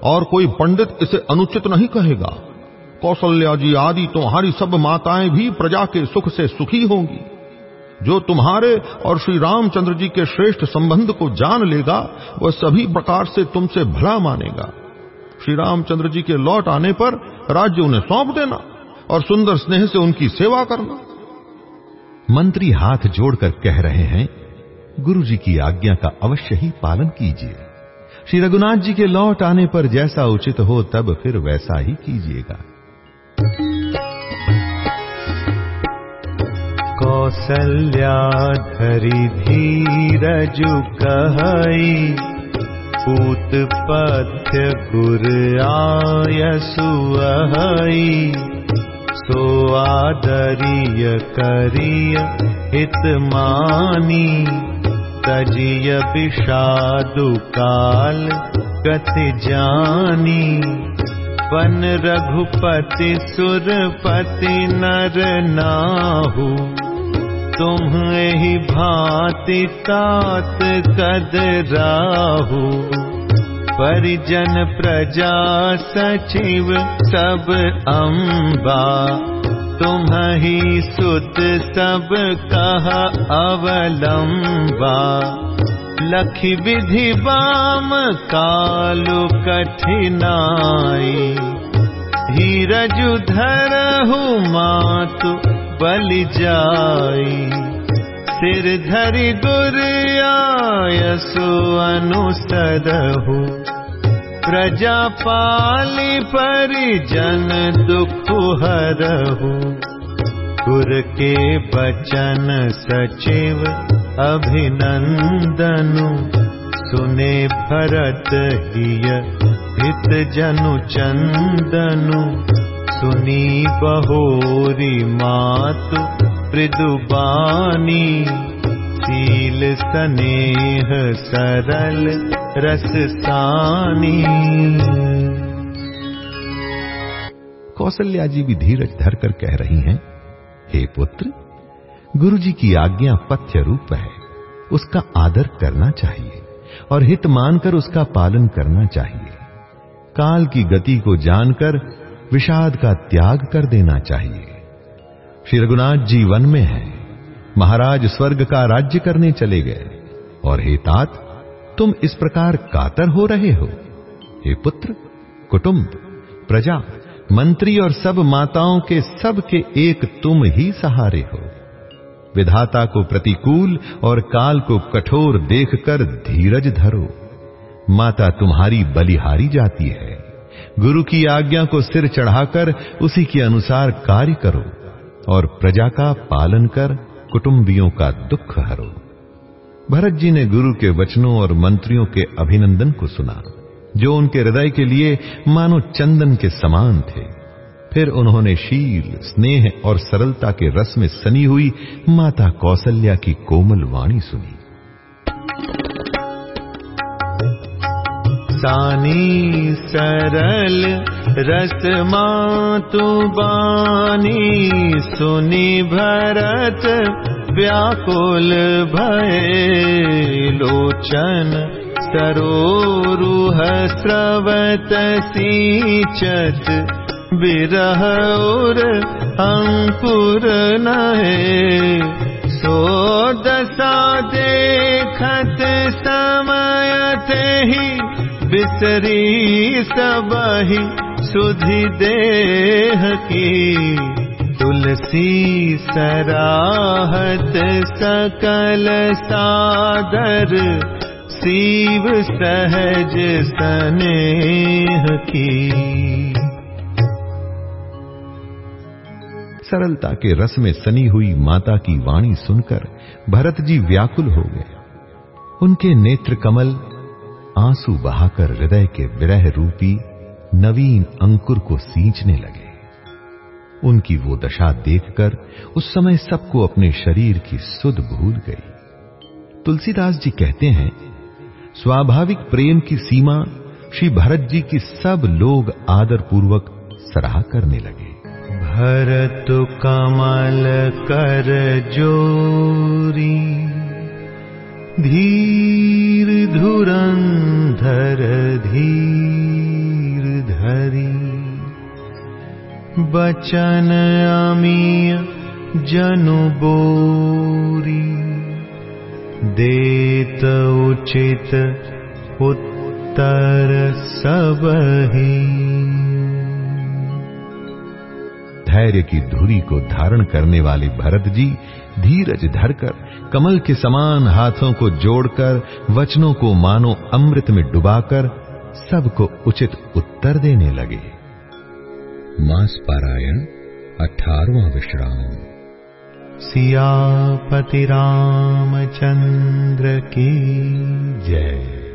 और कोई पंडित इसे अनुचित नहीं कहेगा। कौशल्या जी आदि तुम्हारी सब माताएँ भी प्रजा के सुख से सुखी होंगी। जो तुम्हारे और श्री रामचंद्र जी के श्रेष्ठ संबंध को जान लेगा, वह सभी प्रकार से तुमसे भला मानेगा। श्री रामचंद्र जी के लौट आने पर राज्य उन्हें सौंप देना और सुंदर स्नेह से उनकी सेवा करना। मंत्री हाथ जोड़कर कह रहे हैं, गुरु जी की आज्ञा का अवश्य ही पालन कीजिए। श्री रघुनाथ जी के लौट आने पर जैसा उचित हो, तब फिर वैसा ही कीजिएगा। कौसल्या धरि धीरजु कह पूतपथ गुर्याय सुवै सुरीय कर हितमानि तजिय पिषादुकाल गति जनि पन रघुपति सुरपति नर नाहु भांति कद राहु। परिजन प्रजा सचिव सब अम्बा तुम ही सुत सब कह अवलंबा। लखि विधि बाम कालु कठिनाई। धीरजु धरहु मातु बलि जाई। सिर धरि गुर आयसु अनुसरहु। प्रजा पाली परिजन दुख हरहु। गुर के बचन सचिव अभिनन्दनु। सुने भरत हित जनु चन्दनु सुनी बहोरी मात मृदुबानी शील स्नेह सरल रससानी। कौशल्या जी भी धीरज धरकर कह रही हैं, हे पुत्र गुरु जी की आज्ञा पथ्य रूप है, उसका आदर करना चाहिए और हित मानकर उसका पालन करना चाहिए। काल की गति को जानकर विषाद का त्याग कर देना चाहिए। श्री रघुनाथ जी वन में है। महाराज स्वर्ग का राज्य करने चले गए। और हे तात, तुम इस प्रकार कातर हो रहे हो। हे पुत्र, कुटुंब, प्रजा, मंत्री और सब माताओं के सब के एक तुम ही सहारे हो। विधाता को प्रतिकूल और काल को कठोर देखकर धीरज धरो। माता तुम्हारी बलिहारी जाती है। गुरु की आज्ञा को सिर चढ़ाकर उसी के अनुसार कार्य करो और प्रजा का पालन कर कुटुंबियों का दुख हरो। भरत जी ने गुरु के वचनों और मंत्रियों के अभिनंदन को सुना, जो उनके हृदय के लिए मानो चंदन के समान थे। फिर उन्होंने शील, स्नेह और सरलता के रस में सनी हुई माता कौशल्या की कोमल वाणी सुनी। सानी सरल रस मातु बानी। सुनी भरत व्याकुल भय। लोचन सरोरुह स्रवत सीचत। बिरह और अंकुर नहे। सो दशा देखत समय ही बिसरी सबही सुधि देह की। तुलसी सराहत सकल सादर, शिव सहज स्नेह की। सरलता के रस में सनी हुई माता की वाणी सुनकर भरत जी व्याकुल हो गए। उनके नेत्र कमल आँसू बहाकर हृदय के विरह रूपी नवीन अंकुर को सींचने लगे। उनकी वो दशा देखकर उस समय सबको अपने शरीर की सुध भूल गई। तुलसीदास जी कहते हैं, स्वाभाविक प्रेम की सीमा श्री भरत जी की सब लोग आदर पूर्वक सराह करने लगे। भरत कमल कर जोरी। धीर धुरंधर धीर धरी। बचन अमीय जनु बोरी। देत उचित उत्तर सबही। धैर्य की धुरी को धारण करने वाले भरत जी धीरज धरकर कमल के समान हाथों को जोड़कर, वचनों को मानो अमृत में डुबाकर, सबको उचित उत्तर देने लगे। मास पारायण अठारवा विश्राम। सियापति रामचंद्र की जय।